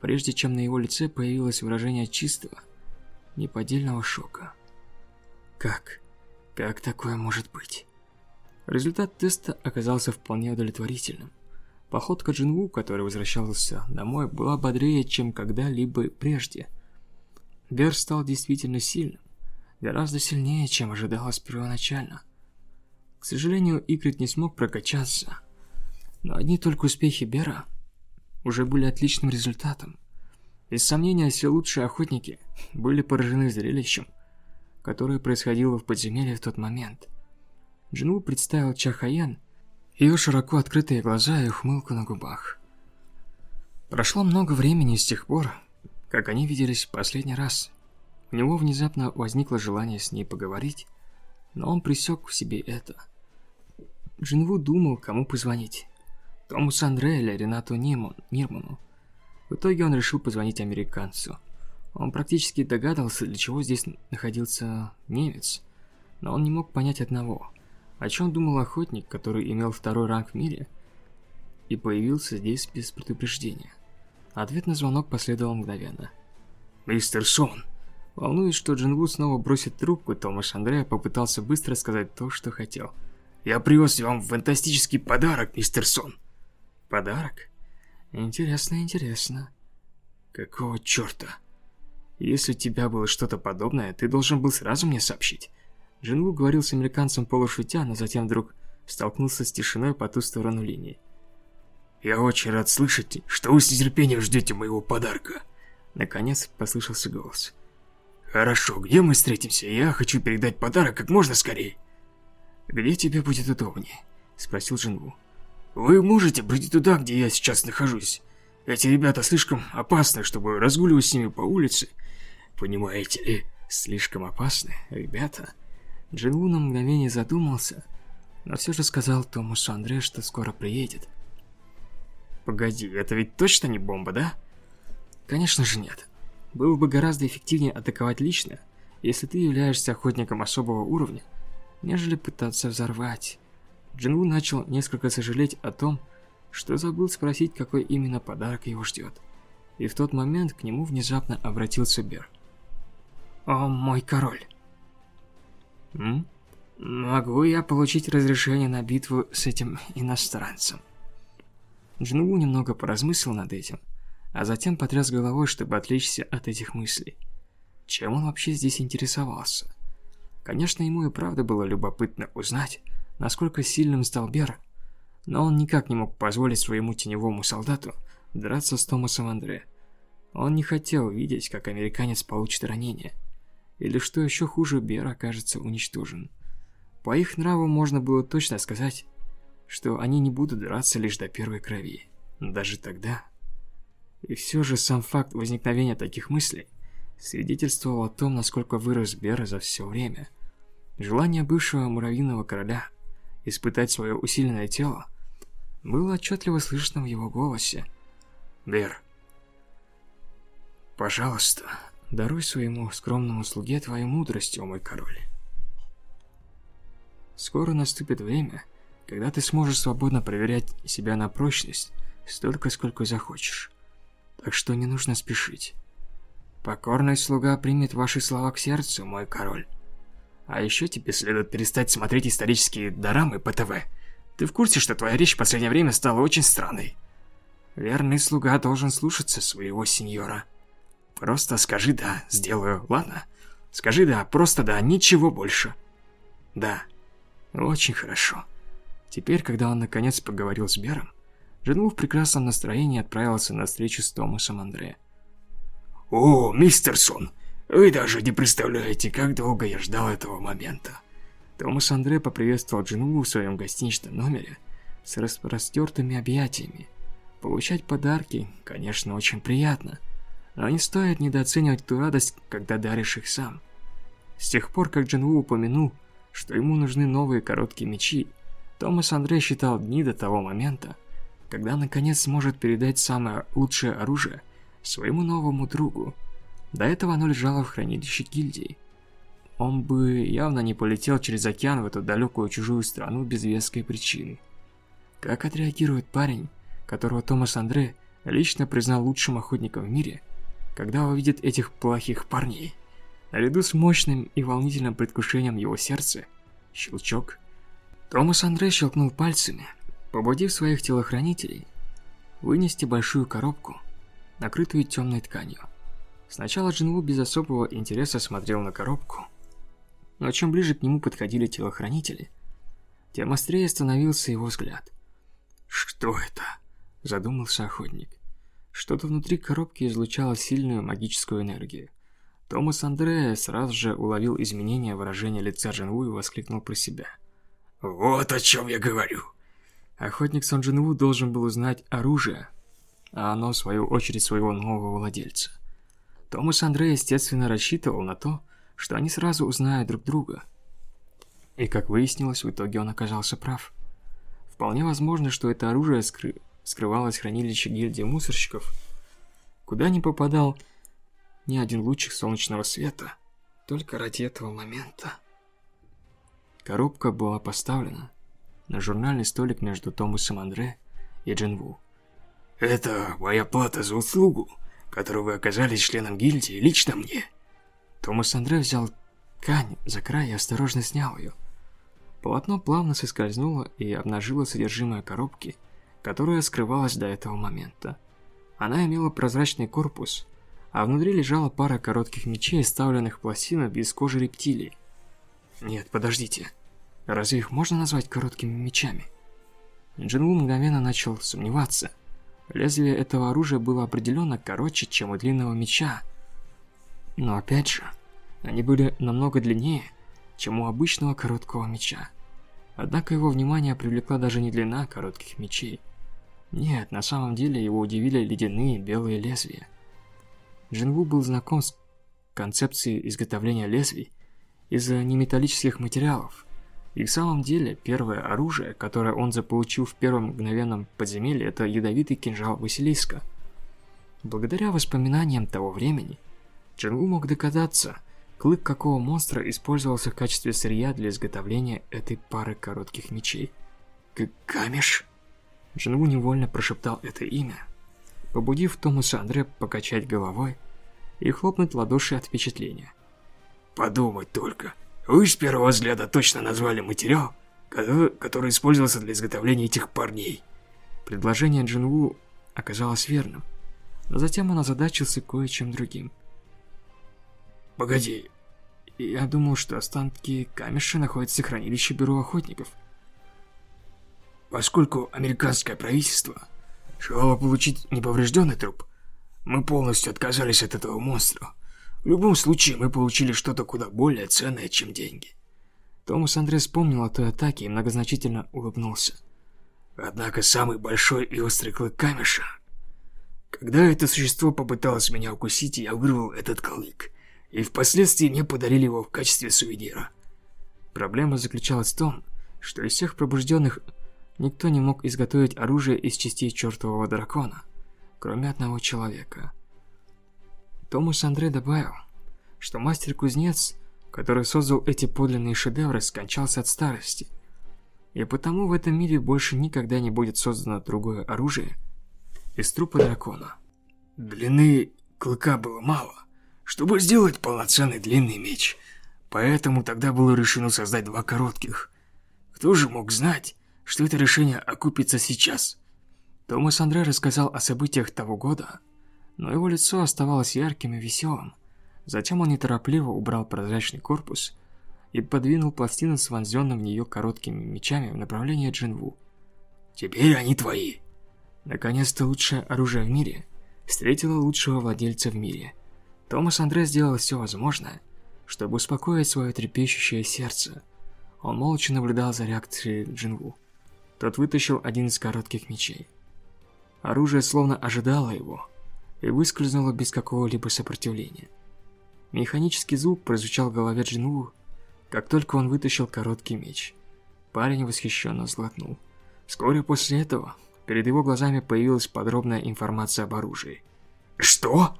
прежде чем на его лице появилось выражение чистого, неподдельного шока. Как? Как такое может быть? Результат теста оказался вполне удовлетворительным. Походка Джинву, который возвращался домой, была бодрее, чем когда-либо прежде. Бер стал действительно сильным, гораздо сильнее, чем ожидалось первоначально. К сожалению, Игрит не смог прокачаться, но одни только успехи Бера уже были отличным результатом. Без сомнения, все лучшие охотники были поражены зрелищем, которое происходило в подземелье в тот момент. Джинву представил Чахаян, ее широко открытые глаза и ухмылку на губах. Прошло много времени с тех пор, как они виделись в последний раз. У него внезапно возникло желание с ней поговорить, но он пресек в себе это. Джинву думал, кому позвонить. Томасу Андре или Ренату Нирману. В итоге он решил позвонить американцу. Он практически догадался, для чего здесь находился немец, но он не мог понять одного. О чем думал охотник, который имел второй ранг в мире и появился здесь без предупреждения? Ответ на звонок последовал мгновенно. «Мистер Сон!» Волнуясь, что Джинву снова бросит трубку, Томаш Андреа попытался быстро сказать то, что хотел. «Я привез вам фантастический подарок, мистер Сон!» Подарок? Интересно, интересно. Какого чёрта? Если у тебя было что-то подобное, ты должен был сразу мне сообщить. Джинву говорил с американцем полушутя, но затем вдруг столкнулся с тишиной по ту сторону линии. «Я очень рад слышать, что вы с нетерпением ждете моего подарка!» Наконец послышался голос. «Хорошо, где мы встретимся? Я хочу передать подарок как можно скорее!» «Где тебе будет удобнее?» Спросил Джинву. Вы можете прийти туда, где я сейчас нахожусь? Эти ребята слишком опасны, чтобы разгуливать с ними по улице. Понимаете ли, слишком опасны, ребята. Джинву на мгновение задумался, но все же сказал Томасу Андре, что скоро приедет. Погоди, это ведь точно не бомба, да? Конечно же нет. Было бы гораздо эффективнее атаковать лично, если ты являешься охотником особого уровня, нежели пытаться взорвать. Джинву начал несколько сожалеть о том, что забыл спросить, какой именно подарок его ждет. И в тот момент к нему внезапно обратился Бер. О, мой король. М? Могу я получить разрешение на битву с этим иностранцем? Джинву немного поразмыслил над этим, а затем потряс головой, чтобы отвлечься от этих мыслей. Чем он вообще здесь интересовался? Конечно, ему и правда было любопытно узнать, насколько сильным стал Бер, но он никак не мог позволить своему теневому солдату драться с Томасом Андре. Он не хотел видеть, как американец получит ранение. Или что еще хуже, Бер окажется уничтожен. По их нраву можно было точно сказать, что они не будут драться лишь до первой крови. Даже тогда. И все же сам факт возникновения таких мыслей свидетельствовал о том, насколько вырос Бера за все время. Желание бывшего муравьиного короля испытать свое усиленное тело было отчетливо слышно в его голосе. «Бер, пожалуйста, даруй своему скромному слуге твою мудрость, о мой король». Скоро наступит время, когда ты сможешь свободно проверять себя на прочность столько, сколько захочешь. Так что не нужно спешить. Покорный слуга примет ваши слова к сердцу, мой король. А еще тебе следует перестать смотреть исторические дорамы по ТВ. Ты в курсе, что твоя речь в последнее время стала очень странной? Верный слуга должен слушаться своего сеньора. Просто скажи «да», сделаю, ладно? Скажи «да», просто «да», ничего больше. Да. Очень хорошо. Теперь, когда он наконец поговорил с Бером, Джинву в прекрасном настроении отправился на встречу с Томасом Андре. «О, мистер Сон, вы даже не представляете, как долго я ждал этого момента!» Томас Андре поприветствовал Джинву в своем гостиничном номере с распростертыми объятиями. Получать подарки, конечно, очень приятно, но не стоит недооценивать ту радость, когда даришь их сам. С тех пор, как Джинву упомянул, что ему нужны новые короткие мечи, Томас Андре считал дни до того момента, когда наконец сможет передать самое лучшее оружие своему новому другу. До этого оно лежало в хранилище гильдии. Он бы явно не полетел через океан в эту далекую чужую страну без веской причины. Как отреагирует парень, которого Томас Андре лично признал лучшим охотником в мире, когда увидит этих плохих парней? Наряду с мощным и волнительным предвкушением его сердца, щелчок. Томас Андре щелкнул пальцами, побудив своих телохранителей вынести большую коробку, накрытую темной тканью. Сначала Джинву без особого интереса смотрел на коробку, но чем ближе к нему подходили телохранители, тем острее становился его взгляд. «Что это?» – задумался охотник. Что-то внутри коробки излучало сильную магическую энергию. Томас Андре сразу же уловил изменение выражения лица Джинву и воскликнул про себя. «Вот о чем я говорю!» Охотник Сон Джинву должен был узнать оружие, а оно, в свою очередь, своего нового владельца. Томас Андре, естественно, рассчитывал на то, что они сразу узнают друг друга. И, как выяснилось, в итоге он оказался прав. Вполне возможно, что это оружие скры... скрывалось в хранилище гильдии мусорщиков, куда не попадал ни один лучик солнечного света, только ради этого момента. Коробка была поставлена на журнальный столик между Томасом Андре и Джинву. «Это моя плата за услугу, которую вы оказались членом гильдии лично мне». Томас Андре взял ткань за край и осторожно снял ее. Полотно плавно соскользнуло и обнажило содержимое коробки, которая скрывалась до этого момента. Она имела прозрачный корпус, а внутри лежала пара коротких мечей, ставленных в пластинах без кожи рептилий. Нет, подождите. Разве их можно назвать короткими мечами? Джинву мгновенно начал сомневаться. Лезвие этого оружия было определенно короче, чем у длинного меча. Но опять же, они были намного длиннее, чем у обычного короткого меча. Однако его внимание привлекла даже не длина коротких мечей. Нет, на самом деле его удивили ледяные белые лезвия. Джинву был знаком с концепцией изготовления лезвий из неметаллических материалов. И в самом деле, первое оружие, которое он заполучил в первом мгновенном подземелье, это ядовитый кинжал Василиска. Благодаря воспоминаниям того времени, Джинву мог догадаться, клык какого монстра использовался в качестве сырья для изготовления этой пары коротких мечей. Камеш? Джинву невольно прошептал это имя, побудив Томаса Андре покачать головой и хлопнуть ладоши от впечатления. Подумать только. Вы с первого взгляда точно назвали материал, который, использовался для изготовления этих парней. Предложение Джинву оказалось верным, но затем он озадачился кое-чем другим. Погоди, я думал, что останки камеши находятся в хранилище Бюро охотников. Поскольку американское правительство желало получить неповрежденный труп, мы полностью отказались от этого монстра. В любом случае, мы получили что-то куда более ценное, чем деньги. Томас Андре вспомнил о той атаке и многозначительно улыбнулся. Однако самый большой и острый клык камеша... Когда это существо попыталось меня укусить, я вырвал этот клык, и впоследствии мне подарили его в качестве сувенира. Проблема заключалась в том, что из всех пробужденных никто не мог изготовить оружие из частей чертового дракона, кроме одного человека. Томас Андре добавил, что мастер-кузнец, который создал эти подлинные шедевры, скончался от старости – и потому в этом мире больше никогда не будет создано другое оружие из трупа дракона. Длины клыка было мало, чтобы сделать полноценный длинный меч, поэтому тогда было решено создать два коротких. Кто же мог знать, что это решение окупится сейчас? Томас Андре рассказал о событиях того года, но его лицо оставалось ярким и веселым. Затем он неторопливо убрал прозрачный корпус и подвинул пластину с вонзенным в нее короткими мечами в направлении Джинву. «Теперь они твои!» Наконец-то лучшее оружие в мире встретило лучшего владельца в мире. Томас Андре сделал все возможное, чтобы успокоить свое трепещущее сердце. Он молча наблюдал за реакцией Джинву. Тот вытащил один из коротких мечей. Оружие словно ожидало его и выскользнуло без какого-либо сопротивления. Механический звук прозвучал в голове Джинву, как только он вытащил короткий меч. Парень восхищенно сглотнул. Вскоре после этого перед его глазами появилась подробная информация об оружии. «Что?»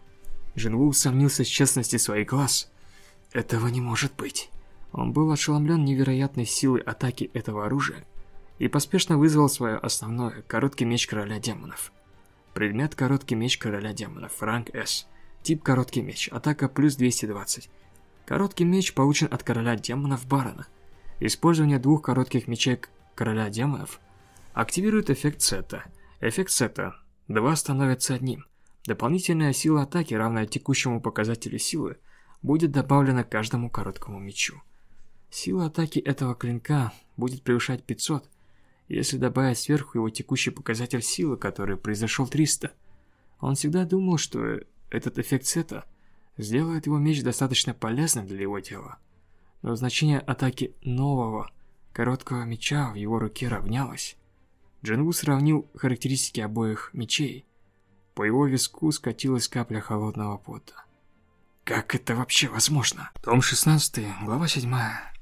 Джинву усомнился в честности своих глаз. Этого не может быть. Он был ошеломлен невероятной силой атаки этого оружия и поспешно вызвал свое основное короткий меч короля демонов. Предмет короткий меч короля демонов, ранг С. Тип короткий меч, атака плюс 220. Короткий меч получен от короля демонов Барона. Использование двух коротких мечей короля демонов активирует эффект сета. Эффект сета. Два становятся одним. Дополнительная сила атаки, равная текущему показателю силы, будет добавлена каждому короткому мечу. Сила атаки этого клинка будет превышать 500, если добавить сверху его текущий показатель силы, который произошел 300. Он всегда думал, что этот эффект сета – сделает его меч достаточно полезным для его тела. Но значение атаки нового, короткого меча в его руке равнялось. Джинву сравнил характеристики обоих мечей. По его виску скатилась капля холодного пота. Как это вообще возможно? Том 16, глава 7.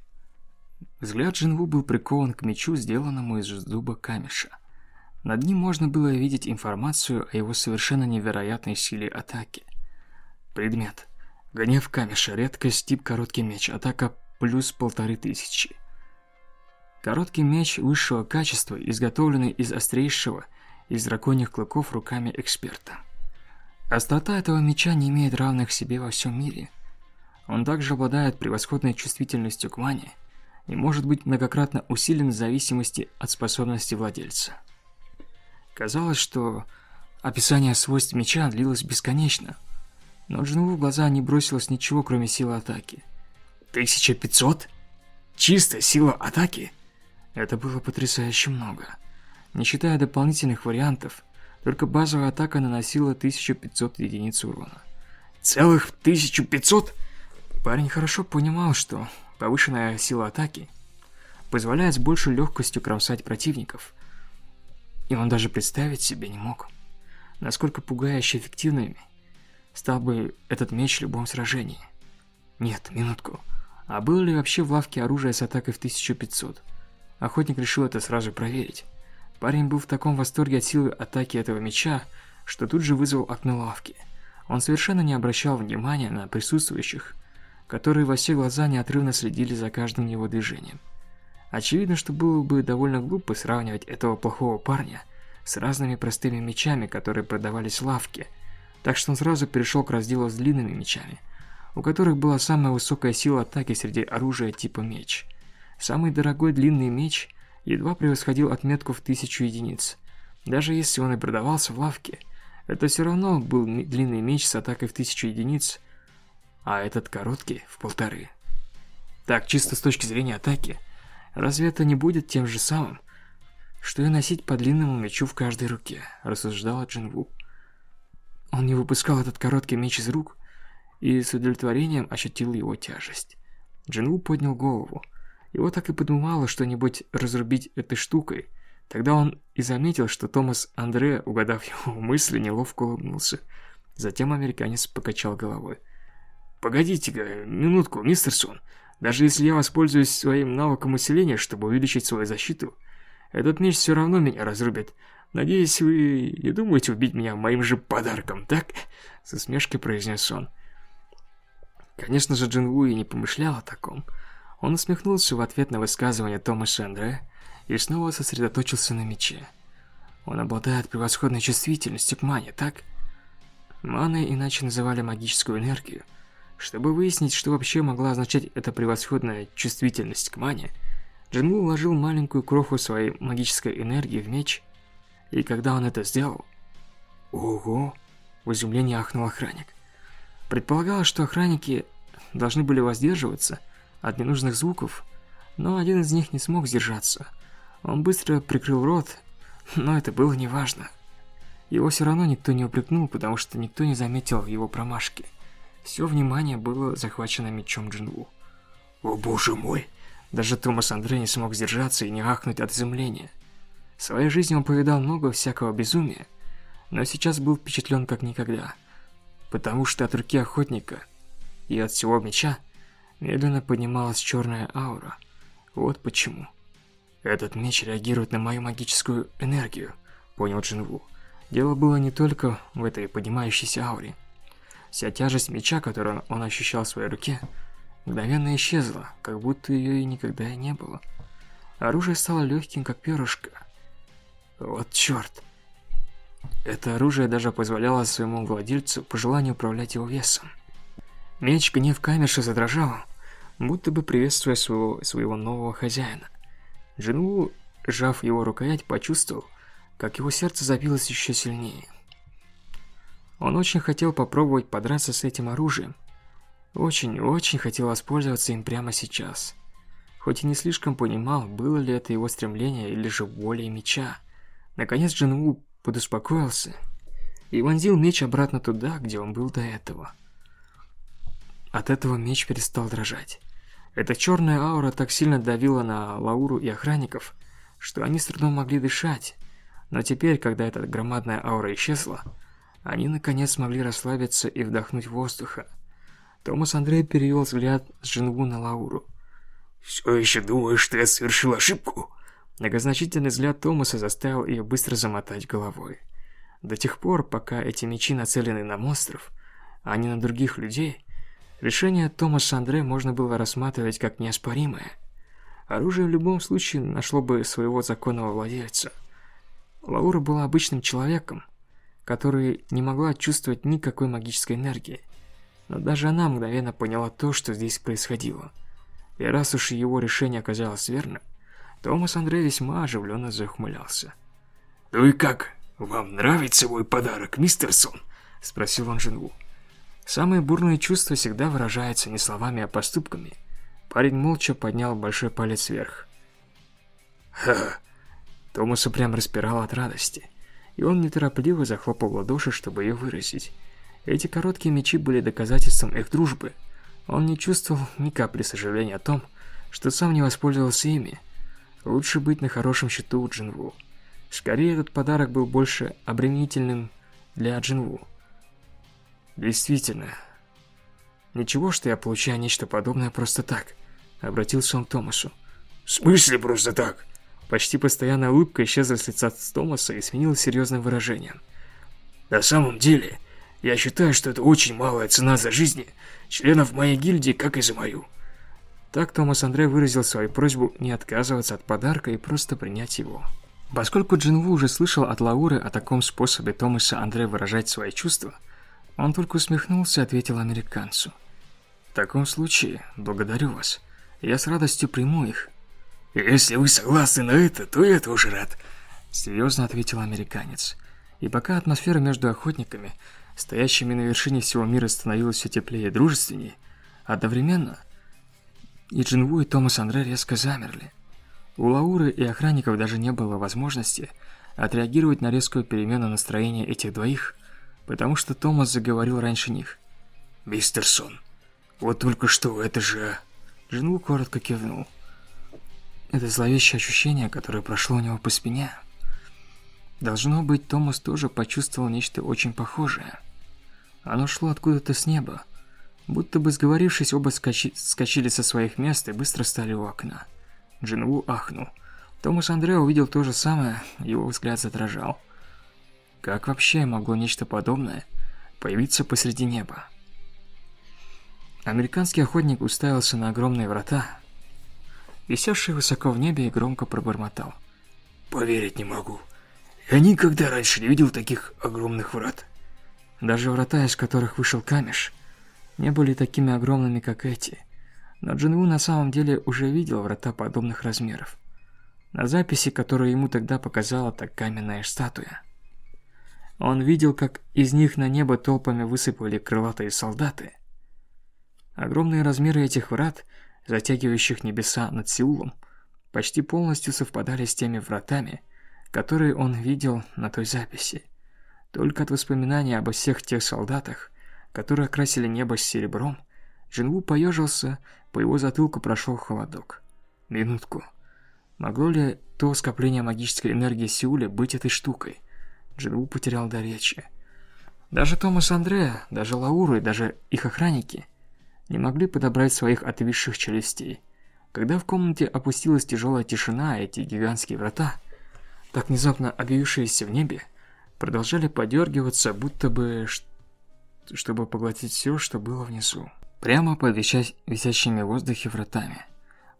Взгляд Джинву был прикован к мечу, сделанному из зуба камеша. Над ним можно было видеть информацию о его совершенно невероятной силе атаки. Предмет. Гнев камеша, редкость, тип короткий меч, атака плюс полторы тысячи. Короткий меч высшего качества, изготовленный из острейшего из драконьих клыков руками эксперта. Острота этого меча не имеет равных себе во всем мире. Он также обладает превосходной чувствительностью к мане и может быть многократно усилен в зависимости от способности владельца. Казалось, что описание свойств меча длилось бесконечно – но Джинву в глаза не бросилось ничего, кроме силы атаки. 1500? Чистая сила атаки? Это было потрясающе много. Не считая дополнительных вариантов, только базовая атака наносила 1500 единиц урона. Целых 1500? Парень хорошо понимал, что повышенная сила атаки позволяет с большей легкостью кромсать противников. И он даже представить себе не мог, насколько пугающе эффективными стал бы этот меч в любом сражении. Нет, минутку. А было ли вообще в лавке оружие с атакой в 1500? Охотник решил это сразу проверить. Парень был в таком восторге от силы атаки этого меча, что тут же вызвал окно лавки. Он совершенно не обращал внимания на присутствующих, которые во все глаза неотрывно следили за каждым его движением. Очевидно, что было бы довольно глупо сравнивать этого плохого парня с разными простыми мечами, которые продавались в лавке – так что он сразу перешел к разделу с длинными мечами. у которых была самая высокая сила атаки среди оружия типа меч. Самый дорогой длинный меч едва превосходил отметку в тысячу единиц. Даже если он и продавался в лавке, это все равно был длинный меч с атакой в тысячу единиц, а этот короткий в полторы. Так, чисто с точки зрения атаки, разве это не будет тем же самым, что и носить по длинному мечу в каждой руке, рассуждала Джинву. Он не выпускал этот короткий меч из рук и с удовлетворением ощутил его тяжесть. Джинву поднял голову. Его так и подумало что-нибудь разрубить этой штукой. Тогда он и заметил, что Томас Андре, угадав его мысли, неловко улыбнулся. Затем американец покачал головой. «Погодите-ка, минутку, мистер Сон. Даже если я воспользуюсь своим навыком усиления, чтобы увеличить свою защиту, этот меч все равно меня разрубит. Надеюсь, вы не думаете убить меня моим же подарком, так?» С усмешкой произнес он. Конечно же, Джин Ву и не помышлял о таком. Он усмехнулся в ответ на высказывание Томаса Андре и снова сосредоточился на мече. Он обладает превосходной чувствительностью к мане, так? Маной иначе называли магическую энергию. Чтобы выяснить, что вообще могла означать эта превосходная чувствительность к мане, Джинву вложил маленькую кроху своей магической энергии в меч, и когда он это сделал... Ого! В изумлении ахнул охранник. Предполагалось, что охранники должны были воздерживаться от ненужных звуков, но один из них не смог сдержаться. Он быстро прикрыл рот, но это было неважно. Его все равно никто не упрекнул, потому что никто не заметил его промашки. Все внимание было захвачено мечом Джинву. «О боже мой!» Даже Томас Андре не смог сдержаться и не ахнуть от изумления. В своей жизни он повидал много всякого безумия, но сейчас был впечатлен как никогда, потому что от руки охотника и от всего меча медленно поднималась черная аура. Вот почему. Этот меч реагирует на мою магическую энергию, понял Джинву. Дело было не только в этой поднимающейся ауре. Вся тяжесть меча, которую он ощущал в своей руке, мгновенно исчезла, как будто ее и никогда и не было. Оружие стало легким, как перышко. Вот черт. Это оружие даже позволяло своему владельцу по желанию управлять его весом. Меч гнев камерши задрожал, будто бы приветствуя своего, своего нового хозяина. Джинву, сжав его рукоять, почувствовал, как его сердце забилось еще сильнее. Он очень хотел попробовать подраться с этим оружием, очень-очень хотел воспользоваться им прямо сейчас. Хоть и не слишком понимал, было ли это его стремление или же воля меча. Наконец Джинву подуспокоился и вонзил меч обратно туда, где он был до этого. От этого меч перестал дрожать. Эта черная аура так сильно давила на Лауру и охранников, что они с трудом могли дышать. Но теперь, когда эта громадная аура исчезла, они наконец смогли расслабиться и вдохнуть воздуха. Томас Андрей перевел взгляд с Джинву на Лауру. «Все еще думаешь, что я совершил ошибку?» Многозначительный взгляд Томаса заставил ее быстро замотать головой. До тех пор, пока эти мечи нацелены на монстров, а не на других людей, решение Томаса Андре можно было рассматривать как неоспоримое. Оружие в любом случае нашло бы своего законного владельца. Лаура была обычным человеком, который не могла чувствовать никакой магической энергии но даже она мгновенно поняла то, что здесь происходило. И раз уж его решение оказалось верным, Томас Андрей весьма оживленно заухмылялся. «Ну и как? Вам нравится мой подарок, мистер Сон?» – спросил он Женву. Самые бурные чувства всегда выражаются не словами, а поступками. Парень молча поднял большой палец вверх. «Ха!» Томаса прям распирал от радости, и он неторопливо захлопал в ладоши, чтобы ее выразить. Эти короткие мечи были доказательством их дружбы. Он не чувствовал ни капли сожаления о том, что сам не воспользовался ими. Лучше быть на хорошем счету у Джинву. Скорее, этот подарок был больше обременительным для Джинву. Действительно. Ничего, что я получаю нечто подобное просто так. Обратился он к Томасу. В смысле просто так? Почти постоянная улыбка исчезла с лица Томаса и сменилась серьезным выражением. На самом деле, я считаю, что это очень малая цена за жизни членов моей гильдии, как и за мою. Так Томас Андрей выразил свою просьбу не отказываться от подарка и просто принять его. Поскольку Джинву уже слышал от Лауры о таком способе Томаса Андре выражать свои чувства, он только усмехнулся и ответил американцу. В таком случае, благодарю вас. Я с радостью приму их. Если вы согласны на это, то я тоже рад. Серьезно ответил американец. И пока атмосфера между охотниками, стоящими на вершине всего мира, становилась все теплее и дружественнее, одновременно и Джинву и Томас Андре резко замерли. У Лауры и охранников даже не было возможности отреагировать на резкую перемену настроения этих двоих, потому что Томас заговорил раньше них. «Мистер Сон, вот только что, это же...» Джинву коротко кивнул. Это зловещее ощущение, которое прошло у него по спине. Должно быть, Томас тоже почувствовал нечто очень похожее. Оно шло откуда-то с неба. Будто бы сговорившись, оба скачи... со своих мест и быстро стали у окна. Джинву ахнул. Томас Андре увидел то же самое, его взгляд задрожал. Как вообще могло нечто подобное появиться посреди неба? Американский охотник уставился на огромные врата, висевшие высоко в небе, и громко пробормотал. «Поверить не могу. Я никогда раньше не видел таких огромных врат». Даже врата, из которых вышел Камеш, не были такими огромными, как эти. Но Джинву на самом деле уже видел врата подобных размеров. На записи, которую ему тогда показала так каменная статуя. Он видел, как из них на небо толпами высыпали крылатые солдаты – Огромные размеры этих врат, затягивающих небеса над Сеулом, почти полностью совпадали с теми вратами, которые он видел на той записи. Только от воспоминания обо всех тех солдатах, которые окрасили небо серебром, Джинву поежился, по его затылку прошел холодок. Минутку. Могло ли то скопление магической энергии Сеуля быть этой штукой? Джинву потерял до речи. Даже Томас Андреа, даже Лауру и даже их охранники не могли подобрать своих отвисших челюстей. Когда в комнате опустилась тяжелая тишина, эти гигантские врата, так внезапно объявившиеся в небе, продолжали подергиваться, будто бы, чтобы поглотить все, что было внизу. Прямо под висящими в воздухе вратами.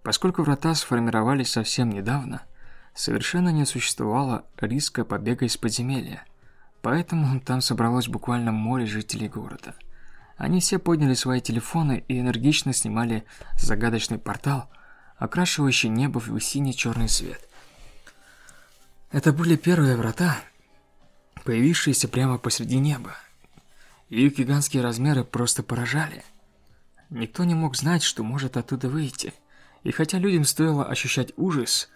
Поскольку врата сформировались совсем недавно, совершенно не существовало риска побега из подземелья, поэтому там собралось буквально море жителей города – они все подняли свои телефоны и энергично снимали загадочный портал, окрашивающий небо в синий-черный свет. Это были первые врата, появившиеся прямо посреди неба. Их гигантские размеры просто поражали. Никто не мог знать, что может оттуда выйти. И хотя людям стоило ощущать ужас,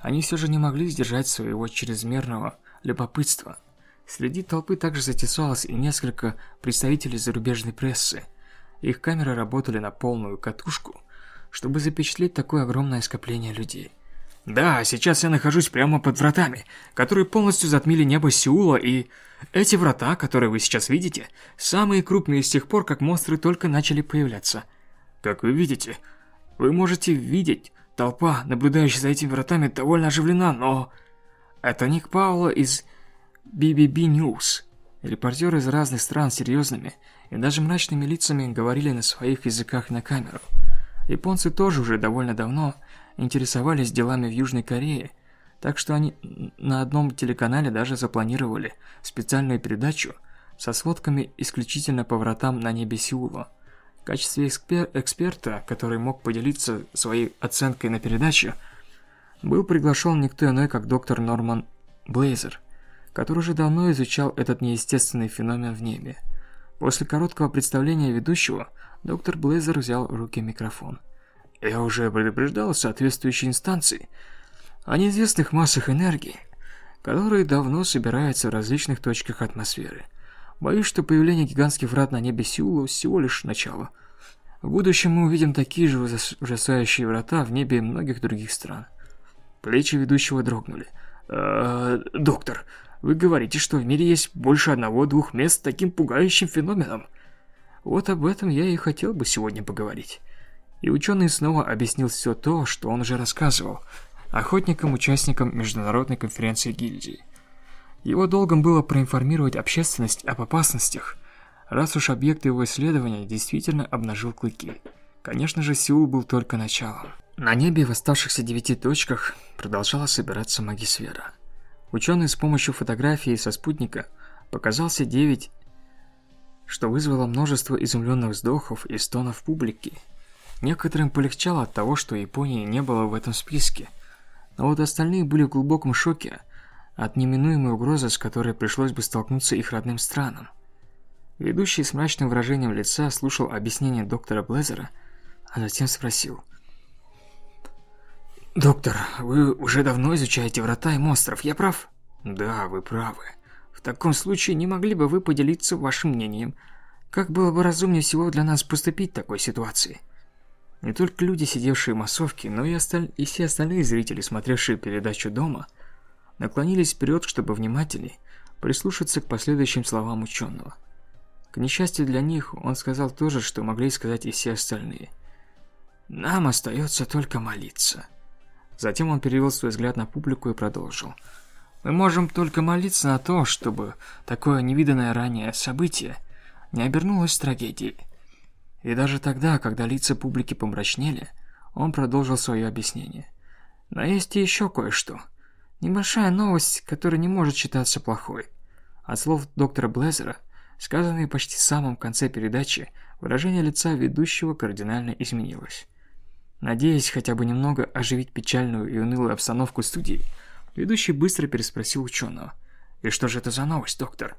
они все же не могли сдержать своего чрезмерного любопытства – Среди толпы также затесалось и несколько представителей зарубежной прессы. Их камеры работали на полную катушку, чтобы запечатлеть такое огромное скопление людей. Да, сейчас я нахожусь прямо под вратами, которые полностью затмили небо Сеула, и эти врата, которые вы сейчас видите, самые крупные с тех пор, как монстры только начали появляться. Как вы видите, вы можете видеть, толпа, наблюдающая за этими вратами, довольно оживлена, но... Это Ник Паула из BBB News. Репортеры из разных стран серьезными и даже мрачными лицами говорили на своих языках на камеру. Японцы тоже уже довольно давно интересовались делами в Южной Корее, так что они на одном телеканале даже запланировали специальную передачу со сводками исключительно по вратам на небе Сеула. В качестве экспер эксперта, который мог поделиться своей оценкой на передачу, был приглашен никто иной, как доктор Норман Блейзер – который уже давно изучал этот неестественный феномен в небе. После короткого представления ведущего, доктор Блейзер взял в руки микрофон. «Я уже предупреждал соответствующие инстанции о неизвестных массах энергии, которые давно собираются в различных точках атмосферы. Боюсь, что появление гигантских врат на небе Сеула всего лишь начало. В будущем мы увидим такие же ужасающие врата в небе многих других стран». Плечи ведущего дрогнули. «Э, «Доктор, вы говорите, что в мире есть больше одного-двух мест с таким пугающим феноменом. Вот об этом я и хотел бы сегодня поговорить. И ученый снова объяснил все то, что он уже рассказывал, охотникам-участникам международной конференции гильдии. Его долгом было проинформировать общественность об опасностях, раз уж объект его исследования действительно обнажил клыки. Конечно же, Сеул был только началом. На небе в оставшихся девяти точках продолжала собираться магисфера – Ученый с помощью фотографии со спутника показался 9 что вызвало множество изумленных вздохов и стонов публики. Некоторым полегчало от того, что Японии не было в этом списке, но вот остальные были в глубоком шоке от неминуемой угрозы, с которой пришлось бы столкнуться их родным странам. Ведущий с мрачным выражением лица слушал объяснение доктора Блезера, а затем спросил. «Доктор, вы уже давно изучаете врата и монстров, я прав?» «Да, вы правы. В таком случае не могли бы вы поделиться вашим мнением? Как было бы разумнее всего для нас поступить в такой ситуации?» Не только люди, сидевшие в массовке, но и, осталь... и все остальные зрители, смотревшие передачу дома, наклонились вперед, чтобы внимательней прислушаться к последующим словам ученого. К несчастью для них, он сказал то же, что могли сказать и все остальные. «Нам остается только молиться». Затем он перевел свой взгляд на публику и продолжил. «Мы можем только молиться на то, чтобы такое невиданное ранее событие не обернулось трагедией». И даже тогда, когда лица публики помрачнели, он продолжил свое объяснение. «Но есть и еще кое-что. Небольшая новость, которая не может считаться плохой». От слов доктора Блезера – Сказанные почти в самом конце передачи, выражение лица ведущего кардинально изменилось. Надеясь хотя бы немного оживить печальную и унылую обстановку студии, ведущий быстро переспросил ученого. «И что же это за новость, доктор?»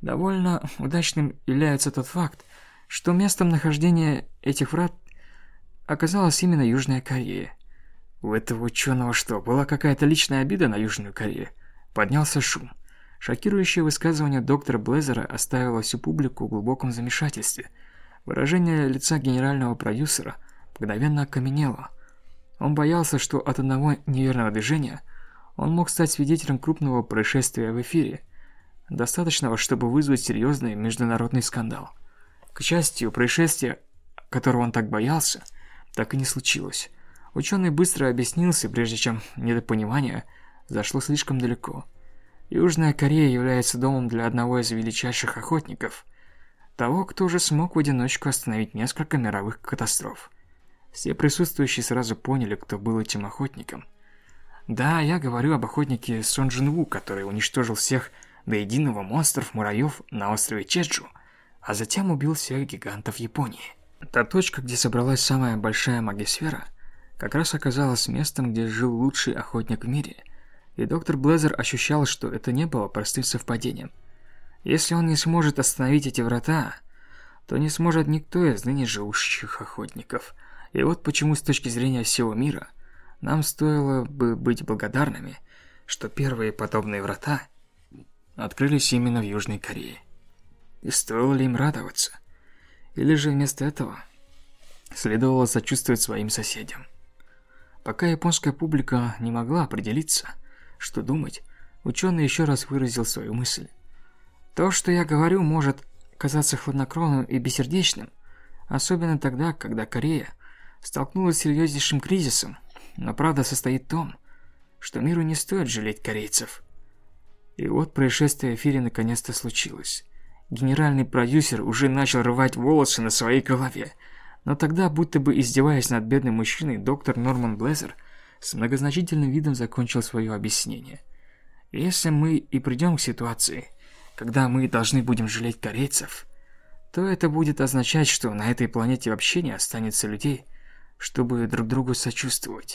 Довольно удачным является тот факт, что местом нахождения этих врат оказалась именно Южная Корея. У этого ученого что, была какая-то личная обида на Южную Корею? Поднялся шум. Шокирующее высказывание доктора Блезера оставило всю публику в глубоком замешательстве. Выражение лица генерального продюсера мгновенно окаменело. Он боялся, что от одного неверного движения он мог стать свидетелем крупного происшествия в эфире, достаточного, чтобы вызвать серьезный международный скандал. К счастью, происшествие, которого он так боялся, так и не случилось. Ученый быстро объяснился, прежде чем недопонимание зашло слишком далеко – Южная Корея является домом для одного из величайших охотников, того, кто уже смог в одиночку остановить несколько мировых катастроф. Все присутствующие сразу поняли, кто был этим охотником. Да, я говорю об охотнике Сон Джин Ву, который уничтожил всех до единого монстров-мураев на острове Чеджу, а затем убил всех гигантов Японии. Та точка, где собралась самая большая магисфера, как раз оказалась местом, где жил лучший охотник в мире – и доктор Блезер ощущал, что это не было простым совпадением. Если он не сможет остановить эти врата, то не сможет никто из ныне живущих охотников. И вот почему с точки зрения всего мира нам стоило бы быть благодарными, что первые подобные врата открылись именно в Южной Корее. И стоило ли им радоваться? Или же вместо этого следовало сочувствовать своим соседям? Пока японская публика не могла определиться – что думать, ученый еще раз выразил свою мысль. То, что я говорю, может казаться хладнокровным и бессердечным, особенно тогда, когда Корея столкнулась с серьезнейшим кризисом, но правда состоит в том, что миру не стоит жалеть корейцев. И вот происшествие в эфире наконец-то случилось. Генеральный продюсер уже начал рвать волосы на своей голове, но тогда, будто бы издеваясь над бедным мужчиной, доктор Норман Блезер – с многозначительным видом закончил свое объяснение. Если мы и придем к ситуации, когда мы должны будем жалеть корейцев, то это будет означать, что на этой планете вообще не останется людей, чтобы друг другу сочувствовать.